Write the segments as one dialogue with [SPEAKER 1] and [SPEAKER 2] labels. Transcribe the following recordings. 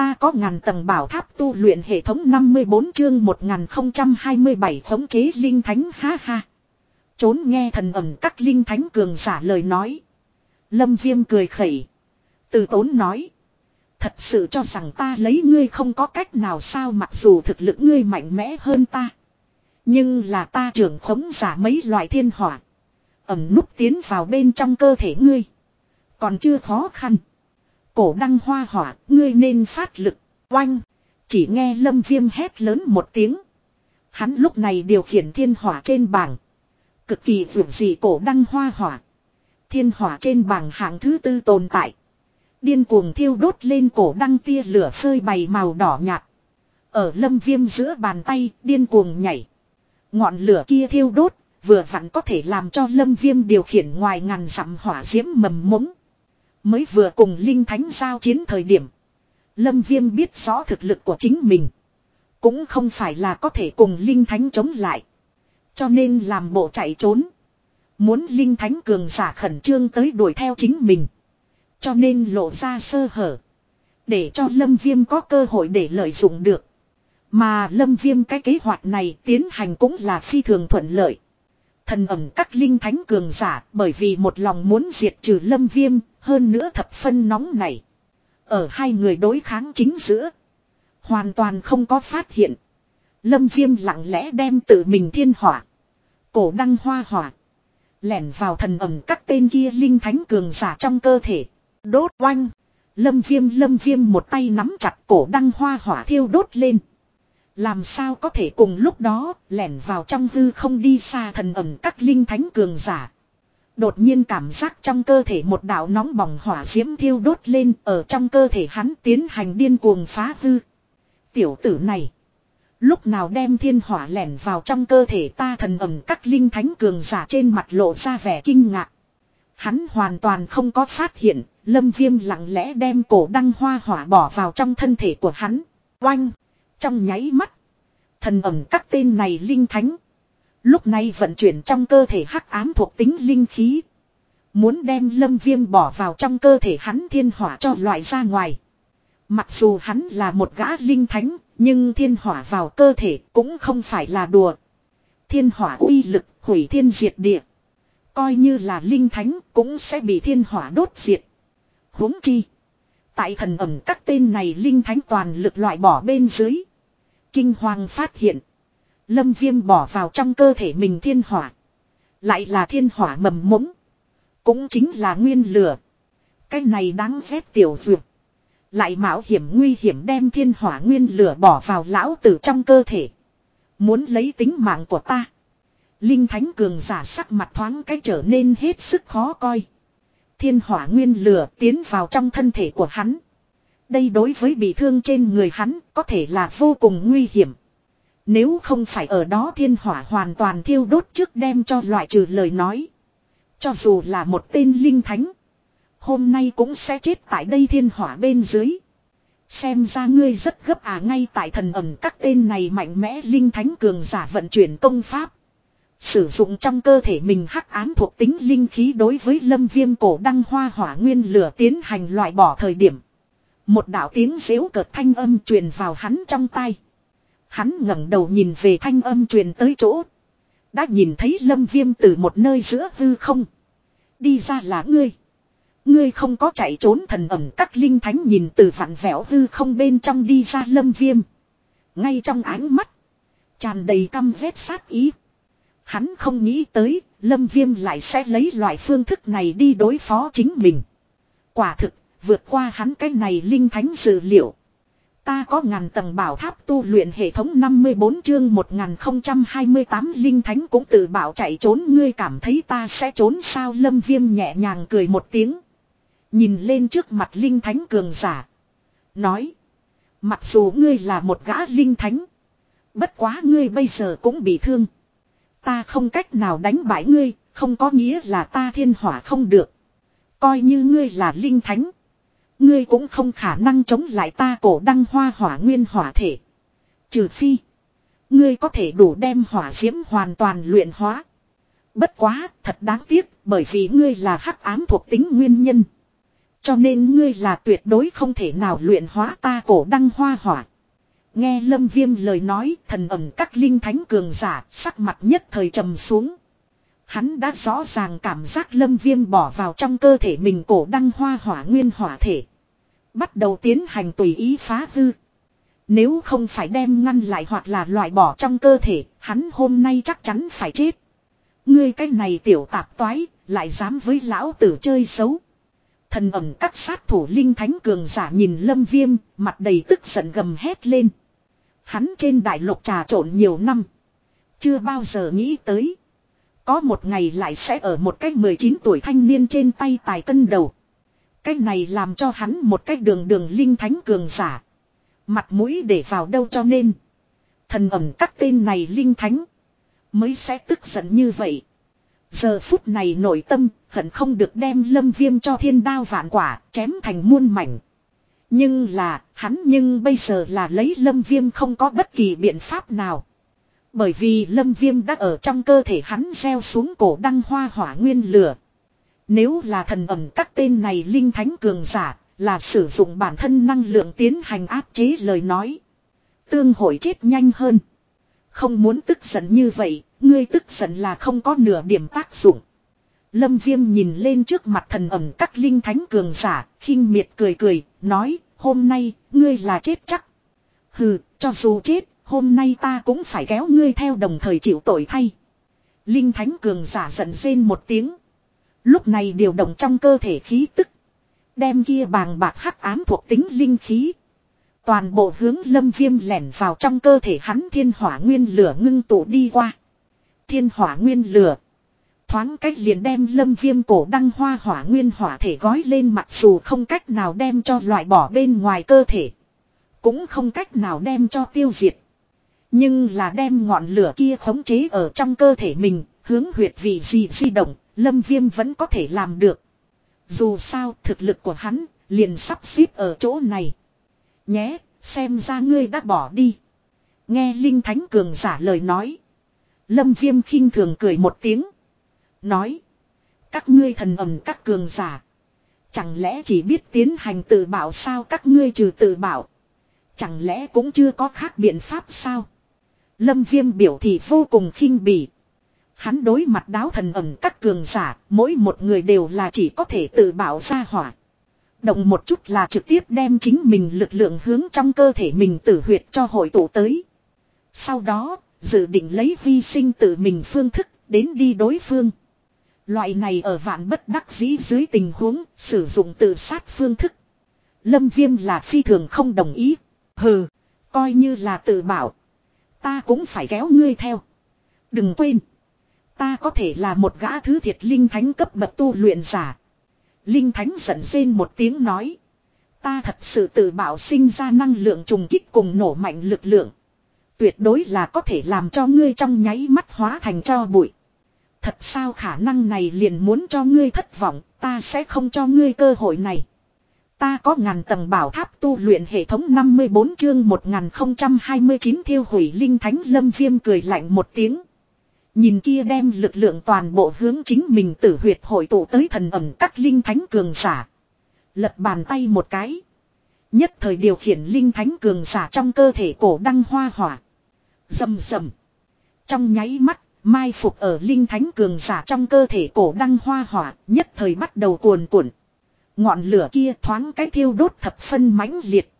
[SPEAKER 1] Ta có ngàn tầng bảo tháp tu luyện hệ thống 54 chương 1027 khống chế linh thánh, ha ha. Trốn nghe thần ẩm các linh thánh cường giả lời nói. Lâm viêm cười khẩy. Từ tốn nói. Thật sự cho rằng ta lấy ngươi không có cách nào sao mặc dù thực lực ngươi mạnh mẽ hơn ta. Nhưng là ta trưởng khống giả mấy loại thiên hỏa. Ẩm núp tiến vào bên trong cơ thể ngươi. Còn chưa khó khăn. Cổ đăng hoa hỏa, ngươi nên phát lực, oanh. Chỉ nghe lâm viêm hét lớn một tiếng. Hắn lúc này điều khiển thiên hỏa trên bảng. Cực kỳ vượt dị cổ đăng hoa hỏa. Thiên hỏa trên bảng hạng thứ tư tồn tại. Điên cuồng thiêu đốt lên cổ đăng tia lửa phơi bày màu đỏ nhạt. Ở lâm viêm giữa bàn tay, điên cuồng nhảy. Ngọn lửa kia thiêu đốt, vừa vặn có thể làm cho lâm viêm điều khiển ngoài ngàn dặm hỏa diễm mầm mống. Mới vừa cùng Linh Thánh giao chiến thời điểm. Lâm Viêm biết rõ thực lực của chính mình. Cũng không phải là có thể cùng Linh Thánh chống lại. Cho nên làm bộ chạy trốn. Muốn Linh Thánh cường giả khẩn trương tới đuổi theo chính mình. Cho nên lộ ra sơ hở. Để cho Lâm Viêm có cơ hội để lợi dụng được. Mà Lâm Viêm cái kế hoạch này tiến hành cũng là phi thường thuận lợi. Thần ẩm các linh thánh cường giả bởi vì một lòng muốn diệt trừ Lâm Viêm, hơn nữa thập phân nóng này. Ở hai người đối kháng chính giữa. Hoàn toàn không có phát hiện. Lâm Viêm lặng lẽ đem tự mình thiên hỏa. Cổ đăng hoa hỏa. Lẻn vào thần ẩm các tên kia linh thánh cường giả trong cơ thể. Đốt oanh. Lâm viêm lâm viêm một tay nắm chặt cổ đăng hoa hỏa thiêu đốt lên. Làm sao có thể cùng lúc đó lẻn vào trong hư không đi xa thần ẩm các linh thánh cường giả. Đột nhiên cảm giác trong cơ thể một đạo nóng bỏng hỏa diễm thiêu đốt lên ở trong cơ thể hắn tiến hành điên cuồng phá hư. Tiểu tử này. Lúc nào đem thiên hỏa lẻn vào trong cơ thể ta thần ẩm các linh thánh cường giả trên mặt lộ ra vẻ kinh ngạc. Hắn hoàn toàn không có phát hiện, lâm viêm lặng lẽ đem cổ đăng hoa hỏa bỏ vào trong thân thể của hắn. Oanh! Trong nháy mắt. Thần ẩm các tên này linh thánh. Lúc này vận chuyển trong cơ thể hắc ám thuộc tính linh khí. Muốn đem lâm viêm bỏ vào trong cơ thể hắn thiên hỏa cho loại ra ngoài. Mặc dù hắn là một gã linh thánh, nhưng thiên hỏa vào cơ thể cũng không phải là đùa. Thiên hỏa uy lực hủy thiên diệt địa. Coi như là linh thánh cũng sẽ bị thiên hỏa đốt diệt. huống chi. Tại thần ẩm các tên này linh thánh toàn lực loại bỏ bên dưới. Kinh hoàng phát hiện. Lâm viêm bỏ vào trong cơ thể mình thiên hỏa. Lại là thiên hỏa mầm mống. Cũng chính là nguyên lửa. Cái này đáng ghét tiểu dược. Lại mạo hiểm nguy hiểm đem thiên hỏa nguyên lửa bỏ vào lão tử trong cơ thể. Muốn lấy tính mạng của ta. Linh thánh cường giả sắc mặt thoáng cái trở nên hết sức khó coi. Thiên hỏa nguyên lửa tiến vào trong thân thể của hắn. Đây đối với bị thương trên người hắn có thể là vô cùng nguy hiểm. Nếu không phải ở đó thiên hỏa hoàn toàn thiêu đốt trước đem cho loại trừ lời nói. Cho dù là một tên linh thánh. Hôm nay cũng sẽ chết tại đây thiên hỏa bên dưới. Xem ra ngươi rất gấp à ngay tại thần ẩm các tên này mạnh mẽ linh thánh cường giả vận chuyển công pháp. Sử dụng trong cơ thể mình hắc án thuộc tính linh khí đối với lâm viêm cổ đăng hoa hỏa nguyên lửa tiến hành loại bỏ thời điểm. Một đạo tiếng xếu cợt thanh âm truyền vào hắn trong tay. Hắn ngẩng đầu nhìn về thanh âm truyền tới chỗ. Đã nhìn thấy lâm viêm từ một nơi giữa hư không. Đi ra là ngươi. Ngươi không có chạy trốn thần ẩm các linh thánh nhìn từ vặn vẹo hư không bên trong đi ra lâm viêm. Ngay trong ánh mắt. Tràn đầy căm vết sát ý. Hắn không nghĩ tới, lâm viêm lại sẽ lấy loại phương thức này đi đối phó chính mình. Quả thực vượt qua hắn cái này linh thánh dự liệu. Ta có ngàn tầng bảo tháp tu luyện hệ thống 54 chương 1028 linh thánh cũng tự bảo chạy trốn ngươi cảm thấy ta sẽ trốn sao lâm viêm nhẹ nhàng cười một tiếng. Nhìn lên trước mặt linh thánh cường giả. Nói. Mặc dù ngươi là một gã linh thánh. Bất quá ngươi bây giờ cũng bị thương. Ta không cách nào đánh bại ngươi, không có nghĩa là ta thiên hỏa không được. Coi như ngươi là linh thánh. Ngươi cũng không khả năng chống lại ta cổ đăng hoa hỏa nguyên hỏa thể. Trừ phi. Ngươi có thể đủ đem hỏa diễm hoàn toàn luyện hóa. Bất quá, thật đáng tiếc, bởi vì ngươi là hắc ám thuộc tính nguyên nhân. Cho nên ngươi là tuyệt đối không thể nào luyện hóa ta cổ đăng hoa hỏa. Nghe lâm viêm lời nói thần ẩm các linh thánh cường giả sắc mặt nhất thời trầm xuống. Hắn đã rõ ràng cảm giác lâm viêm bỏ vào trong cơ thể mình cổ đăng hoa hỏa nguyên hỏa thể. Bắt đầu tiến hành tùy ý phá hư. Nếu không phải đem ngăn lại hoặc là loại bỏ trong cơ thể, hắn hôm nay chắc chắn phải chết. Ngươi cái này tiểu tạp toái, lại dám với lão tử chơi xấu. Thần ẩm các sát thủ linh thánh cường giả nhìn lâm viêm, mặt đầy tức giận gầm hét lên. Hắn trên đại lục trà trộn nhiều năm. Chưa bao giờ nghĩ tới. Có một ngày lại sẽ ở một cách 19 tuổi thanh niên trên tay tài cân đầu. Cái này làm cho hắn một cách đường đường linh thánh cường giả. Mặt mũi để vào đâu cho nên. Thần ẩm các tên này linh thánh. Mới sẽ tức giận như vậy. Giờ phút này nội tâm hận không được đem lâm viêm cho thiên đao vạn quả chém thành muôn mảnh. Nhưng là, hắn nhưng bây giờ là lấy lâm viêm không có bất kỳ biện pháp nào. Bởi vì lâm viêm đã ở trong cơ thể hắn gieo xuống cổ đăng hoa hỏa nguyên lửa. Nếu là thần ẩm các tên này linh thánh cường giả, là sử dụng bản thân năng lượng tiến hành áp chế lời nói. Tương hội chết nhanh hơn. Không muốn tức giận như vậy, ngươi tức giận là không có nửa điểm tác dụng. Lâm viêm nhìn lên trước mặt thần ẩm các linh thánh cường giả, khinh miệt cười cười, nói, hôm nay, ngươi là chết chắc. Hừ, cho dù chết, hôm nay ta cũng phải kéo ngươi theo đồng thời chịu tội thay. Linh thánh cường giả giận rên một tiếng. Lúc này điều động trong cơ thể khí tức. Đem kia bàng bạc hắc ám thuộc tính linh khí. Toàn bộ hướng lâm viêm lẻn vào trong cơ thể hắn thiên hỏa nguyên lửa ngưng tụ đi qua. Thiên hỏa nguyên lửa. Thoáng cách liền đem lâm viêm cổ đăng hoa hỏa nguyên hỏa thể gói lên mặc dù không cách nào đem cho loại bỏ bên ngoài cơ thể. Cũng không cách nào đem cho tiêu diệt. Nhưng là đem ngọn lửa kia khống chế ở trong cơ thể mình, hướng huyệt vị gì di động, lâm viêm vẫn có thể làm được. Dù sao thực lực của hắn liền sắp xếp ở chỗ này. Nhé, xem ra ngươi đã bỏ đi. Nghe Linh Thánh Cường giả lời nói. Lâm Viêm khinh thường cười một tiếng. Nói. Các ngươi thần ẩm các cường giả. Chẳng lẽ chỉ biết tiến hành tự bảo sao các ngươi trừ tự bảo. Chẳng lẽ cũng chưa có khác biện pháp sao. Lâm Viêm biểu thị vô cùng khinh bỉ. Hắn đối mặt đáo thần ẩm các cường giả, mỗi một người đều là chỉ có thể tự bảo ra hỏa. Động một chút là trực tiếp đem chính mình lực lượng hướng trong cơ thể mình tử huyệt cho hội tụ tới. Sau đó, dự định lấy hy sinh tự mình phương thức, đến đi đối phương. Loại này ở vạn bất đắc dĩ dưới tình huống, sử dụng tự sát phương thức. Lâm Viêm là phi thường không đồng ý. Hừ, coi như là tự bảo. Ta cũng phải kéo ngươi theo. Đừng quên. Ta có thể là một gã thứ thiệt linh thánh cấp bậc tu luyện giả. Linh thánh giận rên một tiếng nói. Ta thật sự tự bảo sinh ra năng lượng trùng kích cùng nổ mạnh lực lượng. Tuyệt đối là có thể làm cho ngươi trong nháy mắt hóa thành cho bụi. Thật sao khả năng này liền muốn cho ngươi thất vọng, ta sẽ không cho ngươi cơ hội này. Ta có ngàn tầng bảo tháp tu luyện hệ thống 54 chương 1029 thiêu hủy linh thánh lâm viêm cười lạnh một tiếng. Nhìn kia đem lực lượng toàn bộ hướng chính mình tử huyệt hội tụ tới thần ẩm các linh thánh cường giả. Lật bàn tay một cái. Nhất thời điều khiển linh thánh cường giả trong cơ thể cổ đăng hoa hỏa. Dầm dầm. Trong nháy mắt, mai phục ở linh thánh cường giả trong cơ thể cổ đăng hoa hỏa, nhất thời bắt đầu cuồn cuộn. Ngọn lửa kia thoáng cái thiêu đốt thập phân mãnh liệt.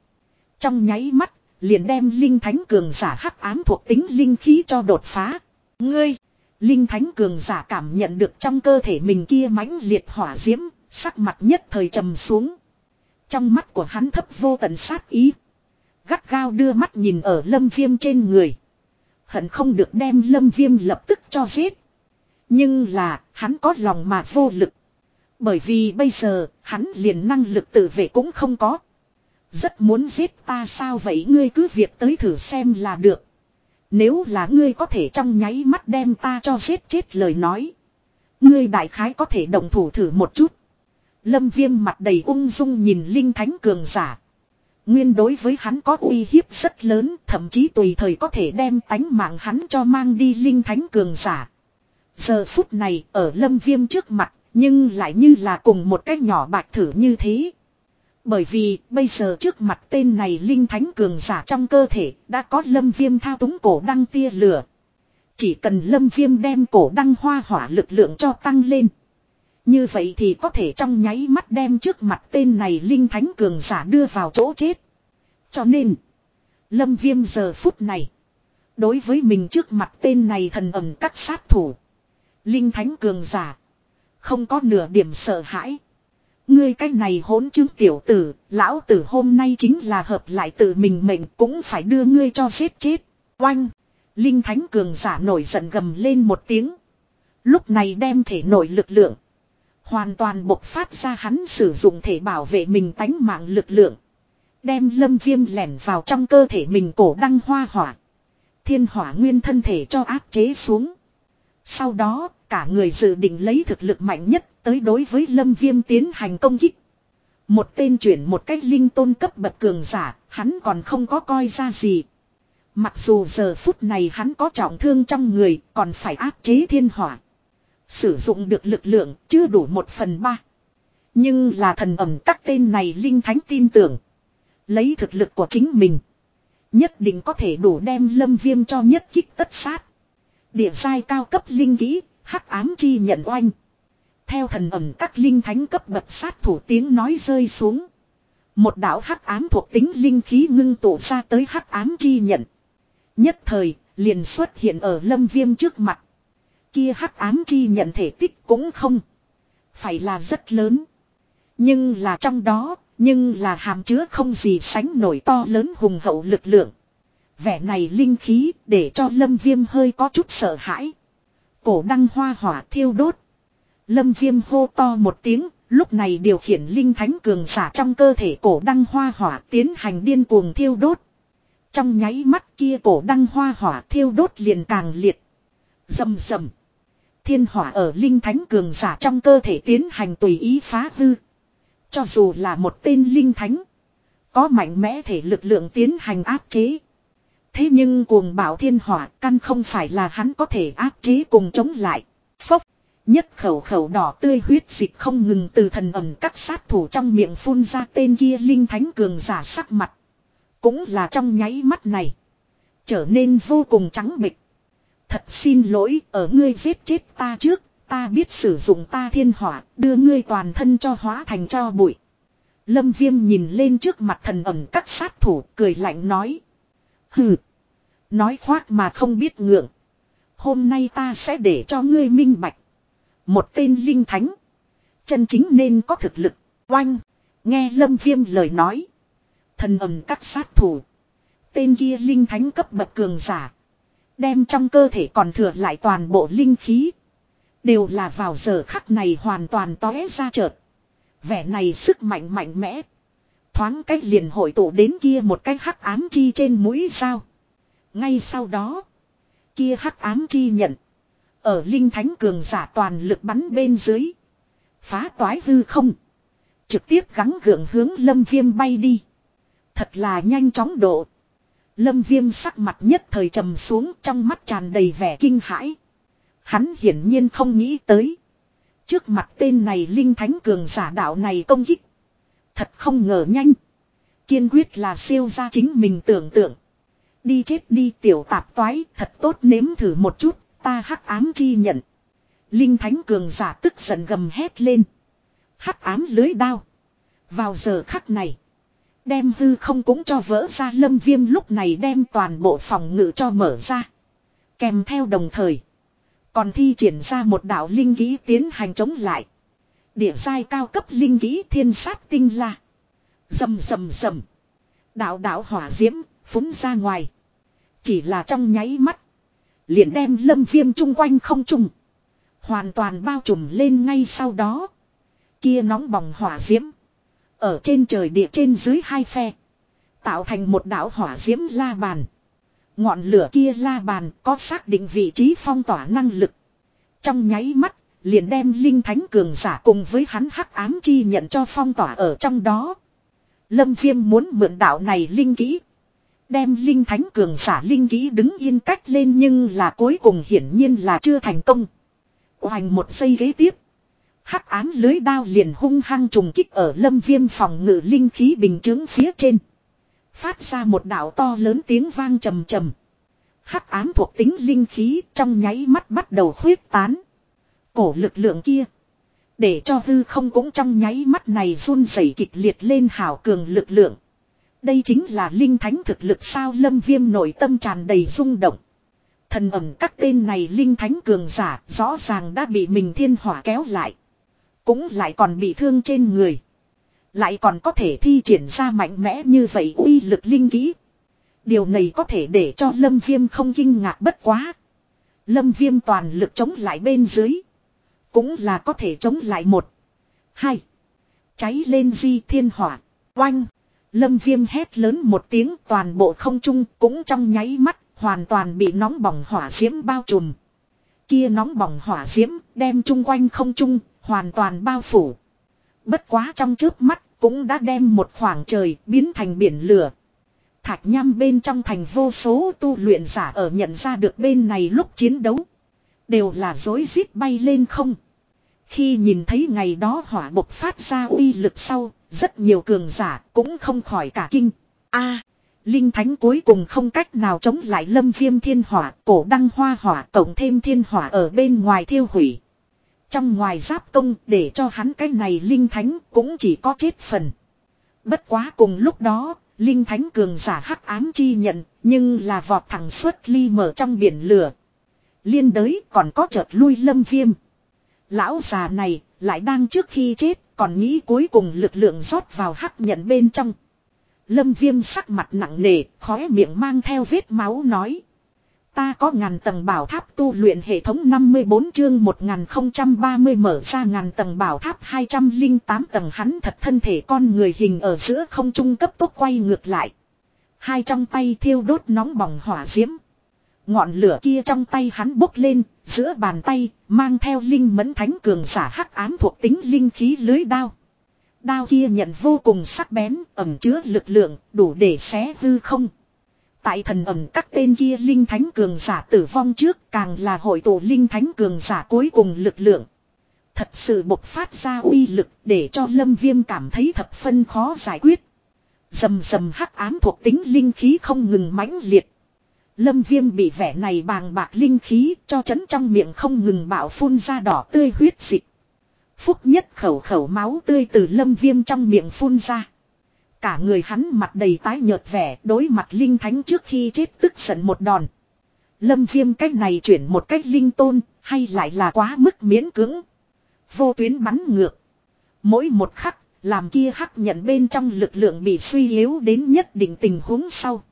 [SPEAKER 1] Trong nháy mắt, liền đem linh thánh cường giả hắc ám thuộc tính linh khí cho đột phá. Ngươi, linh thánh cường giả cảm nhận được trong cơ thể mình kia mãnh liệt hỏa diễm, sắc mặt nhất thời trầm xuống. Trong mắt của hắn thấp vô tận sát ý. Gắt gao đưa mắt nhìn ở lâm viêm trên người. Hận không được đem lâm viêm lập tức cho giết. Nhưng là, hắn có lòng mà vô lực. Bởi vì bây giờ, hắn liền năng lực tự vệ cũng không có. Rất muốn giết ta sao vậy ngươi cứ việc tới thử xem là được. Nếu là ngươi có thể trong nháy mắt đem ta cho giết chết lời nói. Ngươi đại khái có thể động thủ thử một chút. Lâm viêm mặt đầy ung dung nhìn Linh Thánh Cường giả. Nguyên đối với hắn có uy hiếp rất lớn, thậm chí tùy thời có thể đem tánh mạng hắn cho mang đi Linh Thánh Cường giả. Giờ phút này ở lâm viêm trước mặt, nhưng lại như là cùng một cái nhỏ bạch thử như thế, bởi vì bây giờ trước mặt tên này linh thánh cường giả trong cơ thể đã có lâm viêm thao túng cổ đăng tia lửa. Chỉ cần lâm viêm đem cổ đăng hoa hỏa lực lượng cho tăng lên. Như vậy thì có thể trong nháy mắt đem trước mặt tên này linh thánh cường giả đưa vào chỗ chết. Cho nên, lâm viêm giờ phút này, đối với mình trước mặt tên này thần ẩm các sát thủ. Linh thánh cường giả, không có nửa điểm sợ hãi. Ngươi cái này hỗn chứng tiểu tử, lão tử hôm nay chính là hợp lại tự mình mệnh cũng phải đưa ngươi cho giết chết. Oanh! Linh thánh cường giả nổi giận gầm lên một tiếng. Lúc này đem thể nổi lực lượng. Hoàn toàn bộc phát ra hắn sử dụng thể bảo vệ mình tánh mạng lực lượng. Đem lâm viêm lẻn vào trong cơ thể mình cổ đăng hoa hỏa. Thiên hỏa nguyên thân thể cho áp chế xuống. Sau đó, cả người dự định lấy thực lực mạnh nhất tới đối với lâm viêm tiến hành công kích. Một tên chuyển một cách linh tôn cấp bậc cường giả, hắn còn không có coi ra gì. Mặc dù giờ phút này hắn có trọng thương trong người, còn phải áp chế thiên hỏa. Sử dụng được lực lượng chưa đủ một phần ba. Nhưng là thần ẩm các tên này linh thánh tin tưởng. Lấy thực lực của chính mình. Nhất định có thể đủ đem lâm viêm cho nhất kích tất sát. Địa sai cao cấp linh kỹ, hắc ám chi nhận oanh. Theo thần ẩm các linh thánh cấp bậc sát thủ tiếng nói rơi xuống. Một đạo hắc ám thuộc tính linh khí ngưng tụ ra tới hắc ám chi nhận. Nhất thời, liền xuất hiện ở lâm viêm trước mặt. Kia hắc ám chi nhận thể tích cũng không. Phải là rất lớn. Nhưng là trong đó, nhưng là hàm chứa không gì sánh nổi to lớn hùng hậu lực lượng. Vẻ này linh khí để cho lâm viêm hơi có chút sợ hãi. Cổ đăng hoa hỏa thiêu đốt. Lâm viêm hô to một tiếng, lúc này điều khiển linh thánh cường giả trong cơ thể cổ đăng hoa hỏa tiến hành điên cuồng thiêu đốt. Trong nháy mắt kia cổ đăng hoa hỏa thiêu đốt liền càng liệt. Dầm dầm. Thiên hỏa ở linh thánh cường giả trong cơ thể tiến hành tùy ý phá hư. Cho dù là một tên linh thánh. Có mạnh mẽ thể lực lượng tiến hành áp chế. Thế nhưng cuồng bảo thiên hỏa căn không phải là hắn có thể áp chế cùng chống lại. Phốc. Nhất khẩu khẩu đỏ tươi huyết dịch không ngừng từ thần ẩm các sát thủ trong miệng phun ra tên kia linh thánh cường giả sắc mặt. Cũng là trong nháy mắt này. Trở nên vô cùng trắng bịch. Thật xin lỗi, ở ngươi giết chết ta trước. Ta biết sử dụng ta thiên hỏa, đưa ngươi toàn thân cho hóa thành cho bụi. Lâm viêm nhìn lên trước mặt thần ẩm các sát thủ, cười lạnh nói. Hừ. Nói khoác mà không biết ngượng. Hôm nay ta sẽ để cho ngươi minh bạch. Một tên linh thánh. Chân chính nên có thực lực. Oanh. Nghe lâm viêm lời nói. Thần ẩm các sát thủ. Tên kia linh thánh cấp bậc cường giả. Đem trong cơ thể còn thừa lại toàn bộ linh khí. Đều là vào giờ khắc này hoàn toàn tóe ra chợt. Vẻ này sức mạnh mạnh mẽ. Thoáng cách liền hội tụ đến kia một cái hắc ám chi trên mũi sao. Ngay sau đó. Kia hắc ám chi nhận. Ở linh thánh cường giả toàn lực bắn bên dưới. Phá toái hư không. Trực tiếp gắng gượng hướng lâm viêm bay đi. Thật là nhanh chóng độ. Lâm viêm sắc mặt nhất thời trầm xuống trong mắt tràn đầy vẻ kinh hãi. Hắn hiển nhiên không nghĩ tới. Trước mặt tên này linh thánh cường giả đạo này công kích. Thật không ngờ nhanh. Kiên quyết là siêu ra chính mình tưởng tượng. Đi chết đi tiểu tạp toái, thật tốt nếm thử một chút ta hắc ám chi nhận. Linh thánh cường giả tức giận gầm hét lên. Hắc ám lưới đao. Vào giờ khắc này. Đem hư không cũng cho vỡ ra lâm viêm lúc này đem toàn bộ phòng ngự cho mở ra. Kèm theo đồng thời. Còn thi triển ra một đạo linh ký tiến hành chống lại. Địa sai cao cấp linh ký thiên sát tinh la. Dầm dầm dầm. Đạo đạo hỏa diễm, phúng ra ngoài. Chỉ là trong nháy mắt. Liền đem lâm viêm chung quanh không trùng. Hoàn toàn bao trùm lên ngay sau đó. Kia nóng bỏng hỏa diễm. Ở trên trời địa trên dưới hai phe. Tạo thành một đảo hỏa diễm la bàn. Ngọn lửa kia la bàn có xác định vị trí phong tỏa năng lực. Trong nháy mắt, liền đem linh thánh cường giả cùng với hắn hắc ám chi nhận cho phong tỏa ở trong đó. Lâm viêm muốn mượn đảo này linh kỹ. Đem linh thánh cường giả linh kỹ đứng yên cách lên nhưng là cuối cùng hiển nhiên là chưa thành công. Hoành một giây ghế tiếp. Hắc ám lưới đao liền hung hăng trùng kích ở lâm viêm phòng ngự linh khí bình chứng phía trên. Phát ra một đạo to lớn tiếng vang trầm trầm. Hắc ám thuộc tính linh khí trong nháy mắt bắt đầu khuyết tán. Cổ lực lượng kia. Để cho hư không cũng trong nháy mắt này run rẩy kịch liệt lên hảo cường lực lượng. Đây chính là linh thánh thực lực sao lâm viêm nội tâm tràn đầy rung động. Thần ẩm các tên này linh thánh cường giả rõ ràng đã bị mình thiên hỏa kéo lại. Cũng lại còn bị thương trên người. Lại còn có thể thi triển ra mạnh mẽ như vậy uy lực linh kỹ. Điều này có thể để cho lâm viêm không kinh ngạc bất quá. Lâm viêm toàn lực chống lại bên dưới. Cũng là có thể chống lại một. Hai. Cháy lên di thiên hỏa. Oanh. Lâm viêm hét lớn một tiếng toàn bộ không trung cũng trong nháy mắt hoàn toàn bị nóng bỏng hỏa diễm bao trùm. Kia nóng bỏng hỏa diễm đem chung quanh không trung hoàn toàn bao phủ. Bất quá trong trước mắt cũng đã đem một khoảng trời biến thành biển lửa. Thạch nham bên trong thành vô số tu luyện giả ở nhận ra được bên này lúc chiến đấu. Đều là dối rít bay lên không. Khi nhìn thấy ngày đó hỏa bộc phát ra uy lực sau, rất nhiều cường giả cũng không khỏi cả kinh. a Linh Thánh cuối cùng không cách nào chống lại lâm viêm thiên hỏa, cổ đăng hoa hỏa cộng thêm thiên hỏa ở bên ngoài thiêu hủy. Trong ngoài giáp công để cho hắn cái này Linh Thánh cũng chỉ có chết phần. Bất quá cùng lúc đó, Linh Thánh cường giả hắc ám chi nhận, nhưng là vọt thẳng suốt ly mở trong biển lửa. Liên đới còn có chợt lui lâm viêm. Lão già này lại đang trước khi chết còn nghĩ cuối cùng lực lượng rót vào hắc nhận bên trong. Lâm viêm sắc mặt nặng nề, khóe miệng mang theo vết máu nói. Ta có ngàn tầng bảo tháp tu luyện hệ thống 54 chương 1030 mở ra ngàn tầng bảo tháp 208 tầng hắn thật thân thể con người hình ở giữa không trung cấp tốt quay ngược lại. Hai trong tay thiêu đốt nóng bỏng hỏa diễm. Ngọn lửa kia trong tay hắn bốc lên, giữa bàn tay, mang theo linh mẫn thánh cường giả hắc ám thuộc tính linh khí lưới đao. Đao kia nhận vô cùng sắc bén, ẩm chứa lực lượng, đủ để xé hư không. Tại thần ẩm các tên kia linh thánh cường giả tử vong trước càng là hội tụ linh thánh cường giả cuối cùng lực lượng. Thật sự bộc phát ra uy lực để cho lâm viêm cảm thấy thập phân khó giải quyết. Dầm dầm hắc ám thuộc tính linh khí không ngừng mãnh liệt. Lâm viêm bị vẻ này bàng bạc linh khí cho chấn trong miệng không ngừng bạo phun ra đỏ tươi huyết dịch. Phúc nhất khẩu khẩu máu tươi từ lâm viêm trong miệng phun ra. Cả người hắn mặt đầy tái nhợt vẻ, đối mặt linh thánh trước khi chết tức giận một đòn. Lâm viêm cách này chuyển một cách linh tôn, hay lại là quá mức miễn cứng. Vô tuyến bắn ngược. Mỗi một khắc, làm kia hắc nhận bên trong lực lượng bị suy yếu đến nhất định tình huống sau.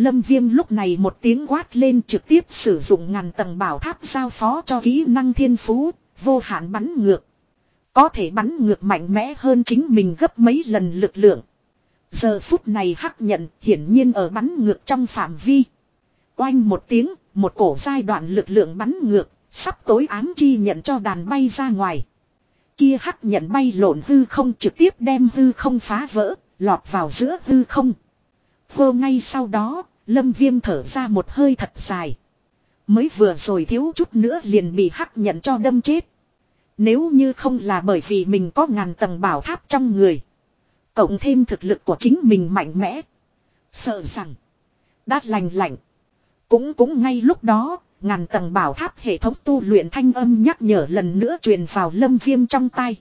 [SPEAKER 1] Lâm viêm lúc này một tiếng quát lên trực tiếp sử dụng ngàn tầng bảo tháp giao phó cho kỹ năng thiên phú, vô hạn bắn ngược. Có thể bắn ngược mạnh mẽ hơn chính mình gấp mấy lần lực lượng. Giờ phút này hắc nhận hiển nhiên ở bắn ngược trong phạm vi. Oanh một tiếng, một cổ giai đoạn lực lượng bắn ngược, sắp tối ám chi nhận cho đàn bay ra ngoài. Kia hắc nhận bay lộn hư không trực tiếp đem hư không phá vỡ, lọt vào giữa hư không. Vô ngay sau đó, lâm viêm thở ra một hơi thật dài. Mới vừa rồi thiếu chút nữa liền bị hắc nhận cho đâm chết. Nếu như không là bởi vì mình có ngàn tầng bảo tháp trong người. Cộng thêm thực lực của chính mình mạnh mẽ. Sợ rằng. Đát lành lạnh. Cũng cũng ngay lúc đó. Ngàn tầng bảo tháp hệ thống tu luyện thanh âm nhắc nhở lần nữa truyền vào lâm viêm trong tay.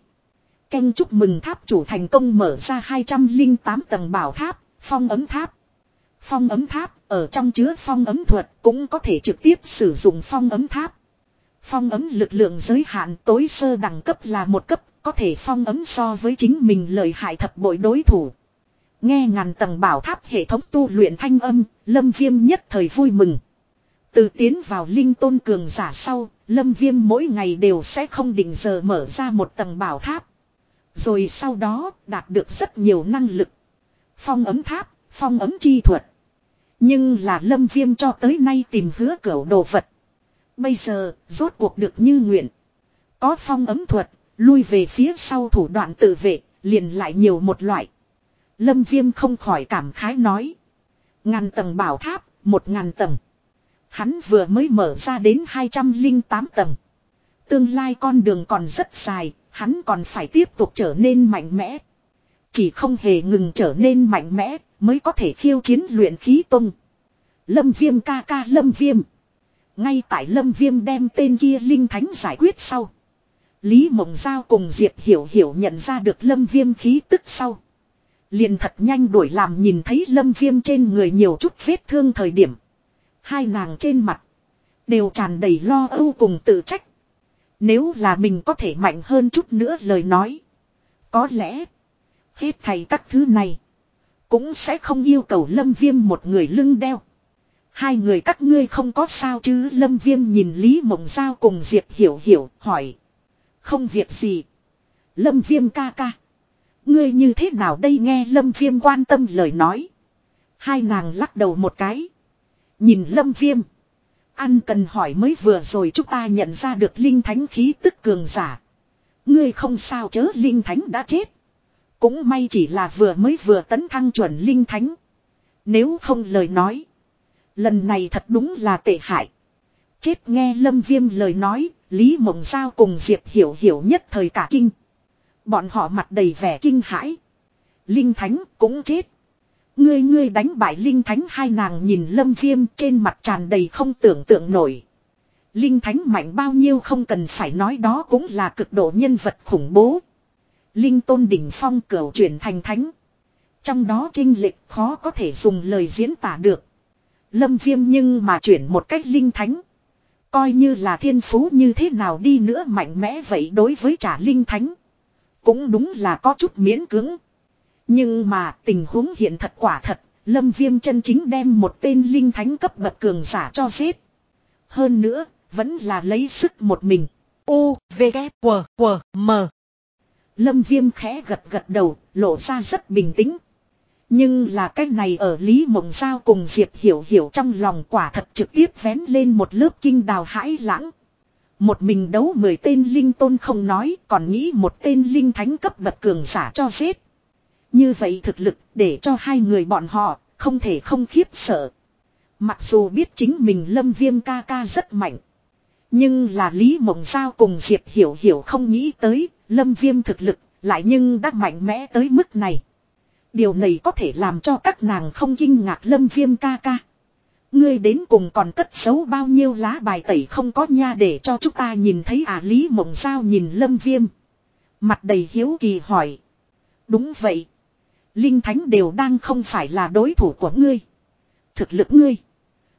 [SPEAKER 1] Canh chúc mừng tháp chủ thành công mở ra 208 tầng bảo tháp, phong ấm tháp. Phong ấm tháp, ở trong chứa phong ấm thuật cũng có thể trực tiếp sử dụng phong ấm tháp. Phong ấm lực lượng giới hạn tối sơ đẳng cấp là một cấp, có thể phong ấm so với chính mình lợi hại thập bội đối thủ. Nghe ngàn tầng bảo tháp hệ thống tu luyện thanh âm, lâm viêm nhất thời vui mừng. Từ tiến vào linh tôn cường giả sau, lâm viêm mỗi ngày đều sẽ không định giờ mở ra một tầng bảo tháp. Rồi sau đó đạt được rất nhiều năng lực. Phong ấm tháp, phong ấm chi thuật. Nhưng là lâm viêm cho tới nay tìm hứa cửa đồ vật. Bây giờ, rốt cuộc được như nguyện. Có phong ấm thuật, lui về phía sau thủ đoạn tự vệ, liền lại nhiều một loại. Lâm viêm không khỏi cảm khái nói. Ngàn tầng bảo tháp, một ngàn tầng. Hắn vừa mới mở ra đến 208 tầng. Tương lai con đường còn rất dài, hắn còn phải tiếp tục trở nên mạnh mẽ. Chỉ không hề ngừng trở nên mạnh mẽ, mới có thể khiêu chiến luyện khí tông Lâm viêm ca ca lâm viêm. Ngay tại lâm viêm đem tên kia linh thánh giải quyết sau. Lý Mộng Giao cùng Diệp Hiểu Hiểu nhận ra được lâm viêm khí tức sau. Liền thật nhanh đuổi làm nhìn thấy lâm viêm trên người nhiều chút vết thương thời điểm. Hai nàng trên mặt. Đều tràn đầy lo âu cùng tự trách. Nếu là mình có thể mạnh hơn chút nữa lời nói. Có lẽ. Hết thầy các thứ này. Cũng sẽ không yêu cầu lâm viêm một người lưng đeo. Hai người các ngươi không có sao chứ lâm viêm nhìn Lý Mộng Giao cùng Diệp Hiểu Hiểu, hỏi. Không việc gì. Lâm viêm ca ca. Ngươi như thế nào đây nghe lâm viêm quan tâm lời nói. Hai nàng lắc đầu một cái. Nhìn lâm viêm. Ăn cần hỏi mới vừa rồi chúng ta nhận ra được linh thánh khí tức cường giả. Ngươi không sao chớ, linh thánh đã chết. Cũng may chỉ là vừa mới vừa tấn thăng chuẩn linh thánh. Nếu không lời nói. Lần này thật đúng là tệ hại. Chết nghe lâm viêm lời nói, Lý Mộng Giao cùng Diệp Hiểu Hiểu nhất thời cả kinh. Bọn họ mặt đầy vẻ kinh hãi. Linh Thánh cũng chết. Ngươi ngươi đánh bại Linh Thánh hai nàng nhìn lâm viêm trên mặt tràn đầy không tưởng tượng nổi. Linh Thánh mạnh bao nhiêu không cần phải nói đó cũng là cực độ nhân vật khủng bố. Linh Tôn Đỉnh Phong cửu chuyển thành thánh. Trong đó trinh lịch khó có thể dùng lời diễn tả được. Lâm Viêm nhưng mà chuyển một cách Linh Thánh. Coi như là thiên phú như thế nào đi nữa mạnh mẽ vậy đối với trả Linh Thánh. Cũng đúng là có chút miễn cứng. Nhưng mà tình huống hiện thật quả thật, Lâm Viêm chân chính đem một tên linh thánh cấp bậc cường giả cho giết. Hơn nữa, vẫn là lấy sức một mình. U, V, K, W, W, M. Lâm Viêm khẽ gật gật đầu, lộ ra rất bình tĩnh. Nhưng là cái này ở Lý Mộng Giao cùng Diệp Hiểu Hiểu trong lòng quả thật trực tiếp vén lên một lớp kinh đào hãi lãng. Một mình đấu mười tên linh tôn không nói còn nghĩ một tên linh thánh cấp bậc cường giả cho giết. Như vậy thực lực để cho hai người bọn họ không thể không khiếp sợ. Mặc dù biết chính mình lâm viêm ca ca rất mạnh. Nhưng là Lý Mộng Giao cùng Diệp Hiểu Hiểu không nghĩ tới lâm viêm thực lực lại nhưng đã mạnh mẽ tới mức này. Điều này có thể làm cho các nàng không kinh ngạc lâm viêm ca ca. Ngươi đến cùng còn cất xấu bao nhiêu lá bài tẩy không có nha để cho chúng ta nhìn thấy à Lý Mộng Giao nhìn lâm viêm. Mặt đầy hiếu kỳ hỏi. Đúng vậy. Linh Thánh đều đang không phải là đối thủ của ngươi. Thực lực ngươi.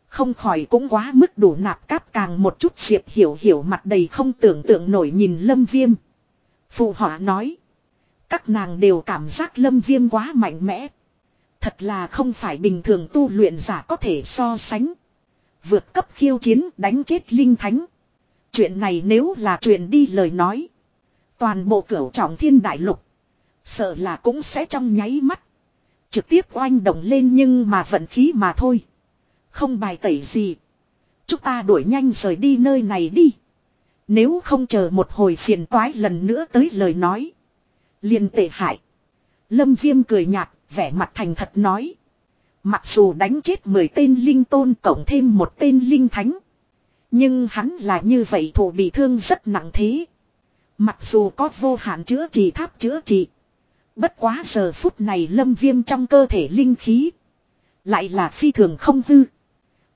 [SPEAKER 1] Không khỏi cũng quá mức đủ nạp cáp càng một chút diệp hiểu hiểu mặt đầy không tưởng tượng nổi nhìn lâm viêm. Phụ họa nói. Các nàng đều cảm giác lâm viêm quá mạnh mẽ. Thật là không phải bình thường tu luyện giả có thể so sánh. Vượt cấp khiêu chiến, đánh chết linh thánh. Chuyện này nếu là chuyện đi lời nói. Toàn bộ cửu trọng thiên đại lục. Sợ là cũng sẽ trong nháy mắt. Trực tiếp oanh động lên nhưng mà vận khí mà thôi. Không bài tẩy gì. Chúng ta đuổi nhanh rời đi nơi này đi. Nếu không chờ một hồi phiền toái lần nữa tới lời nói. liền tệ hại. Lâm Viêm cười nhạt, vẻ mặt thành thật nói. Mặc dù đánh chết 10 tên linh tôn cộng thêm một tên linh thánh. Nhưng hắn là như vậy thủ bị thương rất nặng thế. Mặc dù có vô hạn chữa trị tháp chữa trị. Bất quá giờ phút này lâm viêm trong cơ thể linh khí. Lại là phi thường không hư.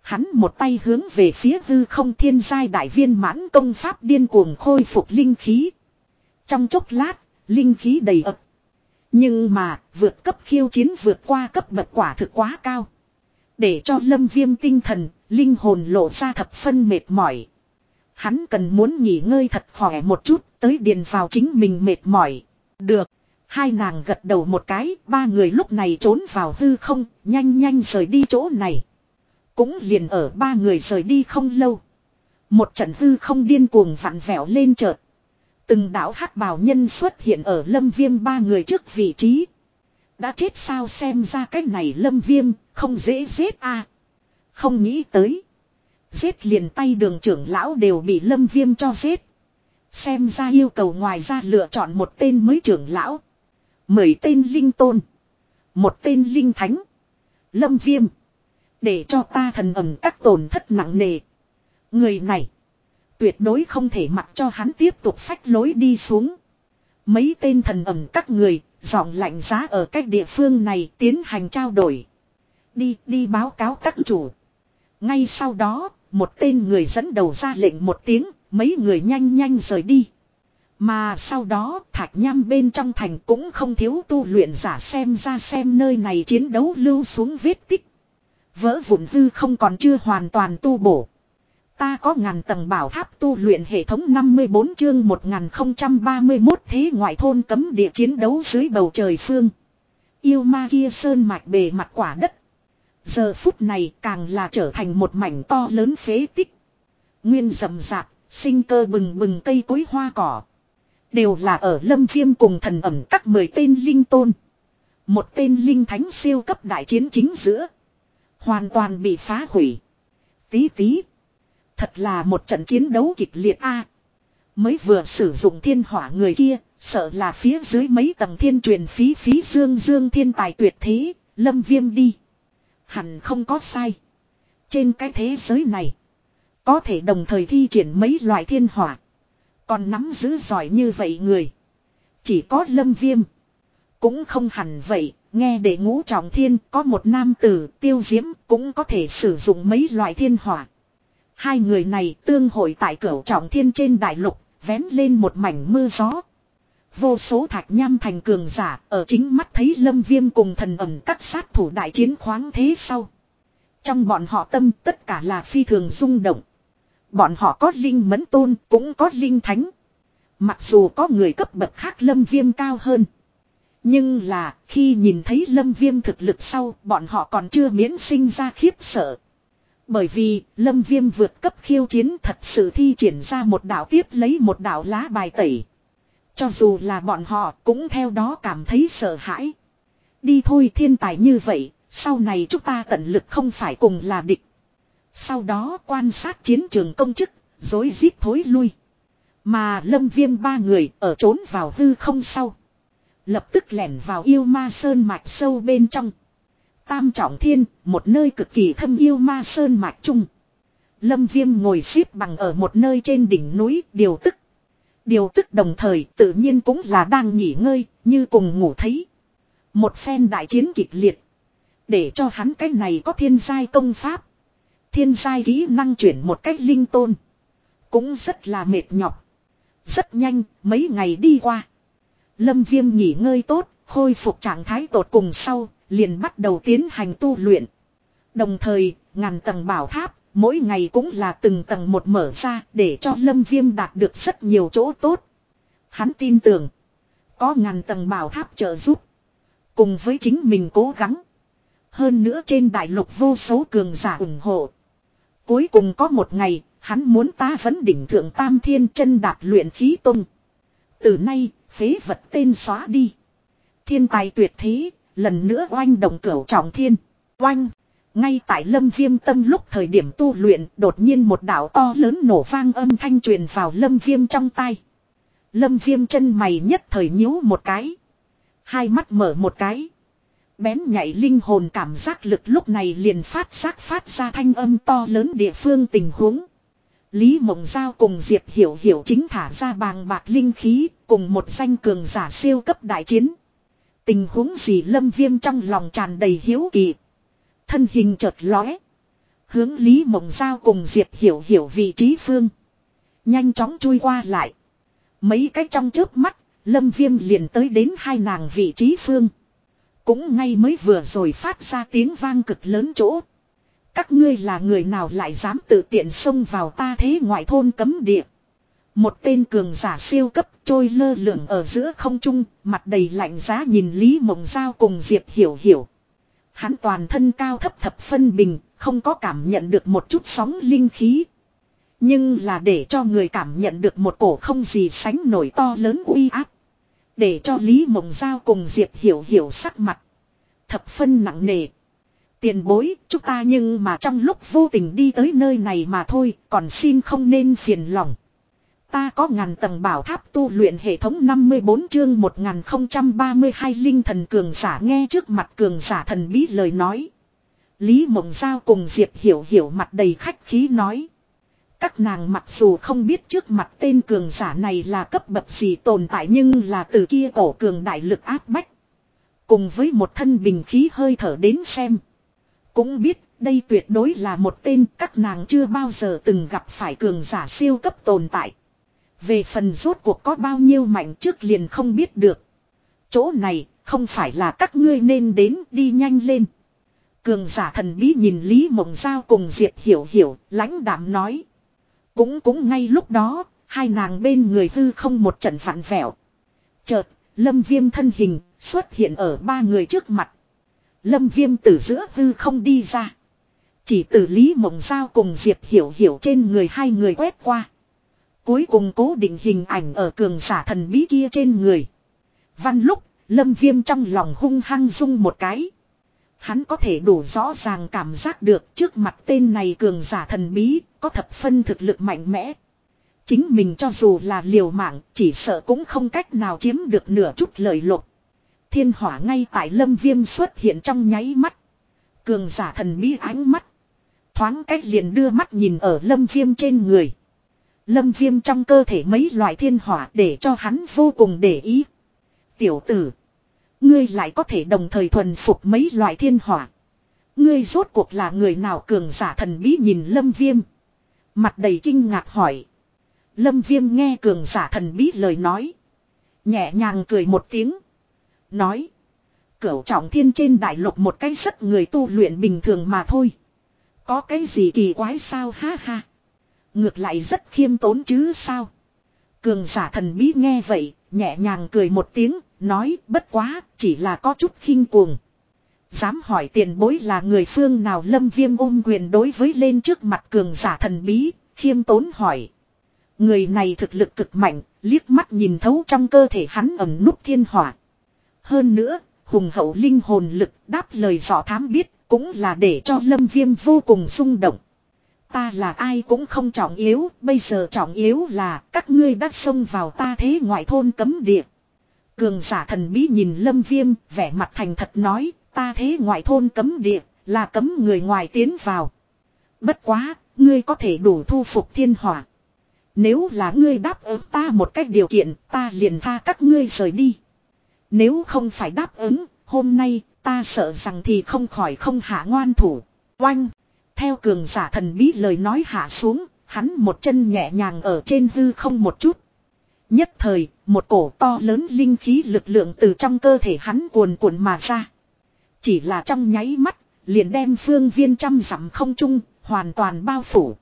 [SPEAKER 1] Hắn một tay hướng về phía hư không thiên giai đại viên mãn công pháp điên cuồng khôi phục linh khí. Trong chốc lát, linh khí đầy ập. Nhưng mà, vượt cấp khiêu chiến vượt qua cấp bậc quả thực quá cao. Để cho lâm viêm tinh thần, linh hồn lộ ra thập phân mệt mỏi. Hắn cần muốn nghỉ ngơi thật khỏe một chút, tới điền vào chính mình mệt mỏi. Được. Hai nàng gật đầu một cái, ba người lúc này trốn vào hư không, nhanh nhanh rời đi chỗ này. Cũng liền ở ba người rời đi không lâu. Một trận hư không điên cuồng vặn vẹo lên chợt. Từng đảo hắc bào nhân xuất hiện ở lâm viêm ba người trước vị trí. Đã chết sao xem ra cách này lâm viêm, không dễ giết à. Không nghĩ tới. Giết liền tay đường trưởng lão đều bị lâm viêm cho giết. Xem ra yêu cầu ngoài ra lựa chọn một tên mới trưởng lão. Mười tên linh tôn. Một tên linh thánh. Lâm viêm. Để cho ta thần ẩm các tổn thất nặng nề. Người này. Tuyệt đối không thể mặc cho hắn tiếp tục phách lối đi xuống. Mấy tên thần ẩm các người, giọng lạnh giá ở cách địa phương này tiến hành trao đổi. Đi, đi báo cáo các chủ. Ngay sau đó, một tên người dẫn đầu ra lệnh một tiếng, mấy người nhanh nhanh rời đi. Mà sau đó thạch nham bên trong thành cũng không thiếu tu luyện giả xem ra xem nơi này chiến đấu lưu xuống vết tích. Vỡ vụn hư không còn chưa hoàn toàn tu bổ. Ta có ngàn tầng bảo tháp tu luyện hệ thống 54 chương 1031 thế ngoại thôn cấm địa chiến đấu dưới bầu trời phương. Yêu ma kia sơn mạch bề mặt quả đất. Giờ phút này càng là trở thành một mảnh to lớn phế tích. Nguyên rầm rạp, sinh cơ bừng bừng cây cối hoa cỏ. Đều là ở lâm viêm cùng thần ẩm các mười tên linh tôn. Một tên linh thánh siêu cấp đại chiến chính giữa. Hoàn toàn bị phá hủy. Tí tí. Thật là một trận chiến đấu kịch liệt a Mới vừa sử dụng thiên hỏa người kia, sợ là phía dưới mấy tầng thiên truyền phí phí dương dương thiên tài tuyệt thế, lâm viêm đi. Hẳn không có sai. Trên cái thế giới này, có thể đồng thời thi triển mấy loại thiên hỏa. Còn nắm giữ giỏi như vậy người. Chỉ có lâm viêm. Cũng không hẳn vậy, nghe để ngũ trọng thiên có một nam tử tiêu diễm cũng có thể sử dụng mấy loại thiên hỏa. Hai người này tương hội tại cửa trọng thiên trên đại lục, vén lên một mảnh mưa gió. Vô số thạch nham thành cường giả ở chính mắt thấy lâm viêm cùng thần ẩm các sát thủ đại chiến khoáng thế sau. Trong bọn họ tâm tất cả là phi thường rung động. Bọn họ có linh mẫn tôn cũng có linh thánh. Mặc dù có người cấp bậc khác lâm viêm cao hơn. Nhưng là khi nhìn thấy lâm viêm thực lực sau bọn họ còn chưa miễn sinh ra khiếp sợ. Bởi vì lâm viêm vượt cấp khiêu chiến thật sự thi triển ra một đảo tiếp lấy một đảo lá bài tẩy. Cho dù là bọn họ cũng theo đó cảm thấy sợ hãi. Đi thôi thiên tài như vậy, sau này chúng ta tận lực không phải cùng là địch. Sau đó quan sát chiến trường công chức, dối giết thối lui. Mà lâm viêm ba người ở trốn vào hư không sau. Lập tức lẻn vào yêu ma sơn mạch sâu bên trong. Tam trọng thiên, một nơi cực kỳ thâm yêu ma sơn mạch trung. Lâm viêm ngồi xếp bằng ở một nơi trên đỉnh núi, điều tức. Điều tức đồng thời tự nhiên cũng là đang nghỉ ngơi, như cùng ngủ thấy. Một phen đại chiến kịch liệt. Để cho hắn cái này có thiên giai công pháp. Thiên giai kỹ năng chuyển một cách linh tôn. Cũng rất là mệt nhọc. Rất nhanh, mấy ngày đi qua. Lâm viêm nghỉ ngơi tốt, khôi phục trạng thái tột cùng sau, liền bắt đầu tiến hành tu luyện. Đồng thời, ngàn tầng bảo tháp, mỗi ngày cũng là từng tầng một mở ra để cho lâm viêm đạt được rất nhiều chỗ tốt. Hắn tin tưởng, có ngàn tầng bảo tháp trợ giúp. Cùng với chính mình cố gắng. Hơn nữa trên đại lục vô số cường giả ủng hộ. Cuối cùng có một ngày, hắn muốn ta vẫn đỉnh thượng tam thiên chân đạp luyện khí tung. Từ nay, phế vật tên xóa đi. Thiên tài tuyệt thế, lần nữa oanh đồng cửu trọng thiên. Oanh! Ngay tại lâm viêm tâm lúc thời điểm tu luyện, đột nhiên một đảo to lớn nổ vang âm thanh truyền vào lâm viêm trong tay. Lâm viêm chân mày nhất thời nhíu một cái. Hai mắt mở một cái. Bén nhảy linh hồn cảm giác lực lúc này liền phát giác phát ra thanh âm to lớn địa phương tình huống. Lý Mộng Giao cùng Diệp Hiểu Hiểu chính thả ra bàng bạc linh khí, cùng một danh cường giả siêu cấp đại chiến. Tình huống gì lâm viêm trong lòng tràn đầy hiếu kỳ. Thân hình chợt lóe. Hướng Lý Mộng Giao cùng Diệp Hiểu Hiểu vị trí phương. Nhanh chóng chui qua lại. Mấy cách trong trước mắt, lâm viêm liền tới đến hai nàng vị trí phương. Cũng ngay mới vừa rồi phát ra tiếng vang cực lớn chỗ. Các ngươi là người nào lại dám tự tiện xông vào ta thế ngoại thôn cấm địa. Một tên cường giả siêu cấp trôi lơ lửng ở giữa không trung, mặt đầy lạnh giá nhìn Lý Mộng Giao cùng Diệp Hiểu Hiểu. Hắn toàn thân cao thấp thập phân bình, không có cảm nhận được một chút sóng linh khí. Nhưng là để cho người cảm nhận được một cổ không gì sánh nổi to lớn uy áp. Để cho Lý Mộng Giao cùng Diệp Hiểu Hiểu sắc mặt. Thập phân nặng nề. Tiền bối, chúng ta nhưng mà trong lúc vô tình đi tới nơi này mà thôi, còn xin không nên phiền lòng. Ta có ngàn tầng bảo tháp tu luyện hệ thống 54 chương 1032 linh thần cường giả nghe trước mặt cường giả thần bí lời nói. Lý Mộng Giao cùng Diệp Hiểu Hiểu mặt đầy khách khí nói. Các nàng mặc dù không biết trước mặt tên cường giả này là cấp bậc gì tồn tại nhưng là từ kia cổ cường đại lực áp bách. Cùng với một thân bình khí hơi thở đến xem. Cũng biết đây tuyệt đối là một tên các nàng chưa bao giờ từng gặp phải cường giả siêu cấp tồn tại. Về phần rốt cuộc có bao nhiêu mạnh trước liền không biết được. Chỗ này không phải là các ngươi nên đến đi nhanh lên. Cường giả thần bí nhìn Lý Mộng Giao cùng Diệp Hiểu Hiểu, lãnh đạm nói. Cũng cũng ngay lúc đó, hai nàng bên người hư không một trận phản vẹo. Chợt, lâm viêm thân hình xuất hiện ở ba người trước mặt. Lâm viêm từ giữa hư không đi ra. Chỉ từ Lý Mộng Giao cùng Diệp Hiểu Hiểu trên người hai người quét qua. Cuối cùng cố định hình ảnh ở cường giả thần bí kia trên người. Văn lúc, lâm viêm trong lòng hung hăng rung một cái. Hắn có thể đủ rõ ràng cảm giác được trước mặt tên này cường giả thần bí, có thập phân thực lực mạnh mẽ. Chính mình cho dù là liều mạng, chỉ sợ cũng không cách nào chiếm được nửa chút lợi lộc. Thiên hỏa ngay tại lâm viêm xuất hiện trong nháy mắt. Cường giả thần bí ánh mắt. Thoáng cách liền đưa mắt nhìn ở lâm viêm trên người. Lâm viêm trong cơ thể mấy loại thiên hỏa để cho hắn vô cùng để ý. Tiểu tử. Ngươi lại có thể đồng thời thuần phục mấy loại thiên hỏa. Ngươi rốt cuộc là người nào cường giả thần bí nhìn lâm viêm. Mặt đầy kinh ngạc hỏi. Lâm viêm nghe cường giả thần bí lời nói. Nhẹ nhàng cười một tiếng. Nói. Cửu trọng thiên trên đại lục một cái rất người tu luyện bình thường mà thôi. Có cái gì kỳ quái sao ha ha. Ngược lại rất khiêm tốn chứ sao. Cường giả thần bí nghe vậy, nhẹ nhàng cười một tiếng, nói bất quá, chỉ là có chút khinh cuồng. Dám hỏi tiền bối là người phương nào lâm viêm ôm quyền đối với lên trước mặt cường giả thần bí, khiêm tốn hỏi. Người này thực lực cực mạnh, liếc mắt nhìn thấu trong cơ thể hắn ẩm nút thiên hỏa. Hơn nữa, hùng hậu linh hồn lực đáp lời dò thám biết, cũng là để cho lâm viêm vô cùng rung động. Ta là ai cũng không trọng yếu, bây giờ trọng yếu là các ngươi đã xông vào ta thế ngoại thôn cấm địa. Cường giả thần bí nhìn lâm viêm, vẻ mặt thành thật nói, ta thế ngoại thôn cấm địa, là cấm người ngoài tiến vào. Bất quá, ngươi có thể đủ thu phục thiên hỏa. Nếu là ngươi đáp ứng ta một cách điều kiện, ta liền tha các ngươi rời đi. Nếu không phải đáp ứng, hôm nay, ta sợ rằng thì không khỏi không hạ ngoan thủ. Oanh! Theo cường giả thần bí lời nói hạ xuống, hắn một chân nhẹ nhàng ở trên hư không một chút. Nhất thời, một cổ to lớn linh khí lực lượng từ trong cơ thể hắn cuồn cuộn mà ra. Chỉ là trong nháy mắt, liền đem phương viên trăm dặm không trung, hoàn toàn bao phủ.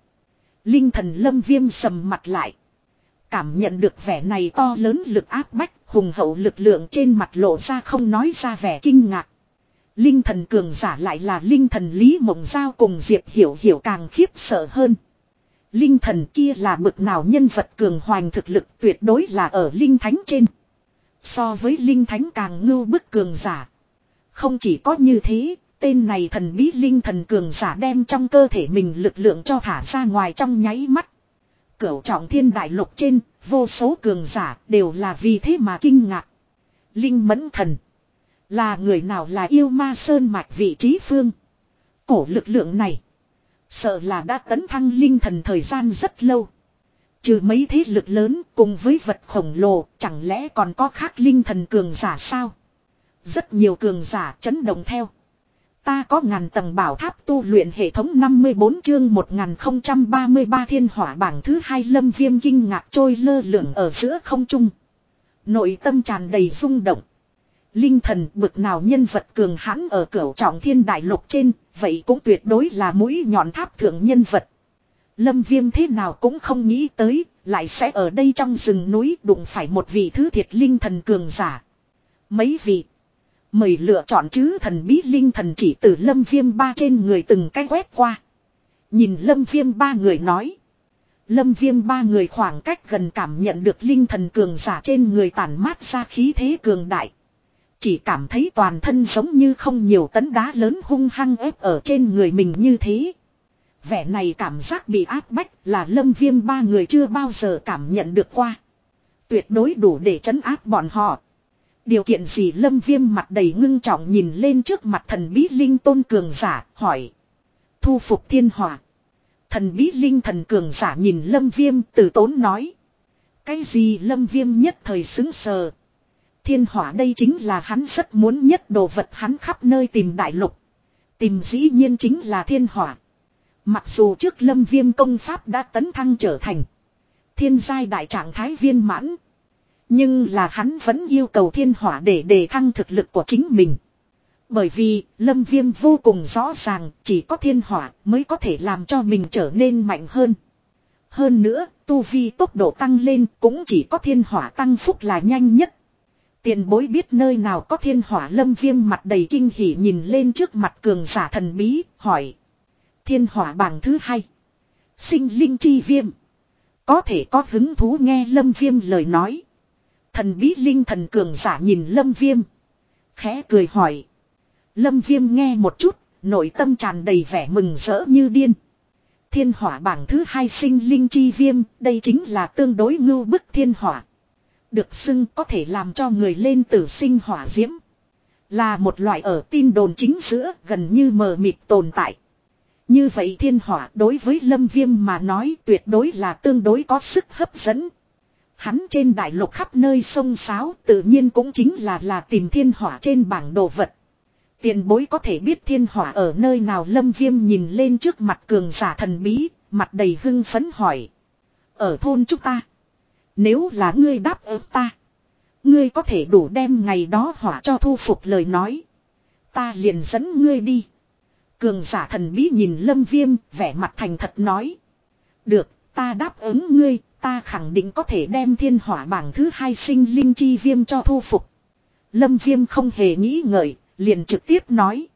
[SPEAKER 1] Linh thần lâm viêm sầm mặt lại. Cảm nhận được vẻ này to lớn lực áp bách, hùng hậu lực lượng trên mặt lộ ra không nói ra vẻ kinh ngạc. Linh thần cường giả lại là linh thần Lý Mộng Giao cùng Diệp Hiểu Hiểu càng khiếp sợ hơn. Linh thần kia là bực nào nhân vật cường hoành thực lực tuyệt đối là ở linh thánh trên. So với linh thánh càng ngưu bức cường giả. Không chỉ có như thế, tên này thần bí linh thần cường giả đem trong cơ thể mình lực lượng cho thả ra ngoài trong nháy mắt. Cửu trọng thiên đại lục trên, vô số cường giả đều là vì thế mà kinh ngạc. Linh mẫn thần. Là người nào là yêu ma sơn mạch vị trí phương. Cổ lực lượng này. Sợ là đã tấn thăng linh thần thời gian rất lâu. Trừ mấy thế lực lớn cùng với vật khổng lồ chẳng lẽ còn có khác linh thần cường giả sao? Rất nhiều cường giả chấn động theo. Ta có ngàn tầng bảo tháp tu luyện hệ thống 54 chương 1033 thiên hỏa bảng thứ hai lâm viêm kinh ngạc trôi lơ lửng ở giữa không trung. Nội tâm tràn đầy rung động. Linh thần bực nào nhân vật cường hãn ở cửu trọng thiên đại lục trên, vậy cũng tuyệt đối là mũi nhọn tháp thượng nhân vật. Lâm viêm thế nào cũng không nghĩ tới, lại sẽ ở đây trong rừng núi đụng phải một vị thứ thiệt linh thần cường giả. Mấy vị. Mời lựa chọn chứ thần bí linh thần chỉ từ lâm viêm ba trên người từng cái quét qua. Nhìn lâm viêm ba người nói. Lâm viêm ba người khoảng cách gần cảm nhận được linh thần cường giả trên người tản mát ra khí thế cường đại. Chỉ cảm thấy toàn thân giống như không nhiều tấn đá lớn hung hăng ép ở trên người mình như thế. Vẻ này cảm giác bị áp bách là lâm viêm ba người chưa bao giờ cảm nhận được qua. Tuyệt đối đủ để trấn áp bọn họ. Điều kiện gì lâm viêm mặt đầy ngưng trọng nhìn lên trước mặt thần bí linh tôn cường giả, hỏi. Thu phục thiên hòa. Thần bí linh thần cường giả nhìn lâm viêm từ tốn nói. Cái gì lâm viêm nhất thời xứng sờ. Thiên hỏa đây chính là hắn rất muốn nhất đồ vật hắn khắp nơi tìm đại lục. Tìm dĩ nhiên chính là thiên hỏa. Mặc dù trước lâm viêm công pháp đã tấn thăng trở thành thiên giai đại trạng thái viên mãn. Nhưng là hắn vẫn yêu cầu thiên hỏa để đề thăng thực lực của chính mình. Bởi vì lâm viêm vô cùng rõ ràng chỉ có thiên hỏa mới có thể làm cho mình trở nên mạnh hơn. Hơn nữa, tu vi tốc độ tăng lên cũng chỉ có thiên hỏa tăng phúc là nhanh nhất. Tiền bối biết nơi nào có thiên hỏa lâm viêm mặt đầy kinh hỉ nhìn lên trước mặt cường giả thần bí, hỏi. Thiên hỏa bảng thứ hai. Sinh linh chi viêm. Có thể có hứng thú nghe lâm viêm lời nói. Thần bí linh thần cường giả nhìn lâm viêm. Khẽ cười hỏi. Lâm viêm nghe một chút, nội tâm tràn đầy vẻ mừng rỡ như điên. Thiên hỏa bảng thứ hai sinh linh chi viêm, đây chính là tương đối ngưu bức thiên hỏa. Được xưng có thể làm cho người lên tử sinh hỏa diễm. Là một loại ở tin đồn chính giữa gần như mờ mịt tồn tại. Như vậy thiên hỏa đối với lâm viêm mà nói tuyệt đối là tương đối có sức hấp dẫn. Hắn trên đại lục khắp nơi sông sáo tự nhiên cũng chính là là tìm thiên hỏa trên bảng đồ vật. Tiền bối có thể biết thiên hỏa ở nơi nào lâm viêm nhìn lên trước mặt cường giả thần bí, mặt đầy hưng phấn hỏi. Ở thôn chúng ta. Nếu là ngươi đáp ứng ta. Ngươi có thể đủ đem ngày đó hỏa cho thu phục lời nói. Ta liền dẫn ngươi đi. Cường giả thần bí nhìn lâm viêm, vẻ mặt thành thật nói. Được, ta đáp ứng ngươi, ta khẳng định có thể đem thiên hỏa bảng thứ hai sinh linh chi viêm cho thu phục. Lâm viêm không hề nghĩ ngợi, liền trực tiếp nói.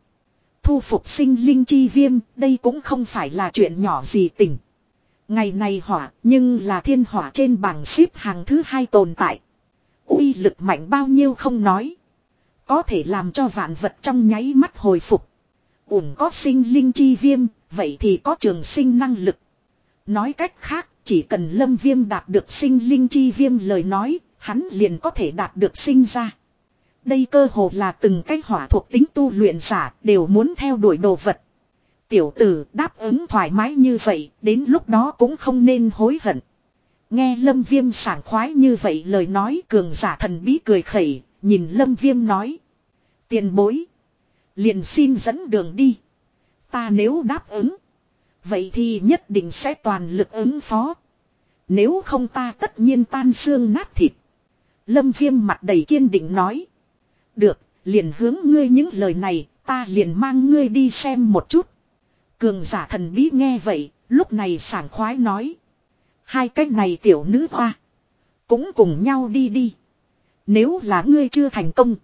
[SPEAKER 1] Thu phục sinh linh chi viêm, đây cũng không phải là chuyện nhỏ gì tỉnh. Ngày này hỏa, nhưng là thiên hỏa trên bảng xếp hàng thứ hai tồn tại. uy lực mạnh bao nhiêu không nói. Có thể làm cho vạn vật trong nháy mắt hồi phục. Ủng có sinh linh chi viêm, vậy thì có trường sinh năng lực. Nói cách khác, chỉ cần lâm viêm đạt được sinh linh chi viêm lời nói, hắn liền có thể đạt được sinh ra. Đây cơ hồ là từng cái hỏa thuộc tính tu luyện giả đều muốn theo đuổi đồ vật. Tiểu tử đáp ứng thoải mái như vậy, đến lúc đó cũng không nên hối hận. Nghe lâm viêm sảng khoái như vậy lời nói cường giả thần bí cười khẩy, nhìn lâm viêm nói. Tiền bối. Liền xin dẫn đường đi. Ta nếu đáp ứng. Vậy thì nhất định sẽ toàn lực ứng phó. Nếu không ta tất nhiên tan xương nát thịt. Lâm viêm mặt đầy kiên định nói. Được, liền hướng ngươi những lời này, ta liền mang ngươi đi xem một chút. Cường giả thần bí nghe vậy, lúc này sảng khoái nói. Hai cách này tiểu nữ hoa. Cũng cùng nhau đi đi. Nếu là ngươi chưa thành công.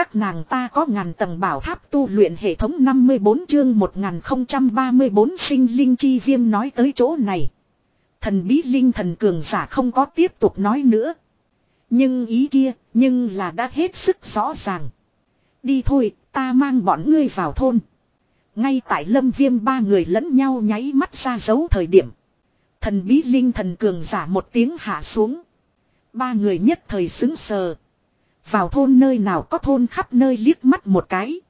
[SPEAKER 1] Các nàng ta có ngàn tầng bảo tháp tu luyện hệ thống 54 chương 1034 sinh linh chi viêm nói tới chỗ này. Thần bí linh thần cường giả không có tiếp tục nói nữa. Nhưng ý kia, nhưng là đã hết sức rõ ràng. Đi thôi, ta mang bọn ngươi vào thôn. Ngay tại lâm viêm ba người lẫn nhau nháy mắt ra dấu thời điểm. Thần bí linh thần cường giả một tiếng hạ xuống. Ba người nhất thời xứng sờ. Vào thôn nơi nào có thôn khắp nơi liếc mắt một cái.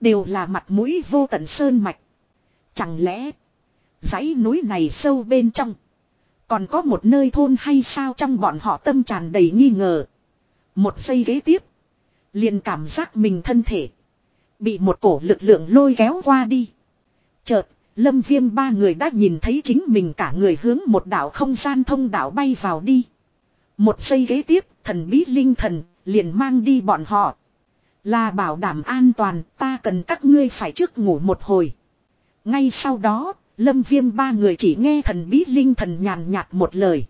[SPEAKER 1] Đều là mặt mũi vô tận sơn mạch. Chẳng lẽ. dãy núi này sâu bên trong. Còn có một nơi thôn hay sao trong bọn họ tâm tràn đầy nghi ngờ. Một giây ghế tiếp. Liền cảm giác mình thân thể. Bị một cổ lực lượng lôi kéo qua đi. Chợt, lâm viêm ba người đã nhìn thấy chính mình cả người hướng một đảo không gian thông đảo bay vào đi. Một giây ghế tiếp, thần bí linh thần, liền mang đi bọn họ. Là bảo đảm an toàn, ta cần các ngươi phải trước ngủ một hồi. Ngay sau đó, lâm viêm ba người chỉ nghe thần bí linh thần nhàn nhạt một lời.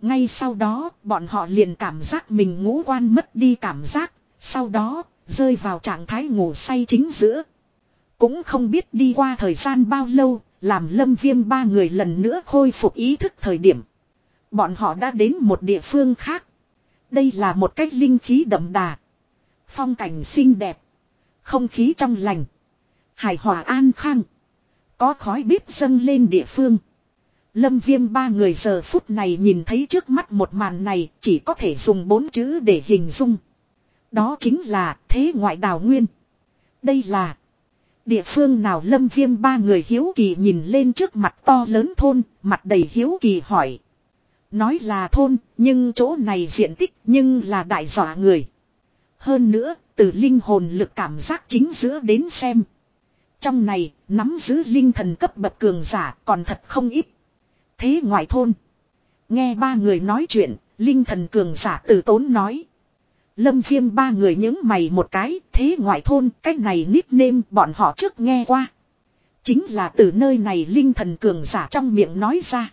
[SPEAKER 1] Ngay sau đó, bọn họ liền cảm giác mình ngũ quan mất đi cảm giác, sau đó, rơi vào trạng thái ngủ say chính giữa. Cũng không biết đi qua thời gian bao lâu, làm lâm viêm ba người lần nữa khôi phục ý thức thời điểm. Bọn họ đã đến một địa phương khác. Đây là một cách linh khí đậm đà. Phong cảnh xinh đẹp. Không khí trong lành. Hải hòa an khang. Có khói bếp dâng lên địa phương. Lâm viêm ba người giờ phút này nhìn thấy trước mắt một màn này chỉ có thể dùng bốn chữ để hình dung. Đó chính là thế ngoại đào nguyên. Đây là Địa phương nào lâm viêm ba người hiếu kỳ nhìn lên trước mặt to lớn thôn, mặt đầy hiếu kỳ hỏi. Nói là thôn, nhưng chỗ này diện tích nhưng là đại dọa người. Hơn nữa, từ linh hồn lực cảm giác chính giữa đến xem. Trong này, nắm giữ linh thần cấp bậc cường giả còn thật không ít. Thế ngoại thôn. Nghe ba người nói chuyện, linh thần cường giả từ tốn nói. Lâm viêm ba người những mày một cái, thế ngoại thôn, cái này nickname bọn họ trước nghe qua. Chính là từ nơi này linh thần cường giả trong miệng nói ra.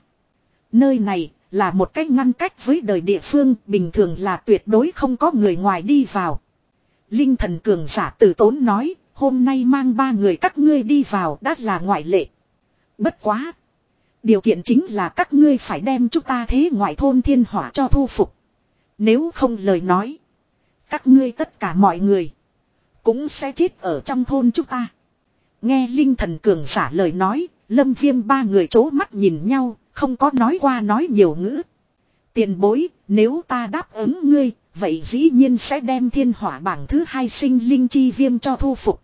[SPEAKER 1] Nơi này là một cách ngăn cách với đời địa phương, bình thường là tuyệt đối không có người ngoài đi vào. Linh thần cường giả tử tốn nói, hôm nay mang ba người các ngươi đi vào đã là ngoại lệ. Bất quá. Điều kiện chính là các ngươi phải đem chúng ta thế ngoại thôn thiên hỏa cho thu phục. Nếu không lời nói. Các ngươi tất cả mọi người. Cũng sẽ chết ở trong thôn chúng ta. Nghe Linh thần cường giả lời nói. Lâm viêm ba người chố mắt nhìn nhau. Không có nói qua nói nhiều ngữ. Tiền bối. Nếu ta đáp ứng ngươi. Vậy dĩ nhiên sẽ đem thiên hỏa bảng thứ hai sinh linh chi viêm cho thu phục.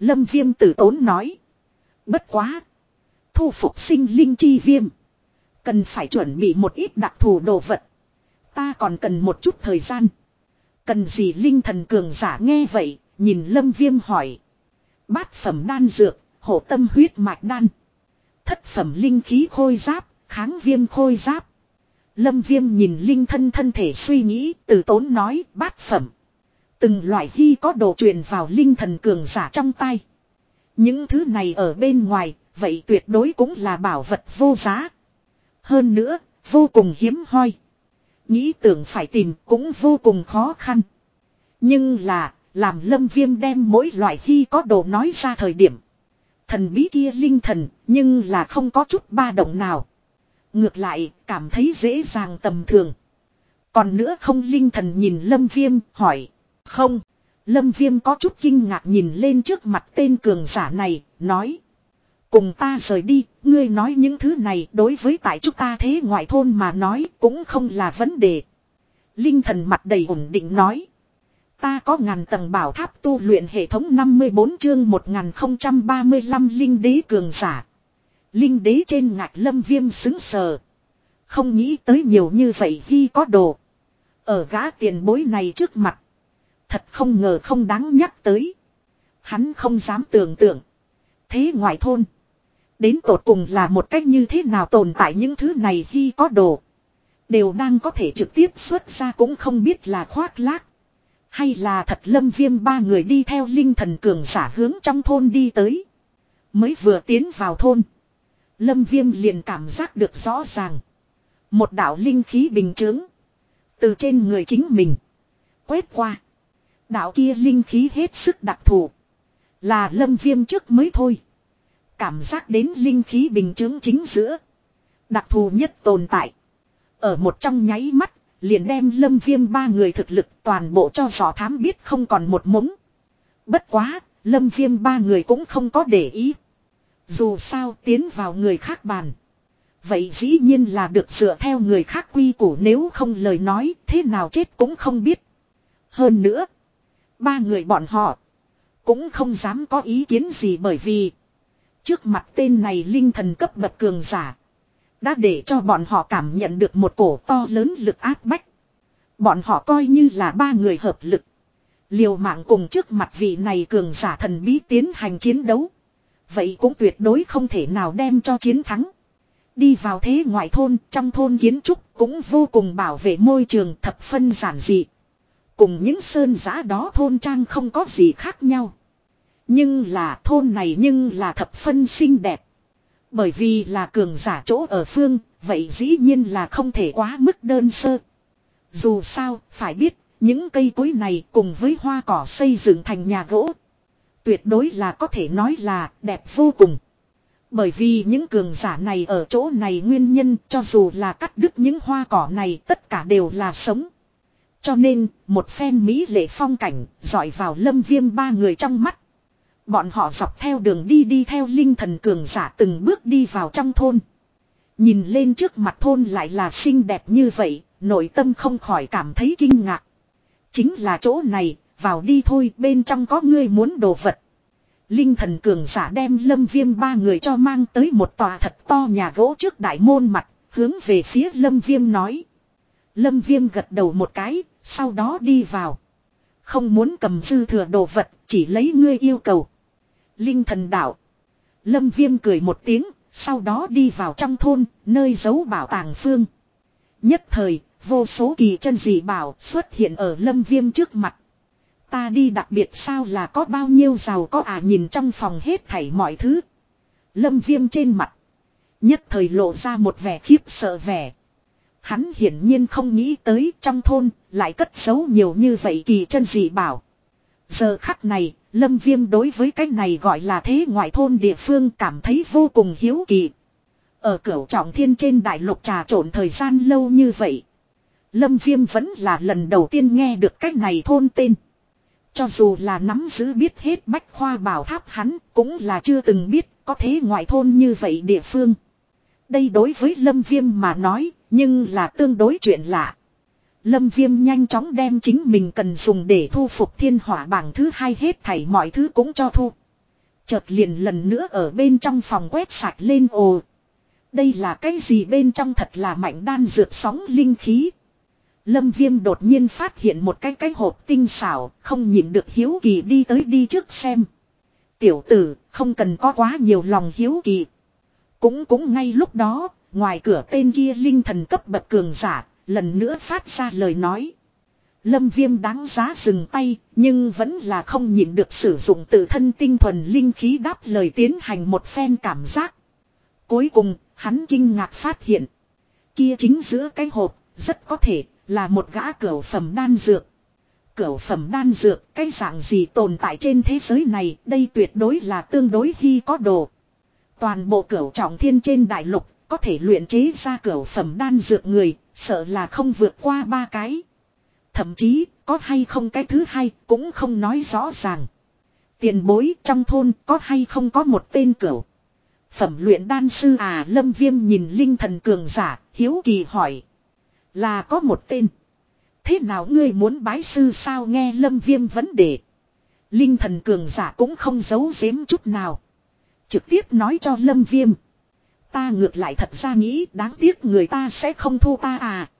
[SPEAKER 1] Lâm viêm tử tốn nói. Bất quá. Thu phục sinh linh chi viêm. Cần phải chuẩn bị một ít đặc thù đồ vật. Ta còn cần một chút thời gian. Cần gì linh thần cường giả nghe vậy, nhìn lâm viêm hỏi. Bát phẩm đan dược, hộ tâm huyết mạch đan. Thất phẩm linh khí khôi giáp, kháng viêm khôi giáp. Lâm viêm nhìn linh thân thân thể suy nghĩ, từ tốn nói, bát phẩm. Từng loại hy có đồ truyền vào linh thần cường giả trong tay. Những thứ này ở bên ngoài, vậy tuyệt đối cũng là bảo vật vô giá. Hơn nữa, vô cùng hiếm hoi. Nghĩ tưởng phải tìm cũng vô cùng khó khăn. Nhưng là, làm lâm viêm đem mỗi loại hy có đồ nói ra thời điểm. Thần bí kia linh thần, nhưng là không có chút ba động nào. Ngược lại, cảm thấy dễ dàng tầm thường. Còn nữa không linh thần nhìn lâm viêm, hỏi. Không. Lâm viêm có chút kinh ngạc nhìn lên trước mặt tên cường giả này, nói. Cùng ta rời đi, ngươi nói những thứ này đối với tại chúng ta thế ngoại thôn mà nói cũng không là vấn đề. Linh thần mặt đầy ổn định nói. Ta có ngàn tầng bảo tháp tu luyện hệ thống 54 chương 1035 linh đế cường giả. Linh đế trên ngạch lâm viêm xứng sờ. Không nghĩ tới nhiều như vậy khi có đồ. Ở gã tiền bối này trước mặt. Thật không ngờ không đáng nhắc tới. Hắn không dám tưởng tượng. Thế ngoại thôn. Đến tột cùng là một cách như thế nào tồn tại những thứ này khi có đồ. Đều đang có thể trực tiếp xuất ra cũng không biết là khoác lác. Hay là thật lâm viêm ba người đi theo linh thần cường giả hướng trong thôn đi tới. Mới vừa tiến vào thôn. Lâm viêm liền cảm giác được rõ ràng. Một đạo linh khí bình chướng. Từ trên người chính mình. Quét qua. Đạo kia linh khí hết sức đặc thù. Là lâm viêm trước mới thôi. Cảm giác đến linh khí bình chứng chính giữa. Đặc thù nhất tồn tại. Ở một trong nháy mắt, liền đem lâm viêm ba người thực lực toàn bộ cho giỏ thám biết không còn một mống. Bất quá, lâm viêm ba người cũng không có để ý. Dù sao tiến vào người khác bàn. Vậy dĩ nhiên là được dựa theo người khác quy củ nếu không lời nói thế nào chết cũng không biết. Hơn nữa, ba người bọn họ cũng không dám có ý kiến gì bởi vì Trước mặt tên này linh thần cấp bậc cường giả. Đã để cho bọn họ cảm nhận được một cổ to lớn lực áp bách. Bọn họ coi như là ba người hợp lực. Liều mạng cùng trước mặt vị này cường giả thần bí tiến hành chiến đấu. Vậy cũng tuyệt đối không thể nào đem cho chiến thắng. Đi vào thế ngoại thôn, trong thôn kiến trúc cũng vô cùng bảo vệ môi trường thập phân giản dị. Cùng những sơn giã đó thôn trang không có gì khác nhau. Nhưng là thôn này nhưng là thập phân xinh đẹp. Bởi vì là cường giả chỗ ở phương, vậy dĩ nhiên là không thể quá mức đơn sơ. Dù sao, phải biết, những cây cối này cùng với hoa cỏ xây dựng thành nhà gỗ. Tuyệt đối là có thể nói là đẹp vô cùng. Bởi vì những cường giả này ở chỗ này nguyên nhân cho dù là cắt đứt những hoa cỏ này tất cả đều là sống. Cho nên, một phen Mỹ lệ phong cảnh, dọi vào lâm viêm ba người trong mắt. Bọn họ dọc theo đường đi đi theo linh thần cường giả từng bước đi vào trong thôn. Nhìn lên trước mặt thôn lại là xinh đẹp như vậy, nội tâm không khỏi cảm thấy kinh ngạc. Chính là chỗ này, vào đi thôi bên trong có ngươi muốn đồ vật. Linh thần cường giả đem lâm viêm ba người cho mang tới một tòa thật to nhà gỗ trước đại môn mặt, hướng về phía lâm viêm nói. Lâm viêm gật đầu một cái, sau đó đi vào. Không muốn cầm dư thừa đồ vật, chỉ lấy ngươi yêu cầu. Linh thần đảo. Lâm viêm cười một tiếng, sau đó đi vào trong thôn, nơi giấu bảo tàng phương. Nhất thời, vô số kỳ chân dị bảo xuất hiện ở lâm viêm trước mặt. Ta đi đặc biệt sao là có bao nhiêu giàu có à nhìn trong phòng hết thảy mọi thứ. Lâm viêm trên mặt. Nhất thời lộ ra một vẻ khiếp sợ vẻ. Hắn hiển nhiên không nghĩ tới trong thôn lại cất giấu nhiều như vậy kỳ chân dị bảo. Giờ khắc này, Lâm Viêm đối với cái này gọi là thế ngoại thôn địa phương cảm thấy vô cùng hiếu kỳ. Ở cửu trọng thiên trên đại lục trà trộn thời gian lâu như vậy. Lâm Viêm vẫn là lần đầu tiên nghe được cái này thôn tên. Cho dù là nắm giữ biết hết bách khoa bảo tháp hắn cũng là chưa từng biết có thế ngoại thôn như vậy địa phương. Đây đối với Lâm Viêm mà nói, nhưng là tương đối chuyện lạ. Lâm Viêm nhanh chóng đem chính mình cần dùng để thu phục thiên hỏa bảng thứ hai hết thảy mọi thứ cũng cho thu. Chợt liền lần nữa ở bên trong phòng quét sạch lên ồ. Đây là cái gì bên trong thật là mạnh đan dược sóng linh khí. Lâm Viêm đột nhiên phát hiện một cái cái hộp tinh xảo, không nhìn được hiếu kỳ đi tới đi trước xem. Tiểu tử, không cần có quá nhiều lòng hiếu kỳ. Cũng cũng ngay lúc đó, ngoài cửa tên kia linh thần cấp bậc cường giả, lần nữa phát ra lời nói. Lâm viêm đáng giá dừng tay, nhưng vẫn là không nhịn được sử dụng tự thân tinh thuần linh khí đáp lời tiến hành một phen cảm giác. Cuối cùng, hắn kinh ngạc phát hiện. Kia chính giữa cái hộp, rất có thể là một gã cửa phẩm đan dược. Cửa phẩm đan dược, cái dạng gì tồn tại trên thế giới này, đây tuyệt đối là tương đối hy có đồ. Toàn bộ cửa trọng thiên trên đại lục, có thể luyện chế ra cửa phẩm đan dược người, sợ là không vượt qua ba cái. Thậm chí, có hay không cái thứ hai, cũng không nói rõ ràng. Tiền bối trong thôn có hay không có một tên cửa. Phẩm luyện đan sư à lâm viêm nhìn linh thần cường giả, hiếu kỳ hỏi. Là có một tên. Thế nào ngươi muốn bái sư sao nghe lâm viêm vấn đề. Linh thần cường giả cũng không giấu giếm chút nào. Trực tiếp nói cho lâm viêm. Ta ngược lại thật ra nghĩ đáng tiếc người ta sẽ không thu ta à.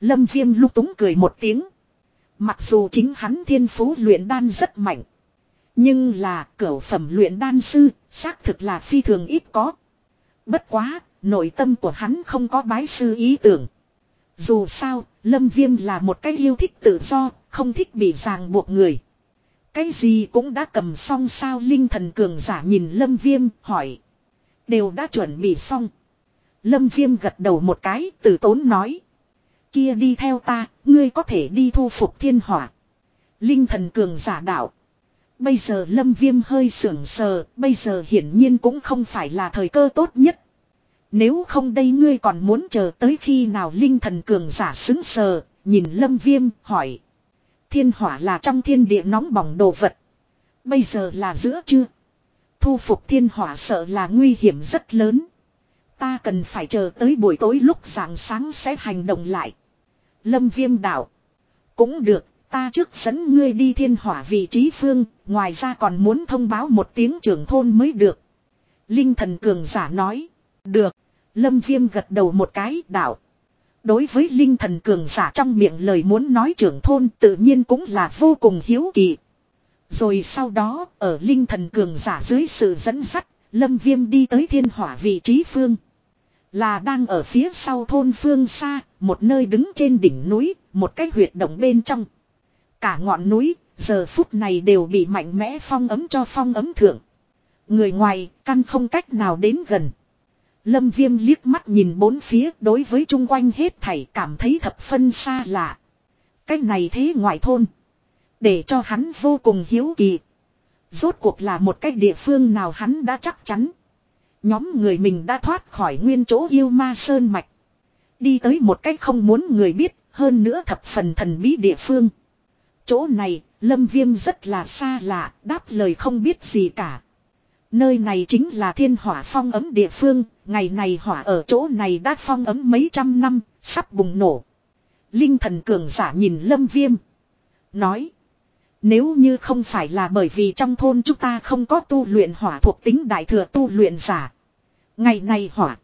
[SPEAKER 1] Lâm viêm lúc túng cười một tiếng. Mặc dù chính hắn thiên phú luyện đan rất mạnh. Nhưng là cửu phẩm luyện đan sư, xác thực là phi thường ít có. Bất quá, nội tâm của hắn không có bái sư ý tưởng. Dù sao, Lâm Viêm là một cái yêu thích tự do, không thích bị ràng buộc người. Cái gì cũng đã cầm xong sao Linh thần cường giả nhìn Lâm Viêm, hỏi. Đều đã chuẩn bị xong. Lâm Viêm gật đầu một cái, tử tốn nói. Kia đi theo ta, ngươi có thể đi thu phục thiên hỏa. Linh thần cường giả đạo. Bây giờ Lâm Viêm hơi sưởng sờ, bây giờ hiển nhiên cũng không phải là thời cơ tốt nhất. Nếu không đây ngươi còn muốn chờ tới khi nào Linh thần cường giả xứng sờ, nhìn Lâm Viêm, hỏi. Thiên hỏa là trong thiên địa nóng bỏng đồ vật. Bây giờ là giữa chưa? Thu phục thiên hỏa sợ là nguy hiểm rất lớn. Ta cần phải chờ tới buổi tối lúc sáng sáng sẽ hành động lại. Lâm viêm đạo. Cũng được, ta trước dẫn ngươi đi thiên hỏa vị trí phương, ngoài ra còn muốn thông báo một tiếng trưởng thôn mới được. Linh thần cường giả nói. Được. Lâm viêm gật đầu một cái đạo. Đối với linh thần cường giả trong miệng lời muốn nói trưởng thôn tự nhiên cũng là vô cùng hiếu kỳ. Rồi sau đó, ở linh thần cường giả dưới sự dẫn dắt, lâm viêm đi tới thiên hỏa vị trí phương. Là đang ở phía sau thôn phương xa, một nơi đứng trên đỉnh núi, một cái huyệt động bên trong. Cả ngọn núi, giờ phút này đều bị mạnh mẽ phong ấm cho phong ấm thượng. Người ngoài, căn không cách nào đến gần. Lâm viêm liếc mắt nhìn bốn phía đối với chung quanh hết thảy cảm thấy thập phân xa lạ. Cách này thế ngoại thôn. Để cho hắn vô cùng hiếu kỳ. Rốt cuộc là một cái địa phương nào hắn đã chắc chắn. Nhóm người mình đã thoát khỏi nguyên chỗ yêu ma sơn mạch. Đi tới một cách không muốn người biết, hơn nữa thập phần thần bí địa phương. Chỗ này, Lâm Viêm rất là xa lạ, đáp lời không biết gì cả. Nơi này chính là thiên hỏa phong ấm địa phương, ngày này hỏa ở chỗ này đã phong ấm mấy trăm năm, sắp bùng nổ. Linh thần cường giả nhìn Lâm Viêm. Nói. Nếu như không phải là bởi vì trong thôn chúng ta không có tu luyện hỏa thuộc tính đại thừa tu luyện giả. Ngày này hỏa.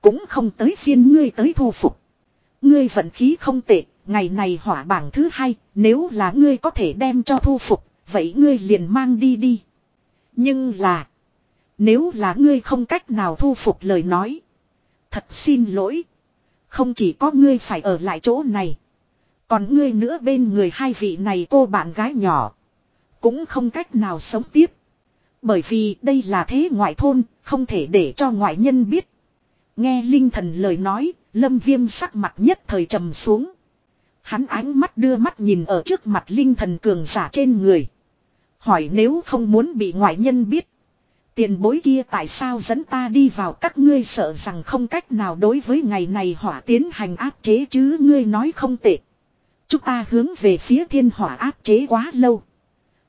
[SPEAKER 1] Cũng không tới phiên ngươi tới thu phục. Ngươi vận khí không tệ, ngày này hỏa bảng thứ hai, nếu là ngươi có thể đem cho thu phục, vậy ngươi liền mang đi đi. Nhưng là, nếu là ngươi không cách nào thu phục lời nói. Thật xin lỗi. Không chỉ có ngươi phải ở lại chỗ này. Còn ngươi nữa bên người hai vị này cô bạn gái nhỏ. Cũng không cách nào sống tiếp. Bởi vì đây là thế ngoại thôn, không thể để cho ngoại nhân biết. Nghe linh thần lời nói, lâm viêm sắc mặt nhất thời trầm xuống. Hắn ánh mắt đưa mắt nhìn ở trước mặt linh thần cường giả trên người. Hỏi nếu không muốn bị ngoại nhân biết. Tiền bối kia tại sao dẫn ta đi vào các ngươi sợ rằng không cách nào đối với ngày này hỏa tiến hành áp chế chứ ngươi nói không tệ. Chúng ta hướng về phía thiên hỏa áp chế quá lâu.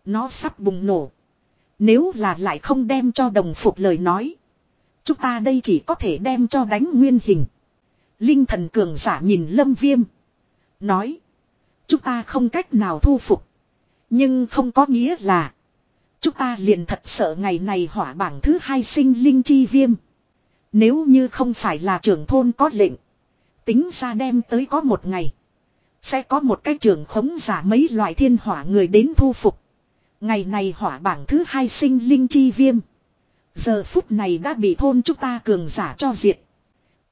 [SPEAKER 1] Nó sắp bùng nổ. Nếu là lại không đem cho đồng phục lời nói. Chúng ta đây chỉ có thể đem cho đánh nguyên hình. Linh thần cường giả nhìn lâm viêm. Nói. Chúng ta không cách nào thu phục. Nhưng không có nghĩa là. Chúng ta liền thật sợ ngày này hỏa bảng thứ hai sinh linh chi viêm. Nếu như không phải là trưởng thôn có lệnh. Tính ra đem tới có một ngày. Sẽ có một cái trưởng khống giả mấy loại thiên hỏa người đến thu phục. Ngày này hỏa bảng thứ hai sinh linh chi viêm. Giờ phút này đã bị thôn chúng ta cường giả cho diệt.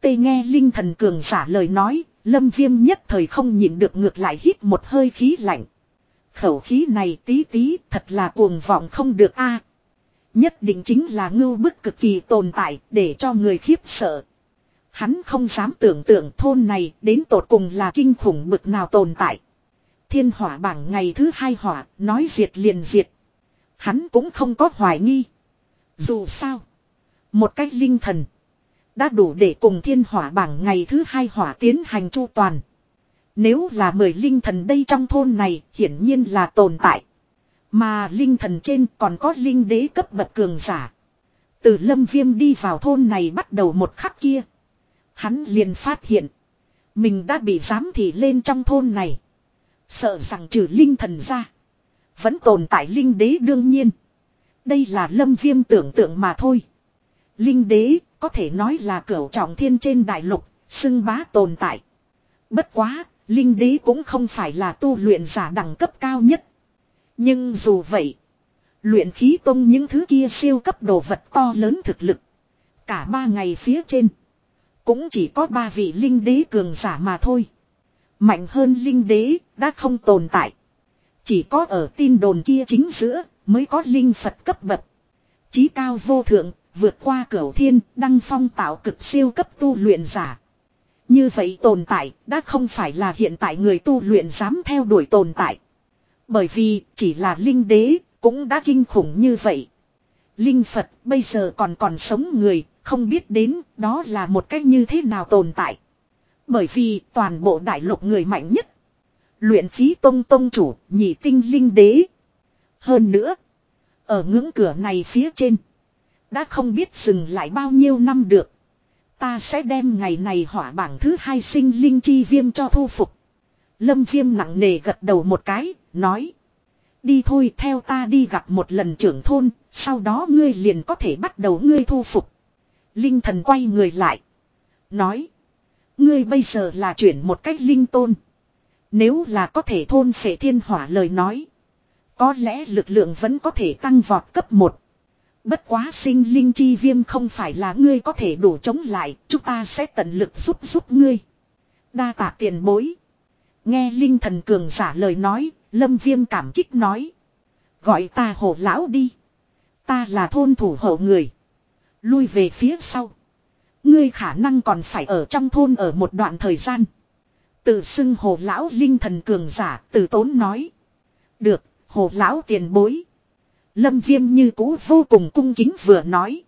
[SPEAKER 1] Tê nghe linh thần cường giả lời nói, lâm viêm nhất thời không nhịn được ngược lại hít một hơi khí lạnh. Khẩu khí này tí tí thật là cuồng vọng không được a Nhất định chính là ngưu bức cực kỳ tồn tại để cho người khiếp sợ. Hắn không dám tưởng tượng thôn này đến tột cùng là kinh khủng bực nào tồn tại. Thiên hỏa bảng ngày thứ hai hỏa, nói diệt liền diệt. Hắn cũng không có hoài nghi. Dù sao, một cách linh thần đã đủ để cùng thiên hỏa bảng ngày thứ hai hỏa tiến hành chu toàn. Nếu là mười linh thần đây trong thôn này hiển nhiên là tồn tại. Mà linh thần trên còn có linh đế cấp bậc cường giả. Từ lâm viêm đi vào thôn này bắt đầu một khắc kia. Hắn liền phát hiện. Mình đã bị giám thị lên trong thôn này. Sợ rằng trừ linh thần ra. Vẫn tồn tại linh đế đương nhiên. Đây là lâm viêm tưởng tượng mà thôi. Linh đế có thể nói là cửu trọng thiên trên đại lục, xưng bá tồn tại. Bất quá, linh đế cũng không phải là tu luyện giả đẳng cấp cao nhất. Nhưng dù vậy, luyện khí tông những thứ kia siêu cấp đồ vật to lớn thực lực. Cả ba ngày phía trên, cũng chỉ có ba vị linh đế cường giả mà thôi. Mạnh hơn linh đế đã không tồn tại. Chỉ có ở tin đồn kia chính giữa mới có linh Phật cấp bậc. Chí cao vô thượng, vượt qua cửu thiên, đăng phong tạo cực siêu cấp tu luyện giả. Như vậy tồn tại đã không phải là hiện tại người tu luyện dám theo đuổi tồn tại. Bởi vì chỉ là linh đế cũng đã kinh khủng như vậy. Linh Phật bây giờ còn còn sống người, không biết đến đó là một cách như thế nào tồn tại. Bởi vì toàn bộ đại lục người mạnh nhất. Luyện phí tông tông chủ, nhị tinh linh đế. Hơn nữa, ở ngưỡng cửa này phía trên, đã không biết dừng lại bao nhiêu năm được. Ta sẽ đem ngày này hỏa bảng thứ hai sinh linh chi viêm cho thu phục. Lâm viêm nặng nề gật đầu một cái, nói. Đi thôi theo ta đi gặp một lần trưởng thôn, sau đó ngươi liền có thể bắt đầu ngươi thu phục. Linh thần quay người lại. Nói. Ngươi bây giờ là chuyển một cách linh tôn. Nếu là có thể thôn phệ thiên hỏa lời nói. Có lẽ lực lượng vẫn có thể tăng vọt cấp 1. Bất quá sinh linh chi viêm không phải là ngươi có thể đủ chống lại, chúng ta sẽ tận lực giúp giúp ngươi. Đa tạ tiền bối. Nghe linh thần cường giả lời nói, lâm viêm cảm kích nói. Gọi ta hổ lão đi. Ta là thôn thủ hộ người. Lui về phía sau. Ngươi khả năng còn phải ở trong thôn ở một đoạn thời gian. Tự xưng hồ lão linh thần cường giả, từ tốn nói. Được, hồ lão tiền bối. Lâm viêm như cũ vô cùng cung kính vừa nói.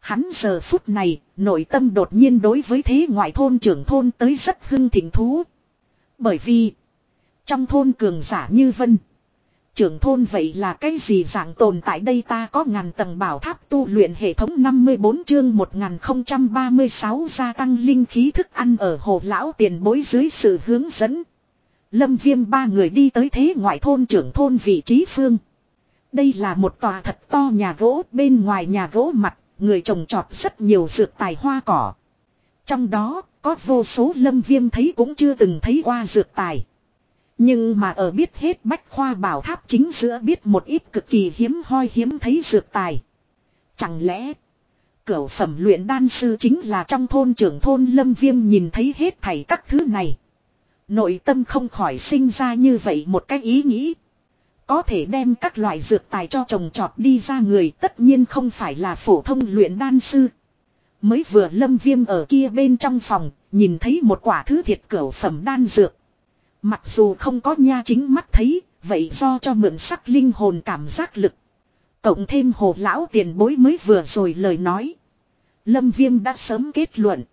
[SPEAKER 1] Hắn giờ phút này, nội tâm đột nhiên đối với thế ngoại thôn trưởng thôn tới rất hưng thịnh thú. Bởi vì, trong thôn cường giả như vân. Trưởng thôn vậy là cái gì dạng tồn tại đây ta có ngàn tầng bảo tháp tu luyện hệ thống 54 chương 1036 gia tăng linh khí thức ăn ở hồ lão tiền bối dưới sự hướng dẫn. Lâm viêm ba người đi tới thế ngoại thôn trưởng thôn vị trí phương. Đây là một tòa thật to nhà gỗ bên ngoài nhà gỗ mặt, người trồng trọt rất nhiều dược tài hoa cỏ. Trong đó, có vô số lâm viêm thấy cũng chưa từng thấy qua dược tài. Nhưng mà ở biết hết bách khoa bảo tháp chính giữa biết một ít cực kỳ hiếm hoi hiếm thấy dược tài. Chẳng lẽ cửu phẩm luyện đan sư chính là trong thôn trưởng thôn lâm viêm nhìn thấy hết thảy các thứ này. Nội tâm không khỏi sinh ra như vậy một cái ý nghĩ. Có thể đem các loại dược tài cho trồng trọt đi ra người tất nhiên không phải là phổ thông luyện đan sư. Mới vừa lâm viêm ở kia bên trong phòng, nhìn thấy một quả thứ thiệt cửu phẩm đan dược. Mặc dù không có nha chính mắt thấy, vậy do cho mượn sắc linh hồn cảm giác lực. Cộng thêm hồ lão tiền bối mới vừa rồi lời nói. Lâm Viêm đã sớm kết luận.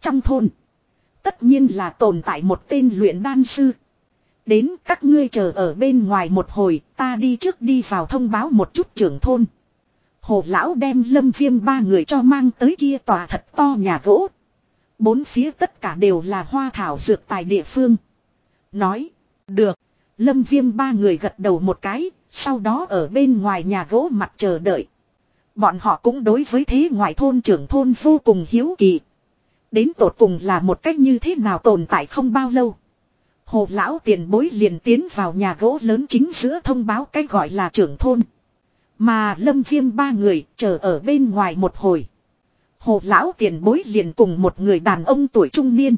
[SPEAKER 1] Trong thôn, tất nhiên là tồn tại một tên luyện đan sư. Đến các ngươi chờ ở bên ngoài một hồi, ta đi trước đi vào thông báo một chút trưởng thôn. Hồ lão đem lâm viêm ba người cho mang tới kia tòa thật to nhà gỗ. Bốn phía tất cả đều là hoa thảo dược tài địa phương. Nói, được, lâm viêm ba người gật đầu một cái, sau đó ở bên ngoài nhà gỗ mặt chờ đợi. Bọn họ cũng đối với thế ngoại thôn trưởng thôn vô cùng hiếu kỳ. Đến tột cùng là một cách như thế nào tồn tại không bao lâu. Hồ lão tiền bối liền tiến vào nhà gỗ lớn chính giữa thông báo cái gọi là trưởng thôn. Mà lâm viêm ba người chờ ở bên ngoài một hồi. Hồ lão tiền bối liền cùng một người đàn ông tuổi trung niên.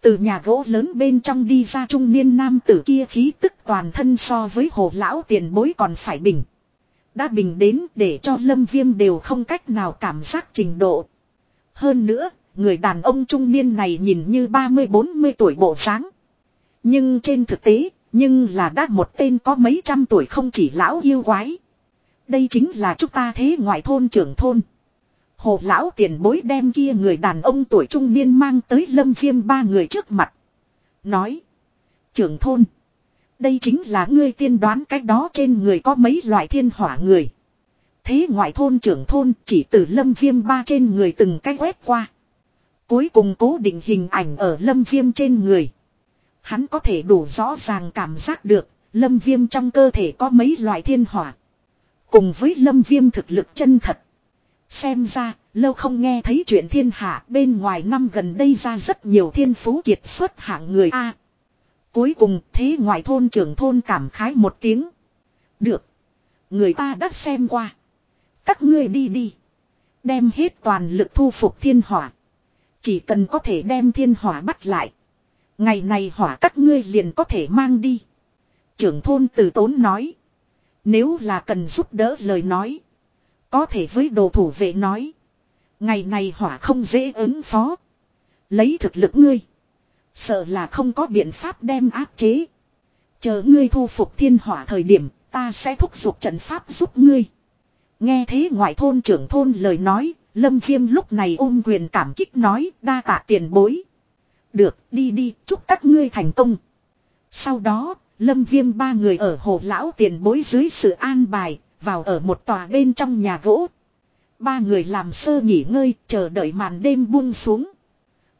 [SPEAKER 1] Từ nhà gỗ lớn bên trong đi ra trung niên nam tử kia khí tức toàn thân so với hồ lão tiền bối còn phải bình. Đã bình đến để cho lâm viêm đều không cách nào cảm giác trình độ. Hơn nữa, người đàn ông trung niên này nhìn như 30-40 tuổi bộ sáng. Nhưng trên thực tế, nhưng là đã một tên có mấy trăm tuổi không chỉ lão yêu quái. Đây chính là chúng ta thế ngoại thôn trưởng thôn. Hồ lão tiền bối đem kia người đàn ông tuổi trung niên mang tới lâm viêm ba người trước mặt. Nói. Trưởng thôn. Đây chính là ngươi tiên đoán cách đó trên người có mấy loại thiên hỏa người. Thế ngoại thôn trưởng thôn chỉ từ lâm viêm ba trên người từng cách quét qua. Cuối cùng cố định hình ảnh ở lâm viêm trên người. Hắn có thể đủ rõ ràng cảm giác được lâm viêm trong cơ thể có mấy loại thiên hỏa. Cùng với lâm viêm thực lực chân thật. Xem ra, lâu không nghe thấy chuyện thiên hạ bên ngoài năm gần đây ra rất nhiều thiên phú kiệt xuất hạng người A. cuối cùng thế ngoài thôn trưởng thôn cảm khái một tiếng. Được. Người ta đã xem qua. Các ngươi đi đi. Đem hết toàn lực thu phục thiên hỏa. Chỉ cần có thể đem thiên hỏa bắt lại. Ngày này hỏa các ngươi liền có thể mang đi. Trưởng thôn từ tốn nói. Nếu là cần giúp đỡ lời nói. Có thể với đồ thủ vệ nói. Ngày này hỏa không dễ ứng phó. Lấy thực lực ngươi. Sợ là không có biện pháp đem áp chế. Chờ ngươi thu phục thiên hỏa thời điểm, ta sẽ thúc giục trận pháp giúp ngươi. Nghe thế ngoại thôn trưởng thôn lời nói. Lâm viêm lúc này ôm quyền cảm kích nói, đa tạ tiền bối. Được đi đi chúc các ngươi thành công. Sau đó Lâm viêm ba người ở hồ lão tiền bối dưới sự an bài, vào ở một tòa bên trong nhà gỗ. Ba người làm sơ nghỉ ngơi, chờ đợi màn đêm buông xuống.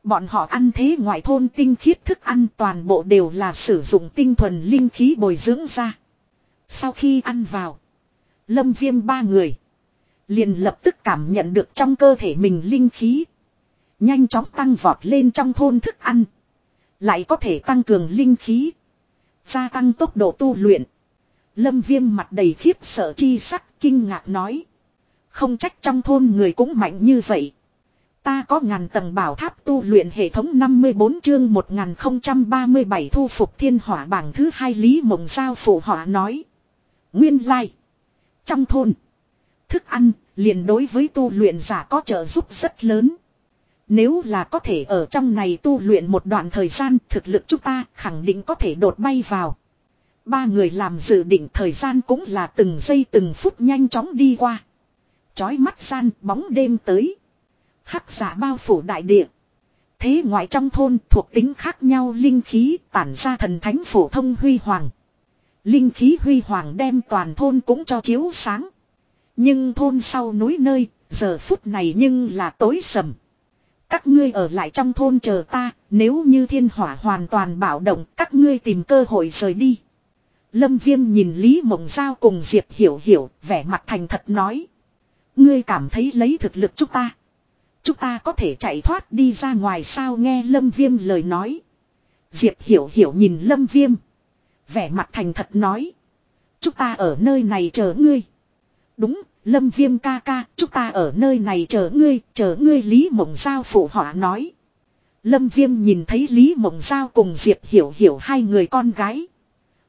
[SPEAKER 1] Bọn họ ăn thế ngoại thôn tinh khiết thức ăn toàn bộ đều là sử dụng tinh thuần linh khí bồi dưỡng ra. Sau khi ăn vào, lâm viêm ba người liền lập tức cảm nhận được trong cơ thể mình linh khí. Nhanh chóng tăng vọt lên trong thôn thức ăn. Lại có thể tăng cường linh khí. Gia tăng tốc độ tu luyện. Lâm viêm mặt đầy khiếp sợ chi sắc kinh ngạc nói. Không trách trong thôn người cũng mạnh như vậy. Ta có ngàn tầng bảo tháp tu luyện hệ thống 54 chương 1037 thu phục thiên hỏa bảng thứ hai Lý Mộng Giao phụ họa nói. Nguyên lai. Trong thôn. Thức ăn liền đối với tu luyện giả có trợ giúp rất lớn. Nếu là có thể ở trong này tu luyện một đoạn thời gian thực lực chúng ta khẳng định có thể đột bay vào. Ba người làm dự định thời gian cũng là từng giây từng phút nhanh chóng đi qua. Chói mắt gian bóng đêm tới. Hắc giả bao phủ đại địa. Thế ngoại trong thôn thuộc tính khác nhau linh khí tản ra thần thánh phổ thông huy hoàng. Linh khí huy hoàng đem toàn thôn cũng cho chiếu sáng. Nhưng thôn sau núi nơi, giờ phút này nhưng là tối sầm. Các ngươi ở lại trong thôn chờ ta, nếu như thiên hỏa hoàn toàn bạo động, các ngươi tìm cơ hội rời đi. Lâm Viêm nhìn Lý Mộng Giao cùng Diệp Hiểu Hiểu, vẻ mặt thành thật nói. Ngươi cảm thấy lấy thực lực chúng ta. Chúng ta có thể chạy thoát đi ra ngoài sao nghe Lâm Viêm lời nói. Diệp Hiểu Hiểu nhìn Lâm Viêm. Vẻ mặt thành thật nói. Chúng ta ở nơi này chờ ngươi. Đúng, Lâm Viêm ca ca, chúng ta ở nơi này chờ ngươi, chờ ngươi Lý Mộng Giao phụ họa nói. Lâm Viêm nhìn thấy Lý Mộng Giao cùng Diệp Hiểu Hiểu hai người con gái.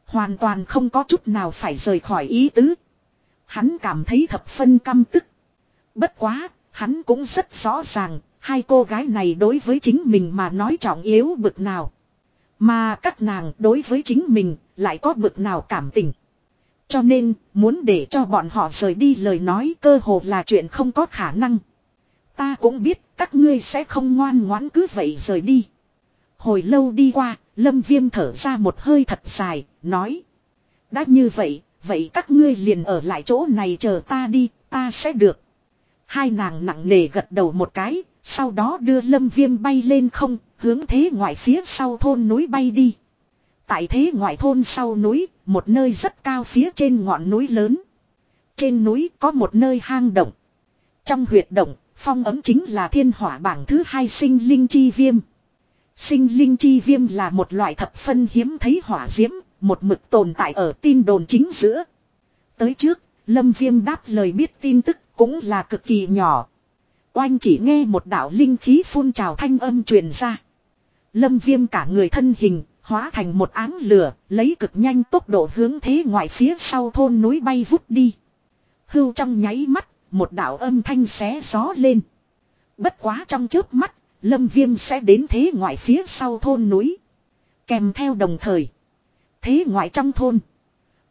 [SPEAKER 1] Hoàn toàn không có chút nào phải rời khỏi ý tứ. Hắn cảm thấy thập phân căm tức. Bất quá, hắn cũng rất rõ ràng, hai cô gái này đối với chính mình mà nói trọng yếu bực nào. Mà các nàng đối với chính mình lại có bực nào cảm tình. Cho nên, muốn để cho bọn họ rời đi lời nói cơ hồ là chuyện không có khả năng. Ta cũng biết các ngươi sẽ không ngoan ngoãn cứ vậy rời đi. Hồi lâu đi qua, Lâm Viêm thở ra một hơi thật dài, nói. Đã như vậy, vậy các ngươi liền ở lại chỗ này chờ ta đi, ta sẽ được. Hai nàng nặng nề gật đầu một cái, sau đó đưa Lâm Viêm bay lên không, hướng thế ngoài phía sau thôn núi bay đi. Tại thế ngoại thôn sau núi, một nơi rất cao phía trên ngọn núi lớn. Trên núi có một nơi hang động. Trong huyệt động, phong ấm chính là thiên hỏa bảng thứ hai sinh linh chi viêm. Sinh linh chi viêm là một loại thập phân hiếm thấy hỏa diễm, một mực tồn tại ở tin đồn chính giữa. Tới trước, lâm viêm đáp lời biết tin tức cũng là cực kỳ nhỏ. Oanh chỉ nghe một đạo linh khí phun trào thanh âm truyền ra. Lâm viêm cả người thân hình, hóa thành một áng lửa, lấy cực nhanh tốc độ hướng thế ngoài phía sau thôn núi bay vút đi. Hưu trong nháy mắt, một đạo âm thanh xé gió lên. Bất quá trong chớp mắt, lâm viêm sẽ đến thế ngoại phía sau thôn núi. Kèm theo đồng thời. Thế ngoại trong thôn.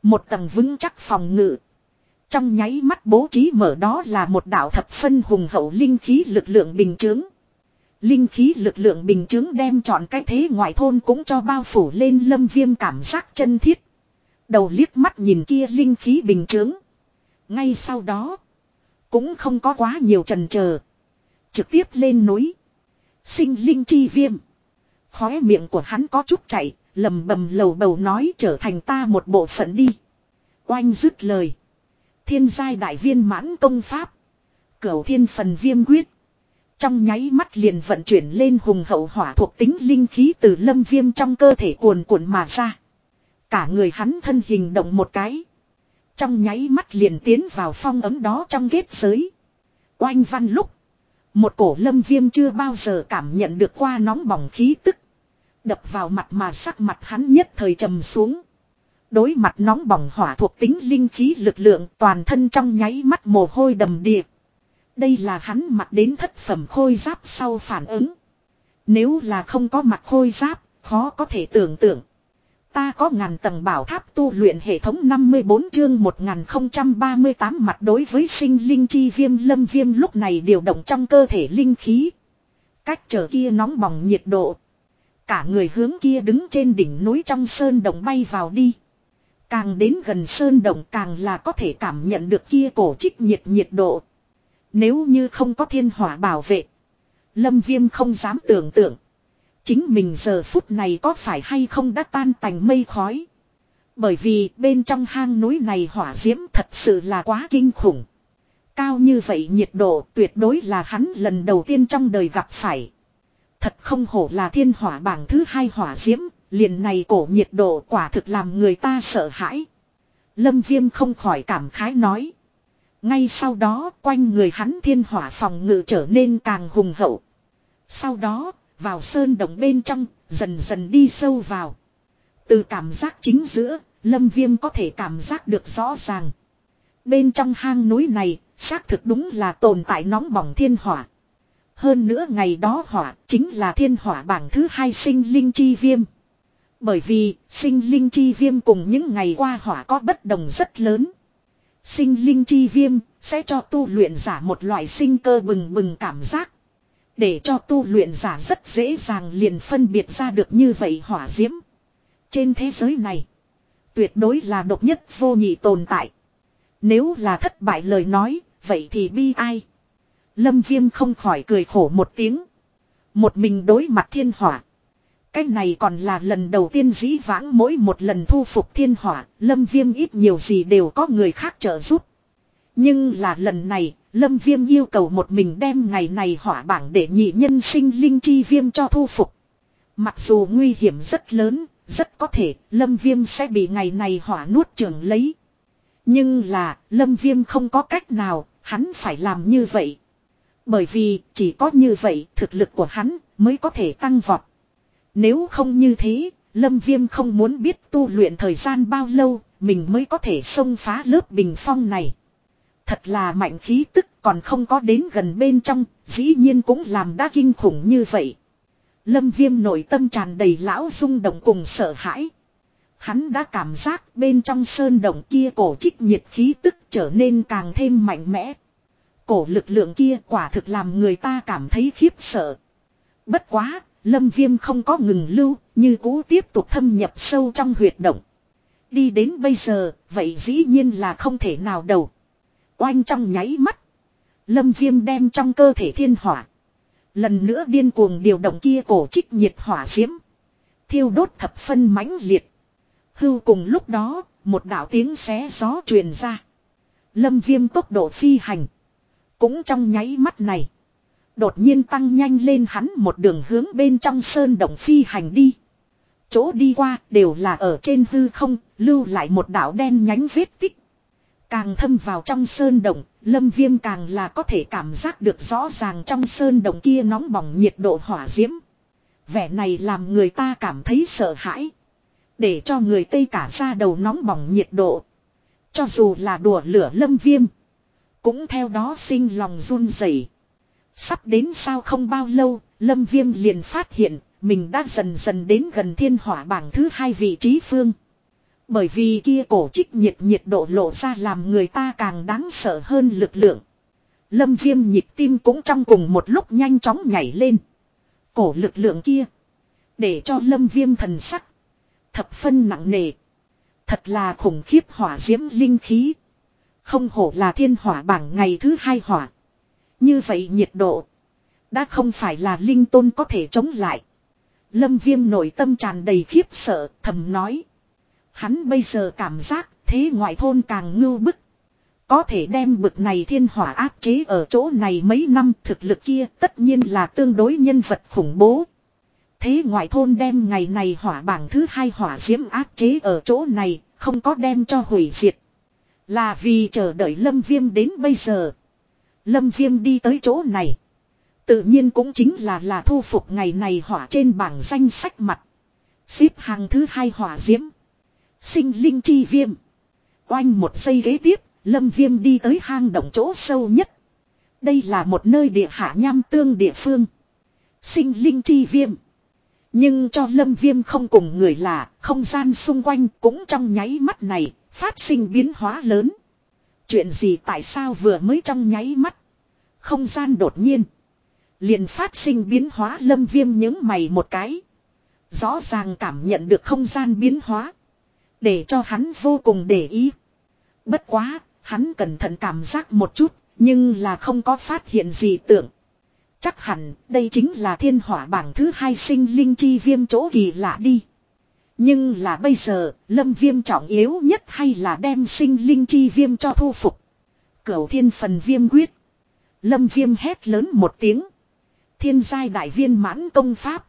[SPEAKER 1] Một tầng vững chắc phòng ngự. Trong nháy mắt bố trí mở đó là một đạo thập phân hùng hậu linh khí lực lượng bình chứng. Linh khí lực lượng bình chứng đem chọn cái thế ngoại thôn cũng cho bao phủ lên lâm viêm cảm giác chân thiết. Đầu liếc mắt nhìn kia linh khí bình chứng. Ngay sau đó. Cũng không có quá nhiều trần chờ Trực tiếp lên núi. Sinh linh chi viêm. Khóe miệng của hắn có chút chạy, lầm bầm lầu bầu nói trở thành ta một bộ phận đi. Oanh dứt lời. Thiên giai đại viên mãn công pháp. Cửu thiên phần viêm quyết. Trong nháy mắt liền vận chuyển lên hùng hậu hỏa thuộc tính linh khí từ lâm viêm trong cơ thể cuồn cuộn mà ra. Cả người hắn thân hình động một cái. Trong nháy mắt liền tiến vào phong ấm đó trong ghét giới. Oanh văn lúc. Một cổ lâm viêm chưa bao giờ cảm nhận được qua nóng bỏng khí tức. Đập vào mặt mà sắc mặt hắn nhất thời trầm xuống. Đối mặt nóng bỏng hỏa thuộc tính linh khí lực lượng toàn thân trong nháy mắt mồ hôi đầm điệp đây là hắn mặc đến thất phẩm khôi giáp sau phản ứng. Nếu là không có mặt khôi giáp, khó có thể tưởng tượng. Ta có ngàn tầng bảo tháp tu luyện hệ thống 54 chương 1038 mặt đối với sinh linh chi viêm lâm viêm lúc này điều động trong cơ thể linh khí. Cách trở kia nóng bỏng nhiệt độ. Cả người hướng kia đứng trên đỉnh núi trong sơn đồng bay vào đi. Càng đến gần sơn đồng càng là có thể cảm nhận được kia cổ trích nhiệt nhiệt độ. Nếu như không có thiên hỏa bảo vệ. Lâm viêm không dám tưởng tượng. Chính mình giờ phút này có phải hay không đã tan tành mây khói. Bởi vì bên trong hang núi này hỏa diễm thật sự là quá kinh khủng. Cao như vậy nhiệt độ tuyệt đối là hắn lần đầu tiên trong đời gặp phải. Thật không hổ là thiên hỏa bảng thứ hai hỏa diễm, liền này cổ nhiệt độ quả thực làm người ta sợ hãi. Lâm viêm không khỏi cảm khái nói. Ngay sau đó quanh người hắn thiên hỏa phòng ngự trở nên càng hùng hậu. Sau đó, vào sơn động bên trong, dần dần đi sâu vào. Từ cảm giác chính giữa, lâm viêm có thể cảm giác được rõ ràng. Bên trong hang núi này, xác thực đúng là tồn tại nóng bỏng thiên hỏa. Hơn nữa ngày đó hỏa chính là thiên hỏa bảng thứ hai sinh linh chi viêm. Bởi vì sinh linh chi viêm cùng những ngày qua hỏa có bất đồng rất lớn. Sinh linh chi viêm sẽ cho tu luyện giả một loại sinh cơ bừng bừng cảm giác. Để cho tu luyện giả rất dễ dàng liền phân biệt ra được như vậy hỏa diễm. Trên thế giới này, tuyệt đối là độc nhất vô nhị tồn tại. Nếu là thất bại lời nói, vậy thì bi ai. Lâm viêm không khỏi cười khổ một tiếng. Một mình đối mặt thiên hỏa. Cái này còn là lần đầu tiên dĩ vãng mỗi một lần thu phục thiên hỏa, lâm viêm ít nhiều gì đều có người khác trợ giúp. Nhưng là lần này, lâm viêm yêu cầu một mình đem ngày này hỏa bảng để nhị nhân sinh linh chi viêm cho thu phục. Mặc dù nguy hiểm rất lớn, rất có thể lâm viêm sẽ bị ngày này hỏa nuốt trường lấy. Nhưng là, lâm viêm không có cách nào, hắn phải làm như vậy. Bởi vì, chỉ có như vậy, thực lực của hắn mới có thể tăng vọt. Nếu không như thế, Lâm Viêm không muốn biết tu luyện thời gian bao lâu, mình mới có thể xông phá lớp bình phong này. Thật là mạnh khí tức còn không có đến gần bên trong, dĩ nhiên cũng làm đã kinh khủng như vậy. Lâm Viêm nội tâm tràn đầy lão rung động cùng sợ hãi. Hắn đã cảm giác bên trong sơn động kia cổ trích nhiệt khí tức trở nên càng thêm mạnh mẽ. Cổ lực lượng kia quả thực làm người ta cảm thấy khiếp sợ. Bất quá, Lâm Viêm không có ngừng lưu, như cũ tiếp tục thâm nhập sâu trong huyệt động. Đi đến bây giờ, vậy dĩ nhiên là không thể nào đầu. Oanh trong nháy mắt. Lâm Viêm đem trong cơ thể thiên hỏa. Lần nữa điên cuồng điều động kia cổ trích nhiệt hỏa diễm. Thiêu đốt thập phân mãnh liệt. Hưu cùng lúc đó, một đạo tiếng xé gió truyền ra. Lâm Viêm tốc độ phi hành. Cũng trong nháy mắt này. Đột nhiên tăng nhanh lên hắn một đường hướng bên trong sơn động phi hành đi. Chỗ đi qua đều là ở trên hư không, lưu lại một đảo đen nhánh vết tích. Càng thâm vào trong sơn động, lâm viêm càng là có thể cảm giác được rõ ràng trong sơn động kia nóng bỏng nhiệt độ hỏa diễm. Vẻ này làm người ta cảm thấy sợ hãi. Để cho người Tây cả ra đầu nóng bỏng nhiệt độ. Cho dù là đùa lửa lâm viêm. Cũng theo đó sinh lòng run rẩy Sắp đến sao không bao lâu, Lâm Viêm liền phát hiện, mình đã dần dần đến gần thiên hỏa bảng thứ hai vị trí phương. Bởi vì kia cổ trích nhiệt nhiệt độ lộ ra làm người ta càng đáng sợ hơn lực lượng. Lâm Viêm nhịp tim cũng trong cùng một lúc nhanh chóng nhảy lên. Cổ lực lượng kia. Để cho Lâm Viêm thần sắc. Thập phân nặng nề. Thật là khủng khiếp hỏa diễm linh khí. Không hổ là thiên hỏa bảng ngày thứ hai hỏa. Như vậy nhiệt độ. Đã không phải là linh tôn có thể chống lại. Lâm viêm nội tâm tràn đầy khiếp sợ thầm nói. Hắn bây giờ cảm giác thế ngoại thôn càng ngưu bức. Có thể đem bực này thiên hỏa áp chế ở chỗ này mấy năm thực lực kia tất nhiên là tương đối nhân vật khủng bố. Thế ngoại thôn đem ngày này hỏa bảng thứ hai hỏa diễm áp chế ở chỗ này, không có đem cho hủy diệt. Là vì chờ đợi lâm viêm đến bây giờ. Lâm Viêm đi tới chỗ này. Tự nhiên cũng chính là là thu phục ngày này hỏa trên bảng danh sách mặt. Xếp hàng thứ hai hỏa diễm. Sinh linh chi viêm. Oanh một giây ghế tiếp, Lâm Viêm đi tới hang động chỗ sâu nhất. Đây là một nơi địa hạ nham tương địa phương. Sinh linh chi viêm. Nhưng cho Lâm Viêm không cùng người là, không gian xung quanh cũng trong nháy mắt này, phát sinh biến hóa lớn. Chuyện gì tại sao vừa mới trong nháy mắt. Không gian đột nhiên. liền phát sinh biến hóa lâm viêm những mày một cái. Rõ ràng cảm nhận được không gian biến hóa. Để cho hắn vô cùng để ý. Bất quá, hắn cẩn thận cảm giác một chút, nhưng là không có phát hiện gì tưởng. Chắc hẳn, đây chính là thiên hỏa bảng thứ hai sinh linh chi viêm chỗ kỳ lạ đi. Nhưng là bây giờ, lâm viêm trọng yếu nhất hay là đem sinh linh chi viêm cho thu phục. Cửu thiên phần viêm quyết. Lâm viêm hét lớn một tiếng. Thiên giai đại viên mãn công pháp.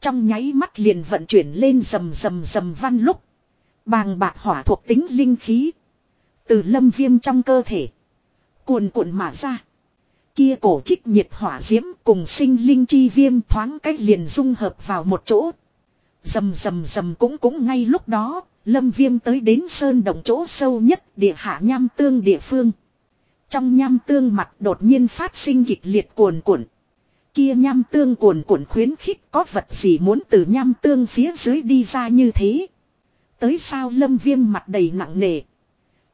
[SPEAKER 1] Trong nháy mắt liền vận chuyển lên rầm rầm rầm văn lúc. Bàng bạc hỏa thuộc tính linh khí. Từ lâm viêm trong cơ thể. Cuồn cuộn mà ra. Kia cổ trích nhiệt hỏa diễm cùng sinh linh chi viêm thoáng cách liền dung hợp vào một chỗ Dầm dầm dầm cũng cũng ngay lúc đó, lâm viêm tới đến sơn động chỗ sâu nhất địa hạ nham tương địa phương. Trong nham tương mặt đột nhiên phát sinh kịch liệt cuồn cuộn. Kia nham tương cuồn cuộn khuyến khích có vật gì muốn từ nham tương phía dưới đi ra như thế. Tới sao lâm viêm mặt đầy nặng nề.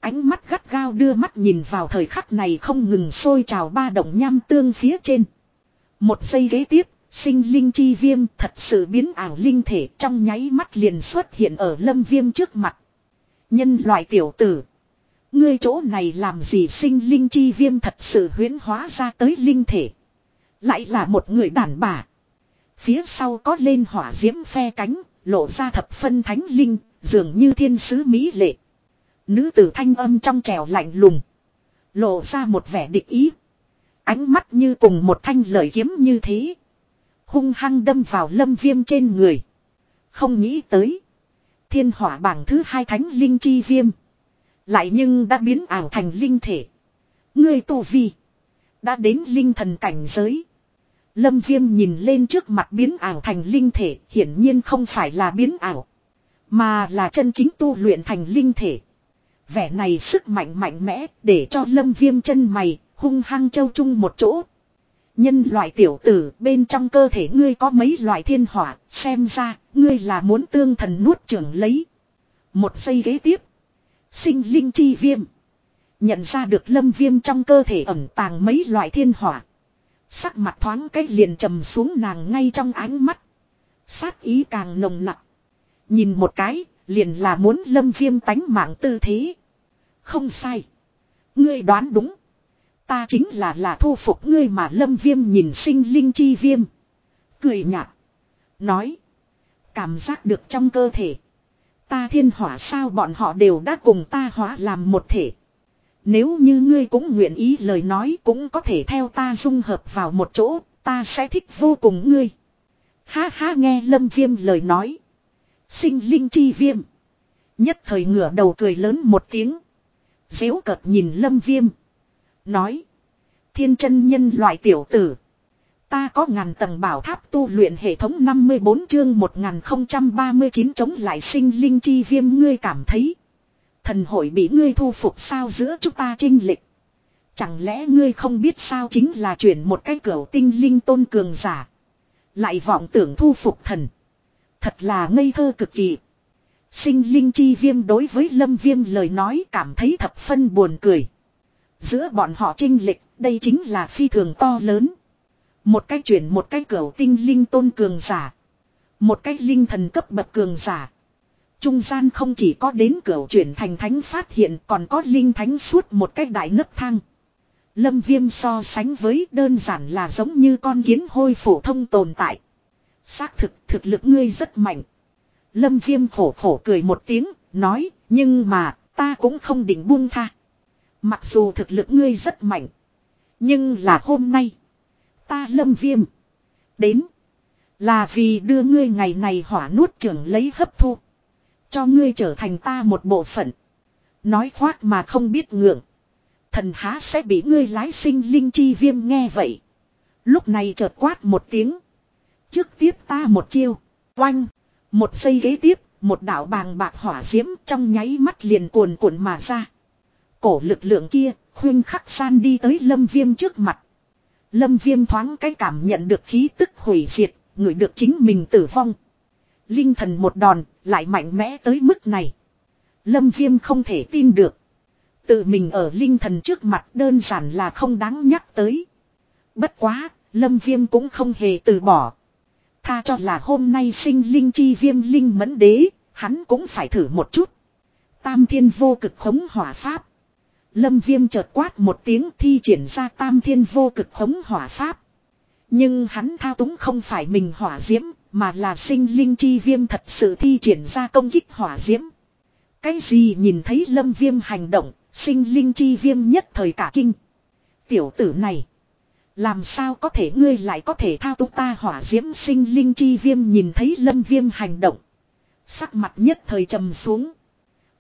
[SPEAKER 1] Ánh mắt gắt gao đưa mắt nhìn vào thời khắc này không ngừng sôi trào ba động nham tương phía trên. Một giây ghế tiếp, Sinh linh chi viêm thật sự biến ảo linh thể trong nháy mắt liền xuất hiện ở lâm viêm trước mặt. Nhân loại tiểu tử. Ngươi chỗ này làm gì sinh linh chi viêm thật sự huyến hóa ra tới linh thể. Lại là một người đàn bà. Phía sau có lên hỏa diễm phe cánh, lộ ra thập phân thánh linh, dường như thiên sứ mỹ lệ. Nữ tử thanh âm trong trèo lạnh lùng. Lộ ra một vẻ địch ý. Ánh mắt như cùng một thanh lời kiếm như thế. Hung hăng đâm vào lâm viêm trên người. Không nghĩ tới. Thiên hỏa bảng thứ hai thánh linh chi viêm. Lại nhưng đã biến ảo thành linh thể. Ngươi tu vi. Đã đến linh thần cảnh giới. Lâm viêm nhìn lên trước mặt biến ảo thành linh thể. Hiển nhiên không phải là biến ảo. Mà là chân chính tu luyện thành linh thể. Vẻ này sức mạnh mạnh mẽ để cho lâm viêm chân mày, hung hăng châu chung một chỗ. Nhân loại tiểu tử bên trong cơ thể ngươi có mấy loại thiên hỏa, xem ra, ngươi là muốn tương thần nuốt trưởng lấy. Một giây ghế tiếp. Sinh linh chi viêm. Nhận ra được lâm viêm trong cơ thể ẩn tàng mấy loại thiên hỏa. Sắc mặt thoáng cách liền trầm xuống nàng ngay trong ánh mắt. Sát ý càng nồng nặng. Nhìn một cái, liền là muốn lâm viêm tánh mạng tư thế. Không sai. Ngươi đoán đúng. Ta chính là là thu phục ngươi mà lâm viêm nhìn sinh linh chi viêm. Cười nhạt. Nói. Cảm giác được trong cơ thể. Ta thiên hỏa sao bọn họ đều đã cùng ta hóa làm một thể. Nếu như ngươi cũng nguyện ý lời nói cũng có thể theo ta dung hợp vào một chỗ, ta sẽ thích vô cùng ngươi. Ha ha nghe lâm viêm lời nói. Sinh linh chi viêm. Nhất thời ngửa đầu cười lớn một tiếng. Dễu cợt nhìn lâm viêm. Nói. Thiên chân nhân loại tiểu tử. Ta có ngàn tầng bảo tháp tu luyện hệ thống 54 chương 1039 chống lại sinh linh chi viêm ngươi cảm thấy. Thần hội bị ngươi thu phục sao giữa chúng ta trinh lịch. Chẳng lẽ ngươi không biết sao chính là chuyển một cái cửa tinh linh tôn cường giả. Lại vọng tưởng thu phục thần. Thật là ngây thơ cực kỳ. Sinh linh chi viêm đối với lâm viêm lời nói cảm thấy thập phân buồn cười. Giữa bọn họ trinh lịch, đây chính là phi thường to lớn. Một cách chuyển một cái cửa tinh linh tôn cường giả. Một cách linh thần cấp bậc cường giả. Trung gian không chỉ có đến cửa chuyển thành thánh phát hiện còn có linh thánh suốt một cách đại nấc thang. Lâm viêm so sánh với đơn giản là giống như con kiến hôi phổ thông tồn tại. Xác thực, thực lực ngươi rất mạnh. Lâm viêm khổ khổ cười một tiếng, nói, nhưng mà, ta cũng không định buông tha. Mặc dù thực lực ngươi rất mạnh. Nhưng là hôm nay. Ta lâm viêm. Đến. Là vì đưa ngươi ngày này hỏa nuốt trưởng lấy hấp thu. Cho ngươi trở thành ta một bộ phận. Nói khoác mà không biết ngượng. Thần há sẽ bị ngươi lái sinh linh chi viêm nghe vậy. Lúc này chợt quát một tiếng. Trước tiếp ta một chiêu. Oanh. Một giây ghế tiếp. Một đạo bàng bạc hỏa diễm trong nháy mắt liền cuồn cuộn mà ra. Cổ lực lượng kia, khuyên khắc san đi tới lâm viêm trước mặt. Lâm viêm thoáng cái cảm nhận được khí tức hủy diệt, người được chính mình tử vong. Linh thần một đòn, lại mạnh mẽ tới mức này. Lâm viêm không thể tin được. Tự mình ở linh thần trước mặt đơn giản là không đáng nhắc tới. Bất quá, lâm viêm cũng không hề từ bỏ. Tha cho là hôm nay sinh linh chi viêm linh mẫn đế, hắn cũng phải thử một chút. Tam thiên vô cực khống hỏa pháp. Lâm viêm chợt quát một tiếng thi triển ra tam thiên vô cực khống hỏa pháp. Nhưng hắn thao túng không phải mình hỏa diễm, mà là sinh linh chi viêm thật sự thi triển ra công kích hỏa diễm. Cái gì nhìn thấy lâm viêm hành động, sinh linh chi viêm nhất thời cả kinh. Tiểu tử này, làm sao có thể ngươi lại có thể thao túng ta hỏa diễm sinh linh chi viêm nhìn thấy lâm viêm hành động. Sắc mặt nhất thời trầm xuống.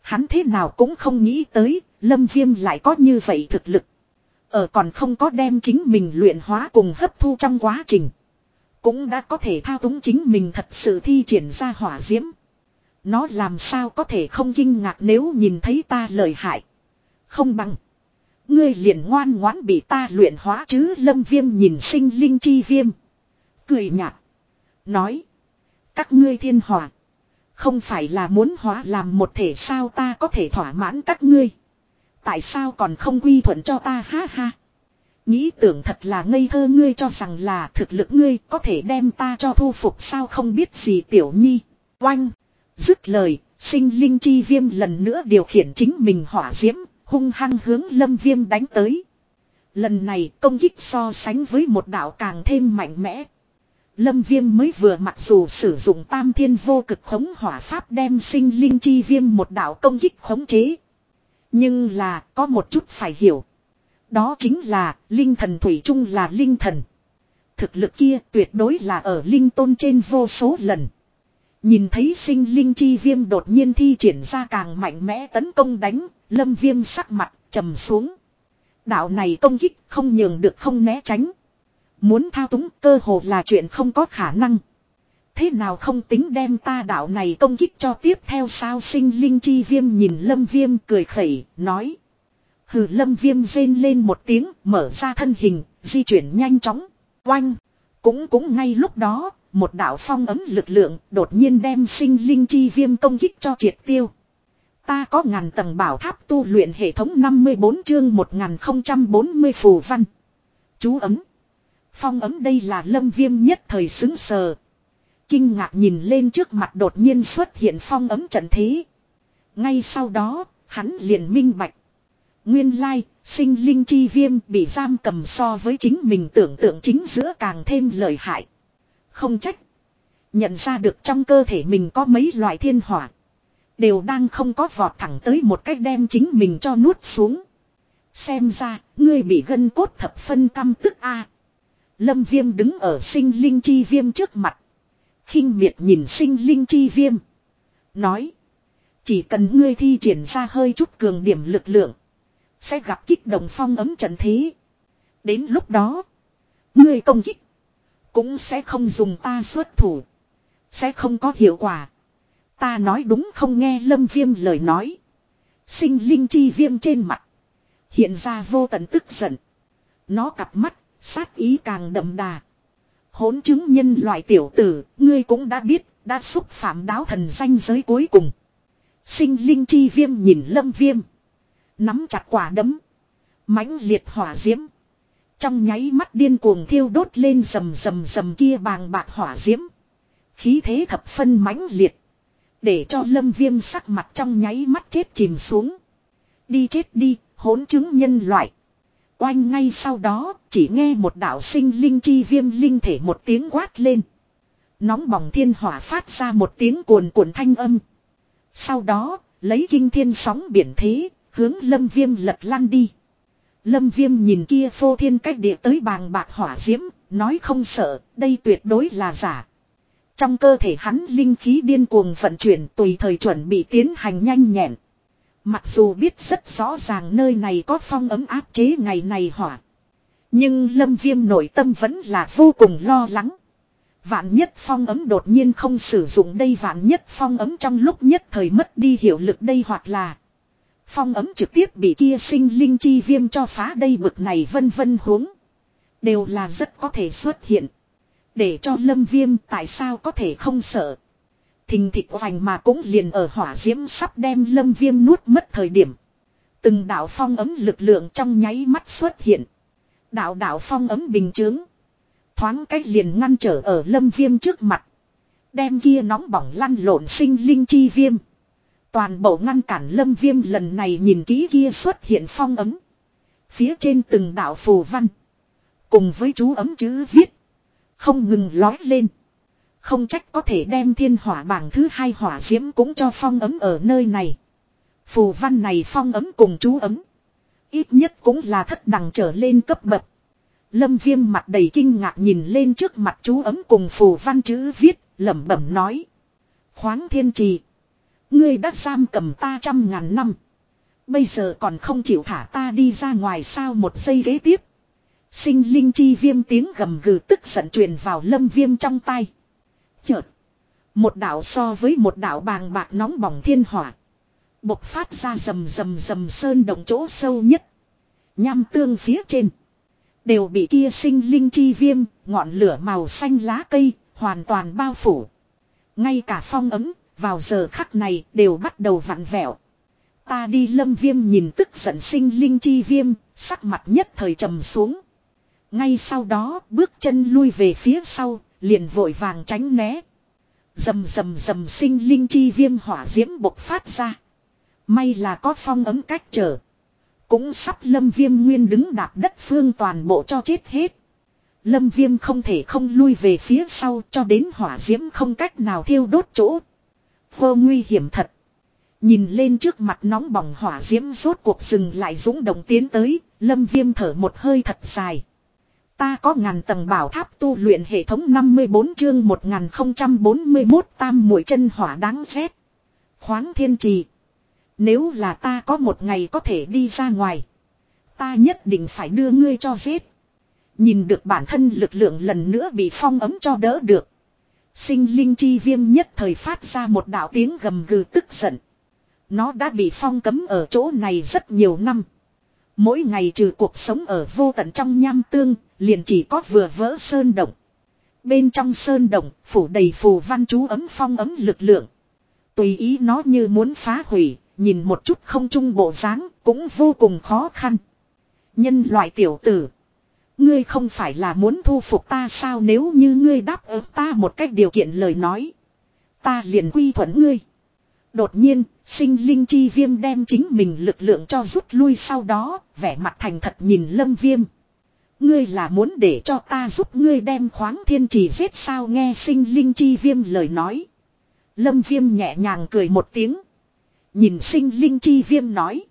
[SPEAKER 1] Hắn thế nào cũng không nghĩ tới, Lâm Viêm lại có như vậy thực lực. Ở còn không có đem chính mình luyện hóa cùng hấp thu trong quá trình. Cũng đã có thể thao túng chính mình thật sự thi triển ra hỏa diễm. Nó làm sao có thể không kinh ngạc nếu nhìn thấy ta lời hại. Không bằng. Ngươi liền ngoan ngoãn bị ta luyện hóa chứ lâm viêm nhìn sinh linh chi viêm. Cười nhạt. Nói. Các ngươi thiên hỏa. Không phải là muốn hóa làm một thể sao ta có thể thỏa mãn các ngươi. Tại sao còn không quy thuận cho ta ha ha. Nghĩ tưởng thật là ngây thơ ngươi cho rằng là thực lực ngươi có thể đem ta cho thu phục sao không biết gì tiểu nhi. Oanh. Dứt lời, sinh linh chi viêm lần nữa điều khiển chính mình hỏa diễm, hung hăng hướng lâm viêm đánh tới. Lần này công kích so sánh với một đạo càng thêm mạnh mẽ. Lâm viêm mới vừa mặc dù sử dụng tam thiên vô cực khống hỏa pháp đem sinh linh chi viêm một đạo công kích khống chế. Nhưng là có một chút phải hiểu. Đó chính là linh thần thủy chung là linh thần. Thực lực kia tuyệt đối là ở linh tôn trên vô số lần. Nhìn thấy sinh linh chi viêm đột nhiên thi triển ra càng mạnh mẽ tấn công đánh, lâm viêm sắc mặt, trầm xuống. Đạo này công kích không nhường được không né tránh. Muốn thao túng cơ hồ là chuyện không có khả năng. Thế nào không tính đem ta đạo này công kích cho tiếp theo sao sinh linh chi viêm nhìn lâm viêm cười khẩy, nói. Hừ lâm viêm rên lên một tiếng, mở ra thân hình, di chuyển nhanh chóng, oanh. Cũng cũng ngay lúc đó, một đạo phong ấm lực lượng đột nhiên đem sinh linh chi viêm công kích cho triệt tiêu. Ta có ngàn tầng bảo tháp tu luyện hệ thống 54 chương 1040 phù văn. Chú ấm. Phong ấm đây là lâm viêm nhất thời xứng sờ. Kinh ngạc nhìn lên trước mặt đột nhiên xuất hiện phong ấm trận thế. Ngay sau đó, hắn liền minh bạch. Nguyên lai, sinh linh chi viêm bị giam cầm so với chính mình tưởng tượng chính giữa càng thêm lợi hại. Không trách. Nhận ra được trong cơ thể mình có mấy loại thiên hỏa. Đều đang không có vọt thẳng tới một cách đem chính mình cho nuốt xuống. Xem ra, ngươi bị gân cốt thập phân căm tức a Lâm viêm đứng ở sinh linh chi viêm trước mặt. khinh miệt nhìn sinh linh chi viêm. Nói. Chỉ cần ngươi thi triển ra hơi chút cường điểm lực lượng. Sẽ gặp kích động phong ấm trận thế. Đến lúc đó. Ngươi công kích. Cũng sẽ không dùng ta xuất thủ. Sẽ không có hiệu quả. Ta nói đúng không nghe lâm viêm lời nói. Sinh linh chi viêm trên mặt. Hiện ra vô tận tức giận. Nó cặp mắt, sát ý càng đậm đà. Hốn chứng nhân loại tiểu tử, ngươi cũng đã biết, đã xúc phạm đáo thần danh giới cuối cùng. Sinh linh chi viêm nhìn lâm viêm. Nắm chặt quả đấm. mãnh liệt hỏa diễm. Trong nháy mắt điên cuồng thiêu đốt lên rầm rầm rầm kia bàng bạc hỏa diễm. Khí thế thập phân mãnh liệt. Để cho lâm viêm sắc mặt trong nháy mắt chết chìm xuống. Đi chết đi, hỗn chứng nhân loại. Oanh ngay sau đó, chỉ nghe một đạo sinh linh chi viêm linh thể một tiếng quát lên. Nóng bỏng thiên hỏa phát ra một tiếng cuồn cuộn thanh âm. Sau đó, lấy kinh thiên sóng biển thế, hướng lâm viêm lật lăn đi. Lâm viêm nhìn kia phô thiên cách địa tới bàng bạc hỏa diễm, nói không sợ, đây tuyệt đối là giả. Trong cơ thể hắn linh khí điên cuồng vận chuyển tùy thời chuẩn bị tiến hành nhanh nhẹn. Mặc dù biết rất rõ ràng nơi này có phong ấm áp chế ngày này hỏa. Nhưng lâm viêm nội tâm vẫn là vô cùng lo lắng. Vạn nhất phong ấm đột nhiên không sử dụng đây, vạn nhất phong ấm trong lúc nhất thời mất đi hiệu lực đây hoặc là Phong ấm trực tiếp bị kia sinh linh chi viêm cho phá đây bực này vân vân huống. Đều là rất có thể xuất hiện. Để cho lâm viêm tại sao có thể không sợ. Thình thịch vành mà cũng liền ở hỏa diễm sắp đem lâm viêm nuốt mất thời điểm. Từng đạo phong ấm lực lượng trong nháy mắt xuất hiện. Đạo đạo phong ấm bình chướng. Thoáng cách liền ngăn trở ở lâm viêm trước mặt. Đem kia nóng bỏng lăn lộn sinh linh chi viêm. Toàn bộ ngăn cản lâm viêm lần này nhìn kỹ kia xuất hiện phong ấm. Phía trên từng đạo phù văn. Cùng với chú ấm chữ viết. Không ngừng lói lên. Không trách có thể đem thiên hỏa bảng thứ hai hỏa diễm cũng cho phong ấm ở nơi này. Phù văn này phong ấm cùng chú ấm. Ít nhất cũng là thất đẳng trở lên cấp bậc. Lâm viêm mặt đầy kinh ngạc nhìn lên trước mặt chú ấm cùng phù văn chữ viết, lẩm bẩm nói. Khoáng thiên trì. Ngươi đã giam cầm ta trăm ngàn năm. Bây giờ còn không chịu thả ta đi ra ngoài sao một giây ghế tiếp. Sinh linh chi viêm tiếng gầm gừ tức giận truyền vào lâm viêm trong tay. Chợt. Một đảo so với một đảo bàng bạc nóng bỏng thiên hỏa. Bộc phát ra rầm rầm rầm sơn động chỗ sâu nhất. Nham tương phía trên. Đều bị kia sinh linh chi viêm, ngọn lửa màu xanh lá cây, hoàn toàn bao phủ. Ngay cả phong ấm, vào giờ khắc này đều bắt đầu vặn vẹo. Ta đi lâm viêm nhìn tức giận sinh linh chi viêm, sắc mặt nhất thời trầm xuống. Ngay sau đó bước chân lui về phía sau, liền vội vàng tránh né. Dầm dầm dầm sinh linh chi viêm hỏa diễm bộc phát ra. May là có phong ấm cách trở. Cũng sắp lâm viêm nguyên đứng đạp đất phương toàn bộ cho chết hết. Lâm viêm không thể không lui về phía sau cho đến hỏa diễm không cách nào thiêu đốt chỗ. Vô nguy hiểm thật. Nhìn lên trước mặt nóng bỏng hỏa diễm rốt cuộc rừng lại dũng động tiến tới, lâm viêm thở một hơi thật dài. Ta có ngàn tầng bảo tháp tu luyện hệ thống 54 chương 1041 tam mũi chân hỏa đáng ghét. Khoáng thiên trì. Nếu là ta có một ngày có thể đi ra ngoài. Ta nhất định phải đưa ngươi cho giết. Nhìn được bản thân lực lượng lần nữa bị phong ấm cho đỡ được. Sinh linh chi viêm nhất thời phát ra một đạo tiếng gầm gừ tức giận. Nó đã bị phong cấm ở chỗ này rất nhiều năm. Mỗi ngày trừ cuộc sống ở vô tận trong nham tương, liền chỉ có vừa vỡ sơn động. Bên trong sơn động, phủ đầy phù văn chú ấm phong ấm lực lượng. Tùy ý nó như muốn phá hủy, nhìn một chút không trung bộ dáng cũng vô cùng khó khăn. Nhân loại tiểu tử. Ngươi không phải là muốn thu phục ta sao nếu như ngươi đáp ứng ta một cách điều kiện lời nói. Ta liền quy thuận ngươi. Đột nhiên, sinh linh chi viêm đem chính mình lực lượng cho rút lui sau đó, vẻ mặt thành thật nhìn lâm viêm. Ngươi là muốn để cho ta giúp ngươi đem khoáng thiên trì giết sao nghe sinh linh chi viêm lời nói. Lâm viêm nhẹ nhàng cười một tiếng. Nhìn sinh linh chi viêm nói.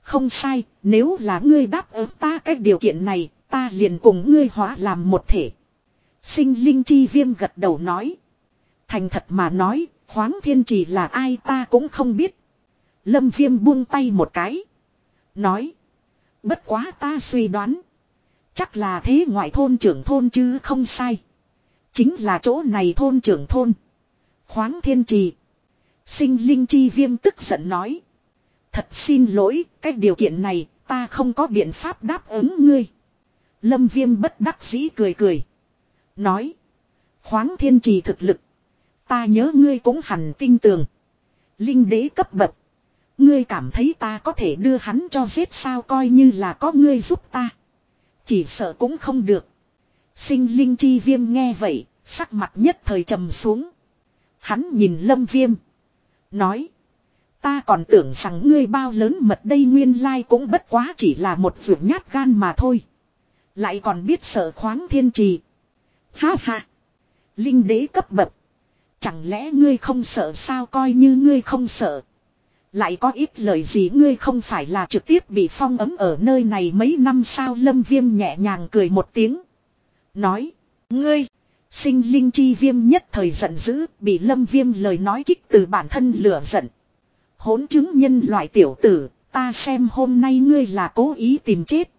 [SPEAKER 1] Không sai, nếu là ngươi đáp ứng ta cái điều kiện này, ta liền cùng ngươi hóa làm một thể. Sinh linh chi viêm gật đầu nói. Thành thật mà nói, khoáng thiên trì là ai ta cũng không biết. Lâm viêm buông tay một cái. Nói. Bất quá ta suy đoán. Chắc là thế ngoại thôn trưởng thôn chứ không sai. Chính là chỗ này thôn trưởng thôn. Khoáng thiên trì. Sinh linh chi viêm tức giận nói. Thật xin lỗi, cái điều kiện này, ta không có biện pháp đáp ứng ngươi. Lâm viêm bất đắc dĩ cười cười. Nói. Khoáng thiên trì thực lực. Ta nhớ ngươi cũng hẳn tin tưởng. Linh đế cấp bậc. Ngươi cảm thấy ta có thể đưa hắn cho giết sao coi như là có ngươi giúp ta. Chỉ sợ cũng không được. Sinh linh chi viêm nghe vậy, sắc mặt nhất thời trầm xuống. Hắn nhìn lâm viêm. Nói. Ta còn tưởng rằng ngươi bao lớn mật đây nguyên lai cũng bất quá chỉ là một vượt nhát gan mà thôi. Lại còn biết sợ khoáng thiên trì. Ha ha. Linh đế cấp bậc. Chẳng lẽ ngươi không sợ sao coi như ngươi không sợ. Lại có ít lời gì ngươi không phải là trực tiếp bị phong ấm ở nơi này mấy năm sao lâm viêm nhẹ nhàng cười một tiếng. Nói. Ngươi. Sinh linh chi viêm nhất thời giận dữ bị lâm viêm lời nói kích từ bản thân lửa giận. Hốn chứng nhân loại tiểu tử, ta xem hôm nay ngươi là cố ý tìm chết.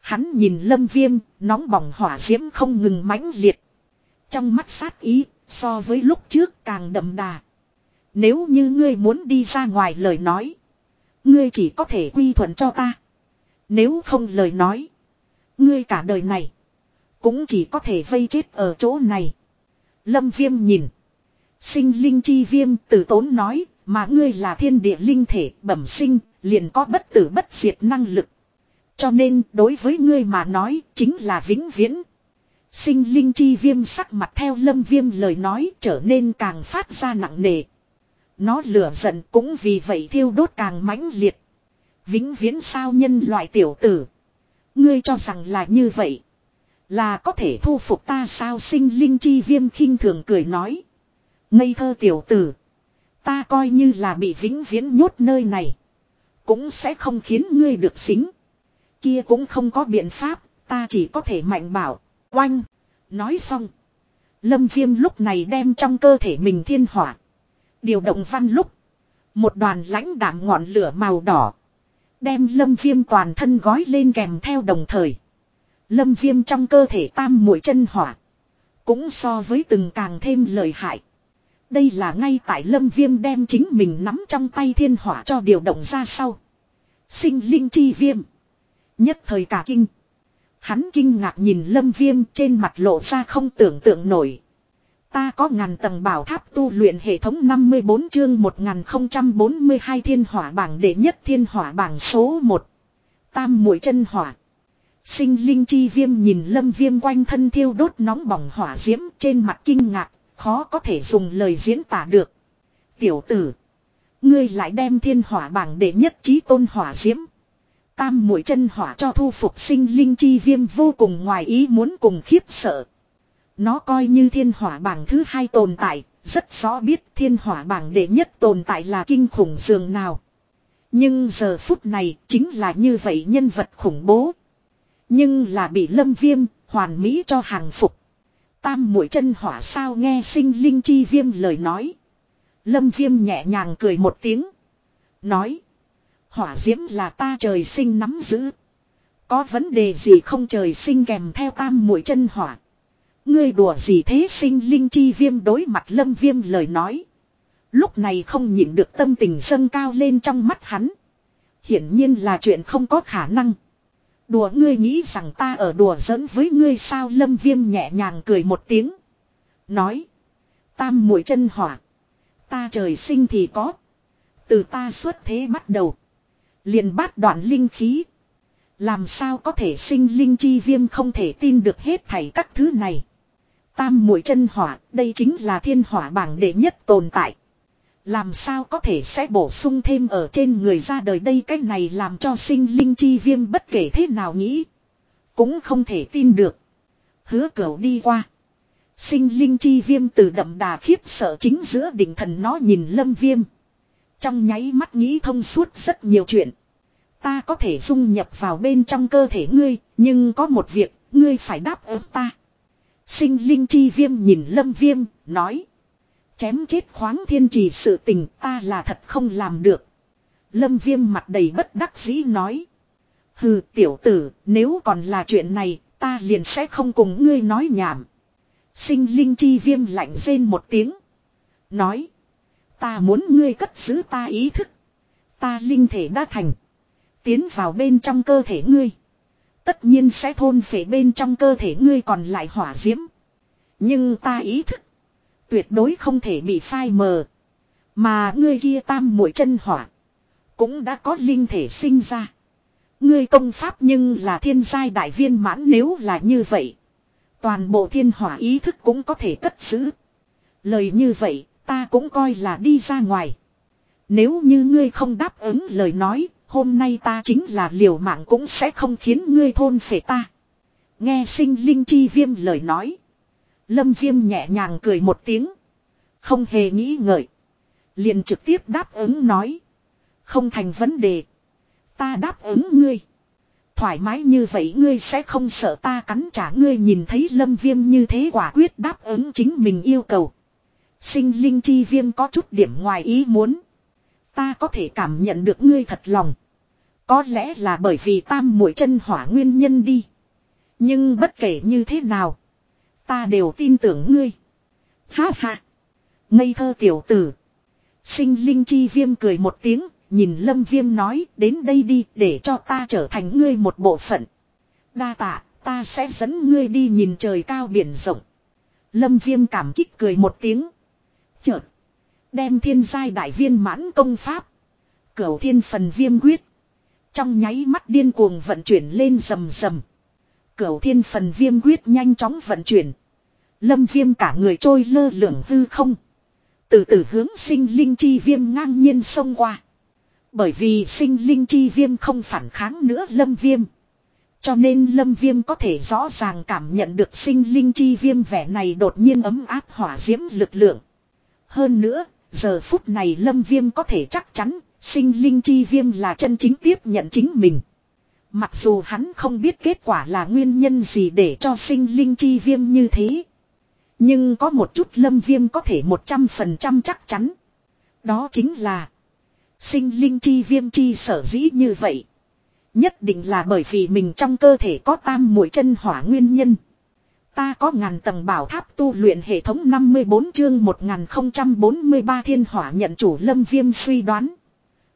[SPEAKER 1] Hắn nhìn lâm viêm, nóng bỏng hỏa diễm không ngừng mãnh liệt. Trong mắt sát ý, so với lúc trước càng đậm đà. Nếu như ngươi muốn đi ra ngoài lời nói. Ngươi chỉ có thể quy thuận cho ta. Nếu không lời nói. Ngươi cả đời này. Cũng chỉ có thể vây chết ở chỗ này. Lâm viêm nhìn. Sinh linh chi viêm tử tốn nói. Mà ngươi là thiên địa linh thể, bẩm sinh. Liền có bất tử bất diệt năng lực. Cho nên, đối với ngươi mà nói, chính là vĩnh viễn. Sinh linh chi viêm sắc mặt theo lâm viêm lời nói trở nên càng phát ra nặng nề. Nó lửa giận cũng vì vậy thiêu đốt càng mãnh liệt. Vĩnh viễn sao nhân loại tiểu tử. Ngươi cho rằng là như vậy. Là có thể thu phục ta sao sinh linh chi viêm khinh thường cười nói. Ngây thơ tiểu tử. Ta coi như là bị vĩnh viễn nhốt nơi này. Cũng sẽ không khiến ngươi được xính. Kia cũng không có biện pháp. Ta chỉ có thể mạnh bảo. Oanh. Nói xong. Lâm viêm lúc này đem trong cơ thể mình thiên hỏa. Điều động văn lúc. Một đoàn lãnh đảm ngọn lửa màu đỏ. Đem lâm viêm toàn thân gói lên kèm theo đồng thời. Lâm viêm trong cơ thể tam mũi chân hỏa. Cũng so với từng càng thêm lợi hại. Đây là ngay tại lâm viêm đem chính mình nắm trong tay thiên hỏa cho điều động ra sau. Sinh linh chi viêm. Nhất thời cả kinh. Hắn kinh ngạc nhìn lâm viêm trên mặt lộ ra không tưởng tượng nổi. Ta có ngàn tầng bảo tháp tu luyện hệ thống 54 chương 1042 thiên hỏa bảng đệ nhất thiên hỏa bảng số 1. Tam mũi chân hỏa. Sinh linh chi viêm nhìn lâm viêm quanh thân thiêu đốt nóng bỏng hỏa diễm trên mặt kinh ngạc, khó có thể dùng lời diễn tả được. Tiểu tử. Ngươi lại đem thiên hỏa bảng đệ nhất trí tôn hỏa diễm. Tam mũi chân hỏa cho thu phục sinh linh chi viêm vô cùng ngoài ý muốn cùng khiếp sợ. Nó coi như thiên hỏa bảng thứ hai tồn tại, rất rõ biết thiên hỏa bảng đệ nhất tồn tại là kinh khủng dường nào. Nhưng giờ phút này chính là như vậy nhân vật khủng bố. Nhưng là bị lâm viêm, hoàn mỹ cho hàng phục. Tam mũi chân hỏa sao nghe sinh linh chi viêm lời nói. Lâm viêm nhẹ nhàng cười một tiếng. Nói. Hỏa diễm là ta trời sinh nắm giữ. Có vấn đề gì không trời sinh kèm theo tam mũi chân hỏa. Ngươi đùa gì thế sinh linh chi viêm đối mặt lâm viêm lời nói. Lúc này không nhịn được tâm tình dâng cao lên trong mắt hắn. Hiển nhiên là chuyện không có khả năng. Đùa ngươi nghĩ rằng ta ở đùa giỡn với ngươi sao lâm viêm nhẹ nhàng cười một tiếng. Nói. Tam mũi chân hỏa. Ta trời sinh thì có. Từ ta xuất thế bắt đầu. liền bát đoạn linh khí. Làm sao có thể sinh linh chi viêm không thể tin được hết thảy các thứ này. Tam mũi chân hỏa, đây chính là thiên hỏa bảng đệ nhất tồn tại. Làm sao có thể sẽ bổ sung thêm ở trên người ra đời đây cái này làm cho sinh linh chi viêm bất kể thế nào nghĩ. Cũng không thể tin được. Hứa cửu đi qua. Sinh linh chi viêm từ đậm đà khiếp sợ chính giữa đỉnh thần nó nhìn lâm viêm. Trong nháy mắt nghĩ thông suốt rất nhiều chuyện. Ta có thể dung nhập vào bên trong cơ thể ngươi, nhưng có một việc, ngươi phải đáp ứng ta. Sinh linh chi viêm nhìn lâm viêm, nói. Chém chết khoáng thiên trì sự tình ta là thật không làm được. Lâm viêm mặt đầy bất đắc dĩ nói. Hừ tiểu tử, nếu còn là chuyện này, ta liền sẽ không cùng ngươi nói nhảm. Sinh linh chi viêm lạnh rên một tiếng. Nói. Ta muốn ngươi cất giữ ta ý thức. Ta linh thể đã thành. Tiến vào bên trong cơ thể ngươi. Tất nhiên sẽ thôn phệ bên trong cơ thể ngươi còn lại hỏa diễm. Nhưng ta ý thức. Tuyệt đối không thể bị phai mờ. Mà ngươi kia tam mũi chân hỏa. Cũng đã có linh thể sinh ra. Ngươi công pháp nhưng là thiên giai đại viên mãn nếu là như vậy. Toàn bộ thiên hỏa ý thức cũng có thể cất giữ. Lời như vậy, ta cũng coi là đi ra ngoài. Nếu như ngươi không đáp ứng lời nói, hôm nay ta chính là liều mạng cũng sẽ không khiến ngươi thôn phệ ta. Nghe sinh linh chi viêm lời nói. Lâm viêm nhẹ nhàng cười một tiếng. Không hề nghĩ ngợi. liền trực tiếp đáp ứng nói. Không thành vấn đề. Ta đáp ứng ngươi. Thoải mái như vậy ngươi sẽ không sợ ta cắn trả ngươi nhìn thấy lâm viêm như thế quả quyết đáp ứng chính mình yêu cầu. Sinh linh chi viêm có chút điểm ngoài ý muốn. Ta có thể cảm nhận được ngươi thật lòng. Có lẽ là bởi vì tam mũi chân hỏa nguyên nhân đi. Nhưng bất kể như thế nào. Ta đều tin tưởng ngươi. Ha ha. Ngây thơ tiểu tử. Sinh linh chi viêm cười một tiếng, nhìn lâm viêm nói đến đây đi để cho ta trở thành ngươi một bộ phận. Đa tạ, ta sẽ dẫn ngươi đi nhìn trời cao biển rộng. Lâm viêm cảm kích cười một tiếng. Chợt. Đem thiên giai đại viên mãn công pháp. Cửu thiên phần viêm quyết. Trong nháy mắt điên cuồng vận chuyển lên rầm rầm. Cửu thiên phần viêm quyết nhanh chóng vận chuyển. Lâm viêm cả người trôi lơ lửng hư không. Từ từ hướng sinh linh chi viêm ngang nhiên xông qua. Bởi vì sinh linh chi viêm không phản kháng nữa lâm viêm. Cho nên lâm viêm có thể rõ ràng cảm nhận được sinh linh chi viêm vẻ này đột nhiên ấm áp hỏa diễm lực lượng. Hơn nữa, giờ phút này lâm viêm có thể chắc chắn, sinh linh chi viêm là chân chính tiếp nhận chính mình. Mặc dù hắn không biết kết quả là nguyên nhân gì để cho sinh linh chi viêm như thế. Nhưng có một chút lâm viêm có thể 100% chắc chắn. Đó chính là, sinh linh chi viêm chi sở dĩ như vậy. Nhất định là bởi vì mình trong cơ thể có tam mũi chân hỏa nguyên nhân. Ta có ngàn tầng bảo tháp tu luyện hệ thống 54 chương 1043 thiên hỏa nhận chủ lâm viêm suy đoán.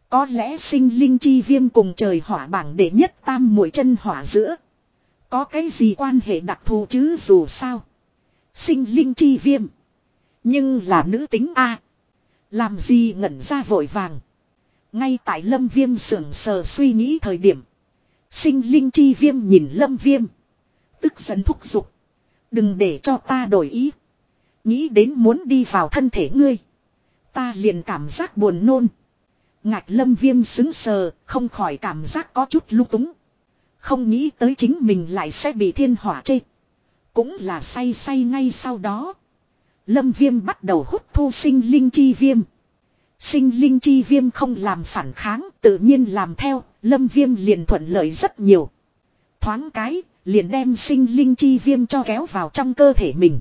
[SPEAKER 1] Có lẽ sinh linh chi viêm cùng trời hỏa bảng đệ nhất tam mũi chân hỏa giữa. Có cái gì quan hệ đặc thù chứ dù sao. Sinh linh chi viêm. Nhưng là nữ tính A. Làm gì ngẩn ra vội vàng. Ngay tại lâm viêm sưởng sờ suy nghĩ thời điểm. Sinh linh chi viêm nhìn lâm viêm. Tức giận thúc giục. Đừng để cho ta đổi ý. Nghĩ đến muốn đi vào thân thể ngươi. Ta liền cảm giác buồn nôn. Ngạch lâm viêm xứng sờ, không khỏi cảm giác có chút lung túng. Không nghĩ tới chính mình lại sẽ bị thiên hỏa chê. Cũng là say say ngay sau đó. Lâm viêm bắt đầu hút thu sinh linh chi viêm. Sinh linh chi viêm không làm phản kháng, tự nhiên làm theo, lâm viêm liền thuận lợi rất nhiều. Thoáng cái, liền đem sinh linh chi viêm cho kéo vào trong cơ thể mình.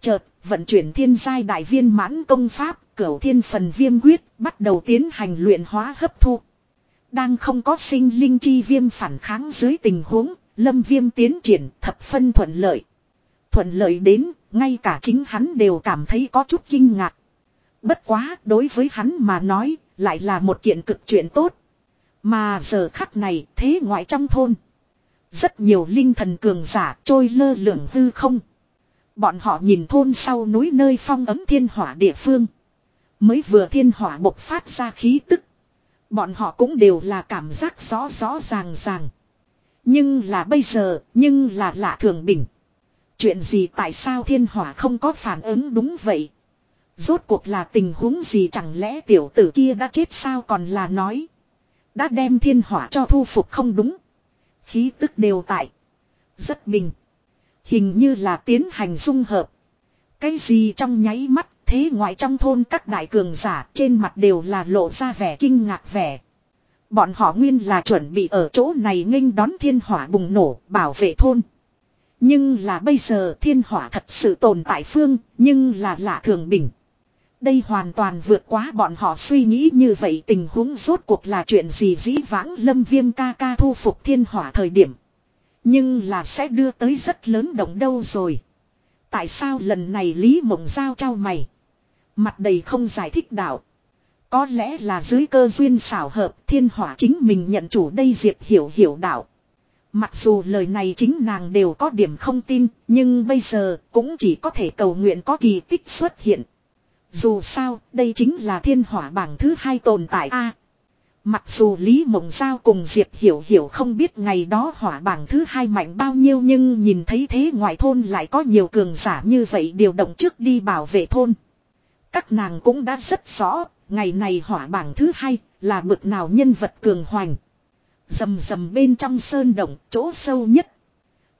[SPEAKER 1] Chợt, vận chuyển thiên giai đại viên mãn công pháp, cửu thiên phần viêm quyết, bắt đầu tiến hành luyện hóa hấp thu. Đang không có sinh linh chi viêm phản kháng dưới tình huống, lâm viêm tiến triển thập phân thuận lợi. Thuận lợi đến, ngay cả chính hắn đều cảm thấy có chút kinh ngạc. Bất quá, đối với hắn mà nói, lại là một kiện cực chuyện tốt. Mà giờ khắc này, thế ngoại trong thôn. Rất nhiều linh thần cường giả trôi lơ lửng hư không. Bọn họ nhìn thôn sau núi nơi phong ấm thiên hỏa địa phương. Mới vừa thiên hỏa bộc phát ra khí tức. Bọn họ cũng đều là cảm giác rõ rõ ràng ràng. Nhưng là bây giờ, nhưng là lạ thường bình. Chuyện gì tại sao thiên hỏa không có phản ứng đúng vậy? Rốt cuộc là tình huống gì chẳng lẽ tiểu tử kia đã chết sao còn là nói. Đã đem thiên hỏa cho thu phục không đúng. Khí tức đều tại. Rất bình. Hình như là tiến hành dung hợp. Cái gì trong nháy mắt thế ngoại trong thôn các đại cường giả trên mặt đều là lộ ra vẻ kinh ngạc vẻ. Bọn họ nguyên là chuẩn bị ở chỗ này nghênh đón thiên hỏa bùng nổ, bảo vệ thôn. Nhưng là bây giờ thiên hỏa thật sự tồn tại phương, nhưng là lạ thường bình. Đây hoàn toàn vượt quá bọn họ suy nghĩ như vậy, tình huống rốt cuộc là chuyện gì dĩ vãng lâm viêm ca ca thu phục thiên hỏa thời điểm. Nhưng là sẽ đưa tới rất lớn động đâu rồi. Tại sao lần này Lý Mộng Giao trao mày. Mặt đầy không giải thích đạo. Có lẽ là dưới cơ duyên xảo hợp thiên hỏa chính mình nhận chủ đây Diệp hiểu hiểu đạo. Mặc dù lời này chính nàng đều có điểm không tin, nhưng bây giờ cũng chỉ có thể cầu nguyện có kỳ tích xuất hiện. Dù sao, đây chính là thiên hỏa bảng thứ hai tồn tại a. mặc dù Lý Mộng Giao cùng Diệp Hiểu Hiểu không biết ngày đó hỏa bảng thứ hai mạnh bao nhiêu nhưng nhìn thấy thế ngoài thôn lại có nhiều cường giả như vậy điều động trước đi bảo vệ thôn. Các nàng cũng đã rất rõ, ngày này hỏa bảng thứ hai là bực nào nhân vật cường hoành. Dầm dầm bên trong sơn động, chỗ sâu nhất.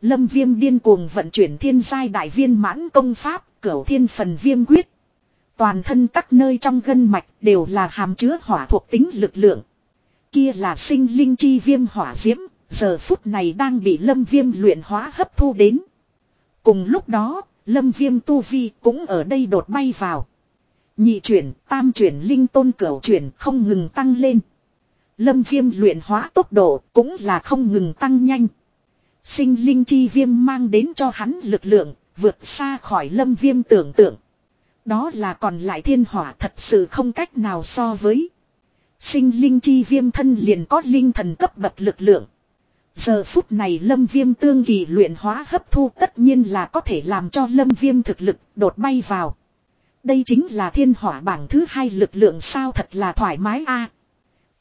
[SPEAKER 1] Lâm viêm điên cuồng vận chuyển thiên giai đại viên mãn công pháp, cửu thiên phần viêm quyết. Toàn thân các nơi trong gân mạch đều là hàm chứa hỏa thuộc tính lực lượng. Kia là sinh linh chi viêm hỏa diễm, giờ phút này đang bị lâm viêm luyện hóa hấp thu đến. Cùng lúc đó, lâm viêm tu vi cũng ở đây đột bay vào. Nhị chuyển, tam chuyển linh tôn cửu chuyển không ngừng tăng lên. Lâm viêm luyện hóa tốc độ cũng là không ngừng tăng nhanh. Sinh linh chi viêm mang đến cho hắn lực lượng, vượt xa khỏi lâm viêm tưởng tượng. Đó là còn lại thiên hỏa thật sự không cách nào so với. Sinh linh chi viêm thân liền có linh thần cấp bậc lực lượng. Giờ phút này lâm viêm tương kỳ luyện hóa hấp thu tất nhiên là có thể làm cho lâm viêm thực lực đột bay vào. Đây chính là thiên hỏa bảng thứ hai lực lượng sao thật là thoải mái a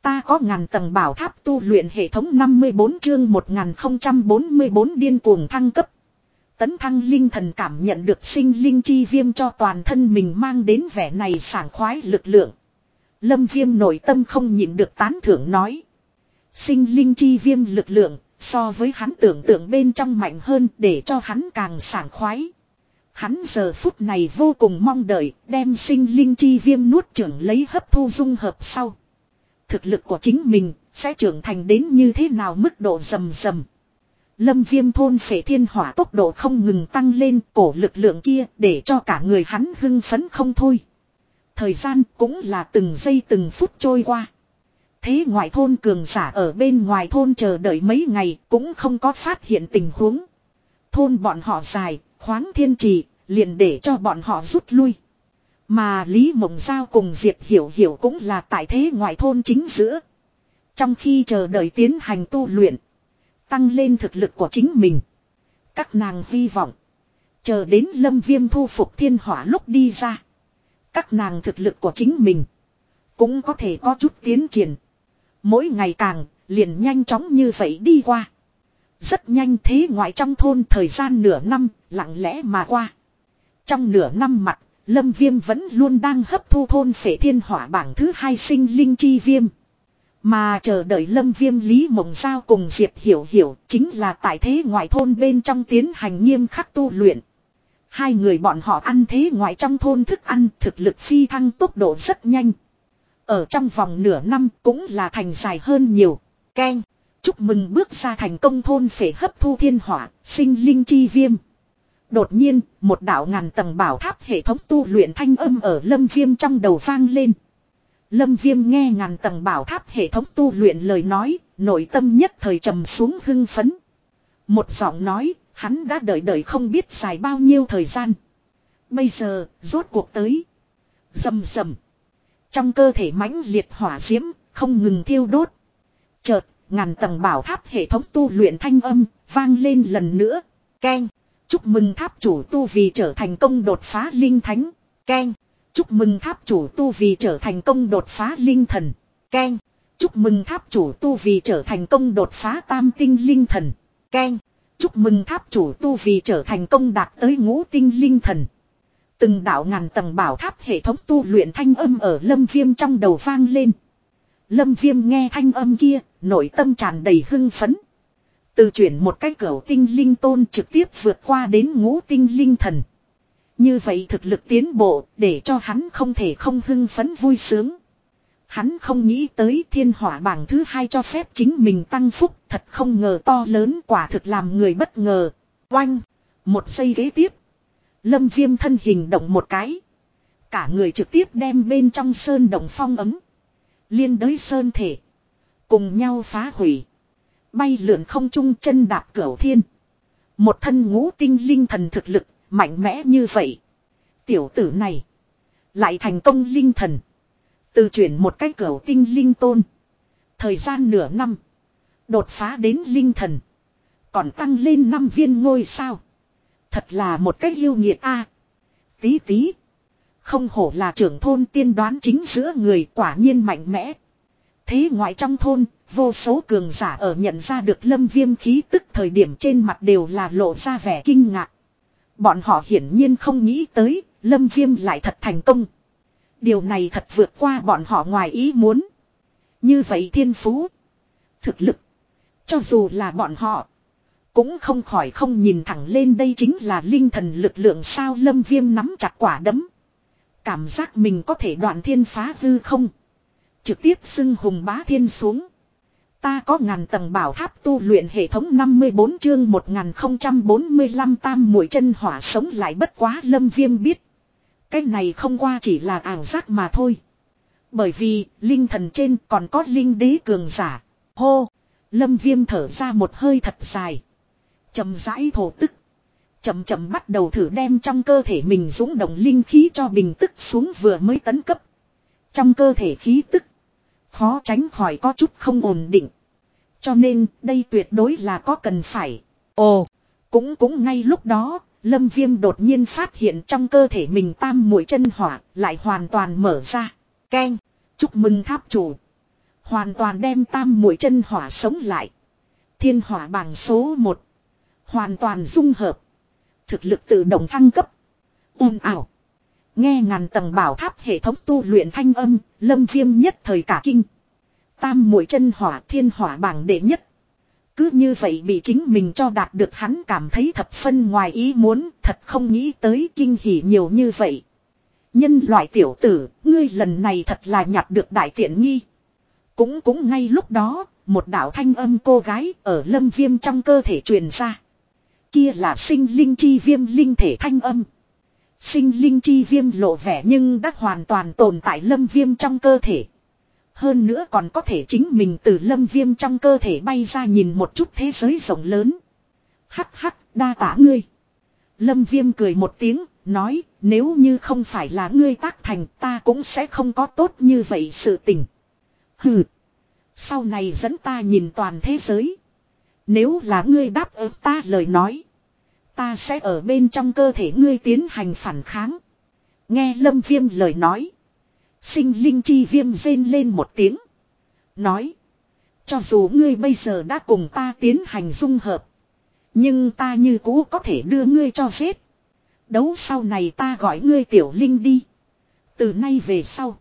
[SPEAKER 1] Ta có ngàn tầng bảo tháp tu luyện hệ thống 54 chương 1044 điên cuồng thăng cấp. Tấn thăng linh thần cảm nhận được sinh linh chi viêm cho toàn thân mình mang đến vẻ này sảng khoái lực lượng. Lâm viêm nội tâm không nhịn được tán thưởng nói. Sinh linh chi viêm lực lượng, so với hắn tưởng tượng bên trong mạnh hơn để cho hắn càng sảng khoái. Hắn giờ phút này vô cùng mong đợi đem sinh linh chi viêm nuốt trưởng lấy hấp thu dung hợp sau. Thực lực của chính mình sẽ trưởng thành đến như thế nào mức độ rầm rầm. Lâm viêm thôn phệ thiên hỏa tốc độ không ngừng tăng lên cổ lực lượng kia để cho cả người hắn hưng phấn không thôi. Thời gian cũng là từng giây từng phút trôi qua. Thế ngoại thôn cường giả ở bên ngoài thôn chờ đợi mấy ngày cũng không có phát hiện tình huống. Thôn bọn họ dài, khoáng thiên trì, liền để cho bọn họ rút lui. Mà Lý Mộng Giao cùng Diệp Hiểu Hiểu cũng là tại thế ngoại thôn chính giữa. Trong khi chờ đợi tiến hành tu luyện. Tăng lên thực lực của chính mình. Các nàng hy vọng. Chờ đến lâm viêm thu phục thiên hỏa lúc đi ra. Các nàng thực lực của chính mình. Cũng có thể có chút tiến triển. Mỗi ngày càng liền nhanh chóng như vậy đi qua. Rất nhanh thế ngoại trong thôn thời gian nửa năm lặng lẽ mà qua. Trong nửa năm mặt Lâm Viêm vẫn luôn đang hấp thu thôn phệ thiên hỏa bảng thứ hai sinh linh chi viêm. Mà chờ đợi Lâm Viêm Lý Mộng Giao cùng Diệp Hiểu Hiểu chính là tại thế ngoại thôn bên trong tiến hành nghiêm khắc tu luyện. Hai người bọn họ ăn thế ngoại trong thôn thức ăn thực lực phi thăng tốc độ rất nhanh. Ở trong vòng nửa năm cũng là thành dài hơn nhiều. Ken, chúc mừng bước ra thành công thôn phể hấp thu thiên hỏa, sinh linh chi viêm. Đột nhiên, một đạo ngàn tầng bảo tháp hệ thống tu luyện thanh âm ở lâm viêm trong đầu vang lên. Lâm viêm nghe ngàn tầng bảo tháp hệ thống tu luyện lời nói, nội tâm nhất thời trầm xuống hưng phấn. Một giọng nói, hắn đã đợi đợi không biết dài bao nhiêu thời gian. Bây giờ, rốt cuộc tới. Dầm dầm. Trong cơ thể mãnh liệt hỏa diễm, không ngừng thiêu đốt. Chợt, ngàn tầng bảo tháp hệ thống tu luyện thanh âm, vang lên lần nữa. Keng. Chúc mừng tháp chủ tu vì trở thành công đột phá linh thánh. Ken. Chúc mừng tháp chủ tu vì trở thành công đột phá linh thần. Ken. Chúc mừng tháp chủ tu vì trở thành công đột phá tam tinh linh thần. Ken. Chúc mừng tháp chủ tu vì trở thành công đạt tới ngũ tinh linh thần. Từng đạo ngàn tầng bảo tháp hệ thống tu luyện thanh âm ở lâm viêm trong đầu vang lên. Lâm viêm nghe thanh âm kia, nội tâm tràn đầy hưng phấn. Từ chuyển một cái cửa tinh linh tôn trực tiếp vượt qua đến ngũ tinh linh thần. Như vậy thực lực tiến bộ để cho hắn không thể không hưng phấn vui sướng. Hắn không nghĩ tới thiên hỏa bảng thứ hai cho phép chính mình tăng phúc, thật không ngờ to lớn quả thực làm người bất ngờ. Oanh! Một giây ghế tiếp. Lâm viêm thân hình động một cái. Cả người trực tiếp đem bên trong sơn động phong ấm. Liên đới sơn thể. Cùng nhau phá hủy. Bay lượn không trung chân đạp cửu thiên. Một thân ngũ tinh linh thần thực lực, mạnh mẽ như vậy. Tiểu tử này. Lại thành công linh thần. Từ chuyển một cái cửu tinh linh tôn. Thời gian nửa năm. Đột phá đến linh thần. Còn tăng lên năm viên ngôi sao. Thật là một cách yêu nghiệt a. Tí tí. Không hổ là trưởng thôn tiên đoán chính giữa người quả nhiên mạnh mẽ. Thế ngoại trong thôn, vô số cường giả ở nhận ra được lâm viêm khí tức thời điểm trên mặt đều là lộ ra vẻ kinh ngạc. Bọn họ hiển nhiên không nghĩ tới, lâm viêm lại thật thành công. Điều này thật vượt qua bọn họ ngoài ý muốn. Như vậy thiên phú, thực lực, cho dù là bọn họ, cũng không khỏi không nhìn thẳng lên đây chính là linh thần lực lượng sao lâm viêm nắm chặt quả đấm. Cảm giác mình có thể đoạn thiên phá hư không. Trực tiếp xưng hùng bá thiên xuống. Ta có ngàn tầng bảo tháp tu luyện hệ thống 54 chương 1045 tam mũi chân hỏa sống lại bất quá lâm viêm biết. Cái này không qua chỉ là ảo giác mà thôi. Bởi vì, linh thần trên còn có linh đế cường giả. Hô! Lâm viêm thở ra một hơi thật dài chậm rãi thổ tức. Chậm chậm bắt đầu thử đem trong cơ thể mình dũng động linh khí cho bình tức xuống vừa mới tấn cấp. Trong cơ thể khí tức. Khó tránh khỏi có chút không ổn định. Cho nên đây tuyệt đối là có cần phải. Ồ, cũng cũng ngay lúc đó, Lâm Viêm đột nhiên phát hiện trong cơ thể mình tam mũi chân hỏa lại hoàn toàn mở ra. Ken, chúc mừng tháp chủ. Hoàn toàn đem tam mũi chân hỏa sống lại. Thiên hỏa bảng số 1. Hoàn toàn dung hợp. Thực lực tự động thăng cấp. ồn ảo. Nghe ngàn tầng bảo tháp hệ thống tu luyện thanh âm, lâm viêm nhất thời cả kinh. Tam mũi chân hỏa thiên hỏa bảng đệ nhất. Cứ như vậy bị chính mình cho đạt được hắn cảm thấy thập phân ngoài ý muốn, thật không nghĩ tới kinh hỉ nhiều như vậy. Nhân loại tiểu tử, ngươi lần này thật là nhặt được đại tiện nghi. Cũng cũng ngay lúc đó, một đạo thanh âm cô gái ở lâm viêm trong cơ thể truyền ra. Kia là sinh linh chi viêm linh thể thanh âm. Sinh linh chi viêm lộ vẻ nhưng đã hoàn toàn tồn tại lâm viêm trong cơ thể. Hơn nữa còn có thể chính mình từ lâm viêm trong cơ thể bay ra nhìn một chút thế giới rộng lớn. Hắc hắc, đa tả ngươi. Lâm viêm cười một tiếng, nói, nếu như không phải là ngươi tác thành ta cũng sẽ không có tốt như vậy sự tình. Hừ. Sau này dẫn ta nhìn toàn thế giới. Nếu là ngươi đáp ứng ta lời nói. Ta sẽ ở bên trong cơ thể ngươi tiến hành phản kháng. Nghe lâm viêm lời nói. Sinh linh chi viêm rên lên một tiếng. Nói. Cho dù ngươi bây giờ đã cùng ta tiến hành dung hợp. Nhưng ta như cũ có thể đưa ngươi cho giết. Đấu sau này ta gọi ngươi tiểu linh đi. Từ nay về sau.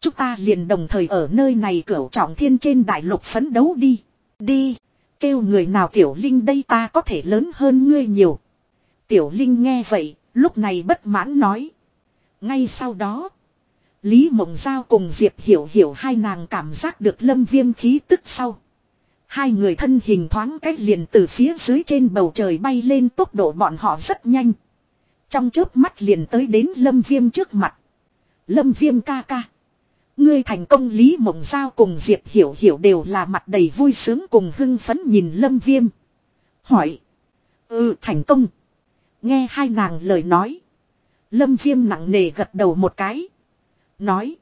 [SPEAKER 1] Chúng ta liền đồng thời ở nơi này cửu trọng thiên trên đại lục phấn đấu đi. Đi. Kêu người nào tiểu linh đây ta có thể lớn hơn ngươi nhiều. Tiểu linh nghe vậy, lúc này bất mãn nói. Ngay sau đó. Lý Mộng Giao cùng Diệp Hiểu Hiểu hai nàng cảm giác được lâm viêm khí tức sau. Hai người thân hình thoáng cách liền từ phía dưới trên bầu trời bay lên tốc độ bọn họ rất nhanh. Trong chớp mắt liền tới đến lâm viêm trước mặt. Lâm viêm ca ca. Ngươi thành công Lý Mộng Giao cùng Diệp Hiểu Hiểu đều là mặt đầy vui sướng cùng hưng phấn nhìn lâm viêm. Hỏi. Ừ thành công. Nghe hai nàng lời nói. Lâm viêm nặng nề gật đầu một cái. Nói.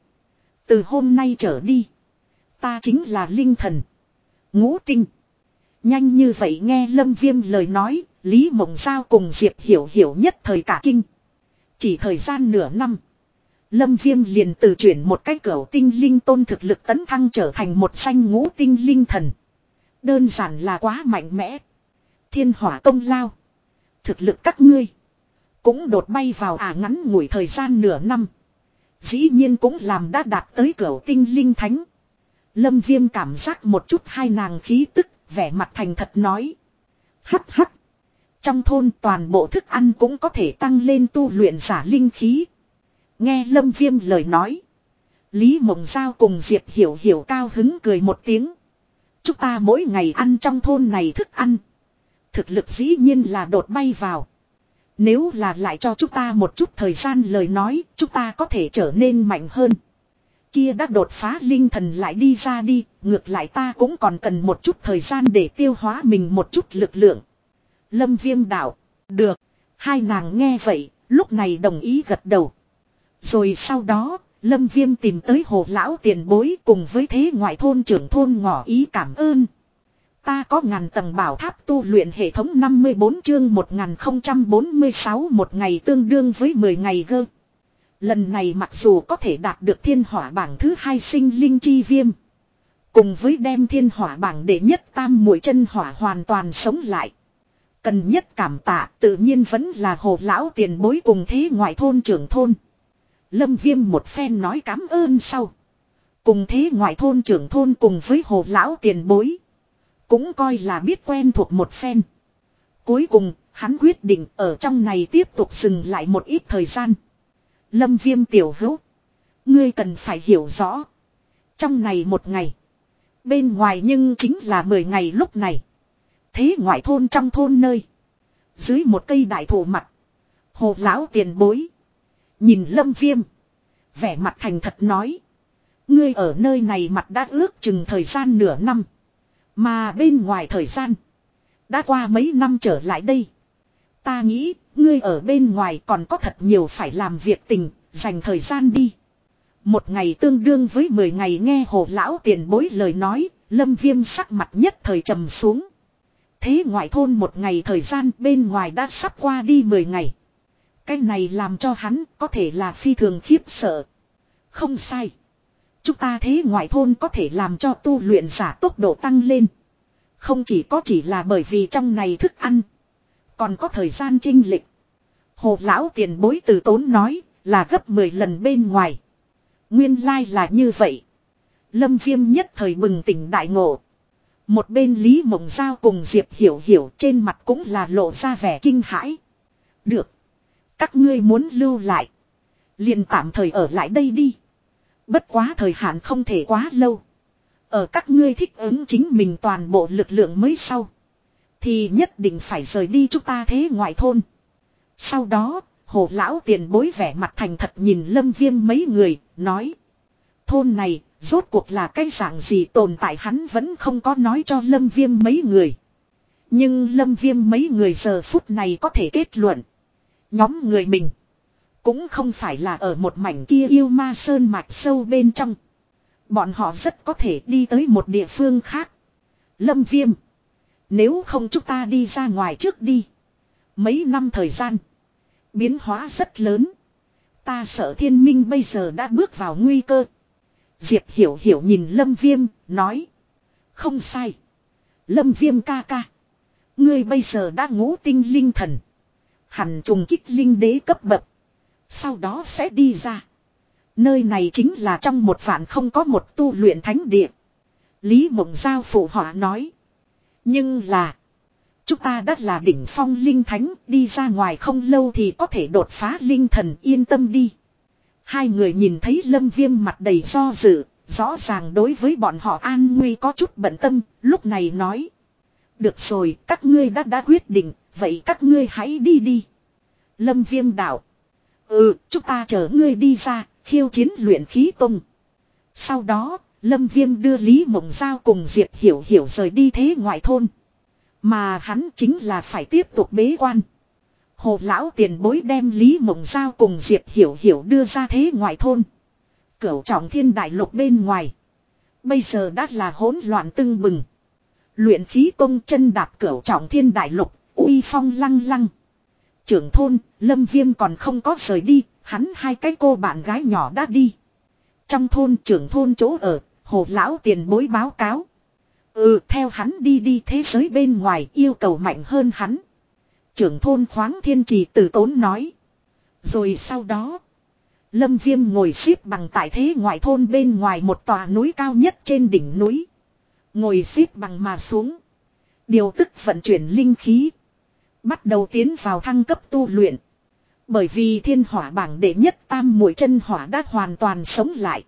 [SPEAKER 1] Từ hôm nay trở đi. Ta chính là linh thần. Ngũ tinh. Nhanh như vậy nghe Lâm Viêm lời nói, Lý Mộng Giao cùng Diệp Hiểu Hiểu nhất thời cả kinh. Chỉ thời gian nửa năm. Lâm Viêm liền từ chuyển một cái cửa tinh linh tôn thực lực tấn thăng trở thành một xanh ngũ tinh linh thần. Đơn giản là quá mạnh mẽ. Thiên hỏa công lao. Thực lực các ngươi. Cũng đột bay vào ả ngắn ngủi thời gian nửa năm. Dĩ nhiên cũng làm đã đạt tới cửa tinh linh thánh. Lâm viêm cảm giác một chút hai nàng khí tức, vẻ mặt thành thật nói. Hắt hắt. Trong thôn toàn bộ thức ăn cũng có thể tăng lên tu luyện giả linh khí. Nghe lâm viêm lời nói. Lý Mộng Giao cùng Diệp Hiểu Hiểu cao hứng cười một tiếng. Chúng ta mỗi ngày ăn trong thôn này thức ăn. Thực lực dĩ nhiên là đột bay vào. Nếu là lại cho chúng ta một chút thời gian lời nói, chúng ta có thể trở nên mạnh hơn. Kia đã đột phá linh thần lại đi ra đi, ngược lại ta cũng còn cần một chút thời gian để tiêu hóa mình một chút lực lượng. Lâm viêm đạo, được, hai nàng nghe vậy, lúc này đồng ý gật đầu. Rồi sau đó, Lâm Viêm tìm tới hồ lão tiền bối cùng với thế ngoại thôn trưởng thôn ngỏ ý cảm ơn. Ta có ngàn tầng bảo tháp tu luyện hệ thống 54 chương 1046 một ngày tương đương với 10 ngày gơ. Lần này mặc dù có thể đạt được thiên hỏa bảng thứ hai sinh linh chi viêm. Cùng với đem thiên hỏa bảng để nhất tam mũi chân hỏa hoàn toàn sống lại. Cần nhất cảm tạ tự nhiên vẫn là hồ lão tiền bối cùng thế ngoại thôn trưởng thôn. Lâm viêm một phen nói cảm ơn sau. Cùng thế ngoại thôn trưởng thôn cùng với hồ lão tiền bối. Cũng coi là biết quen thuộc một phen. Cuối cùng, hắn quyết định ở trong này tiếp tục dừng lại một ít thời gian. Lâm viêm tiểu hữu. Ngươi cần phải hiểu rõ. Trong này một ngày. Bên ngoài nhưng chính là 10 ngày lúc này. Thế ngoại thôn trong thôn nơi. Dưới một cây đại thụ mặt. Hồ lão tiền bối. Nhìn lâm viêm. Vẻ mặt thành thật nói. Ngươi ở nơi này mặt đã ước chừng thời gian nửa năm. Mà bên ngoài thời gian. Đã qua mấy năm trở lại đây. Ta nghĩ, ngươi ở bên ngoài còn có thật nhiều phải làm việc tình, dành thời gian đi. Một ngày tương đương với 10 ngày nghe hồ lão tiền bối lời nói, lâm viêm sắc mặt nhất thời trầm xuống. Thế ngoại thôn một ngày thời gian bên ngoài đã sắp qua đi 10 ngày. Cái này làm cho hắn có thể là phi thường khiếp sợ. Không sai. Chúng ta thế ngoại thôn có thể làm cho tu luyện giả tốc độ tăng lên. Không chỉ có chỉ là bởi vì trong này thức ăn. Còn có thời gian trinh lịch. Hồ lão tiền bối từ tốn nói là gấp 10 lần bên ngoài. Nguyên lai là như vậy. Lâm viêm nhất thời bừng tỉnh đại ngộ. Một bên Lý Mộng Giao cùng Diệp Hiểu Hiểu trên mặt cũng là lộ ra vẻ kinh hãi. Được. Các ngươi muốn lưu lại. liền tạm thời ở lại đây đi. Bất quá thời hạn không thể quá lâu. Ở các ngươi thích ứng chính mình toàn bộ lực lượng mới sau. Thì nhất định phải rời đi chúng ta thế ngoại thôn. Sau đó, hồ lão tiền bối vẻ mặt thành thật nhìn lâm viêm mấy người, nói. Thôn này, rốt cuộc là cái dạng gì tồn tại hắn vẫn không có nói cho lâm viêm mấy người. Nhưng lâm viêm mấy người giờ phút này có thể kết luận. Nhóm người mình. Cũng không phải là ở một mảnh kia yêu ma sơn mạch sâu bên trong. Bọn họ rất có thể đi tới một địa phương khác. Lâm viêm. Nếu không chúng ta đi ra ngoài trước đi. Mấy năm thời gian. Biến hóa rất lớn. Ta sợ thiên minh bây giờ đã bước vào nguy cơ. Diệp hiểu hiểu nhìn lâm viêm, nói. Không sai. Lâm viêm ca ca. Ngươi bây giờ đã ngũ tinh linh thần. Hẳn trùng kích linh đế cấp bậc. Sau đó sẽ đi ra. Nơi này chính là trong một vạn không có một tu luyện thánh địa. Lý Mộng Giao phụ họa nói. Nhưng là. Chúng ta đã là đỉnh phong linh thánh đi ra ngoài không lâu thì có thể đột phá linh thần yên tâm đi. Hai người nhìn thấy lâm viêm mặt đầy do dự, rõ ràng đối với bọn họ an nguy có chút bận tâm, lúc này nói. Được rồi, các ngươi đã đã quyết định, vậy các ngươi hãy đi đi. Lâm viêm đạo. Ừ, chúng ta chở ngươi đi ra, khiêu chiến luyện khí tung. Sau đó, Lâm Viêm đưa Lý Mộng Giao cùng Diệp Hiểu Hiểu rời đi thế ngoại thôn. Mà hắn chính là phải tiếp tục bế quan. Hồ lão tiền bối đem Lý Mộng Giao cùng Diệp Hiểu Hiểu đưa ra thế ngoại thôn. Cửu trọng thiên đại lục bên ngoài. Bây giờ đã là hỗn loạn tưng bừng. Luyện khí công chân đạp cửu trọng thiên đại lục, uy phong lăng lăng. Trưởng thôn, Lâm Viêm còn không có rời đi, hắn hai cái cô bạn gái nhỏ đã đi. Trong thôn trưởng thôn chỗ ở, hồ lão tiền bối báo cáo. Ừ, theo hắn đi đi thế giới bên ngoài yêu cầu mạnh hơn hắn. Trưởng thôn khoáng thiên trì tử tốn nói. Rồi sau đó, Lâm Viêm ngồi xếp bằng tại thế ngoại thôn bên ngoài một tòa núi cao nhất trên đỉnh núi. Ngồi xếp bằng mà xuống. Điều tức vận chuyển linh khí. Bắt đầu tiến vào thăng cấp tu luyện. Bởi vì thiên hỏa bảng đệ nhất tam mũi chân hỏa đã hoàn toàn sống lại.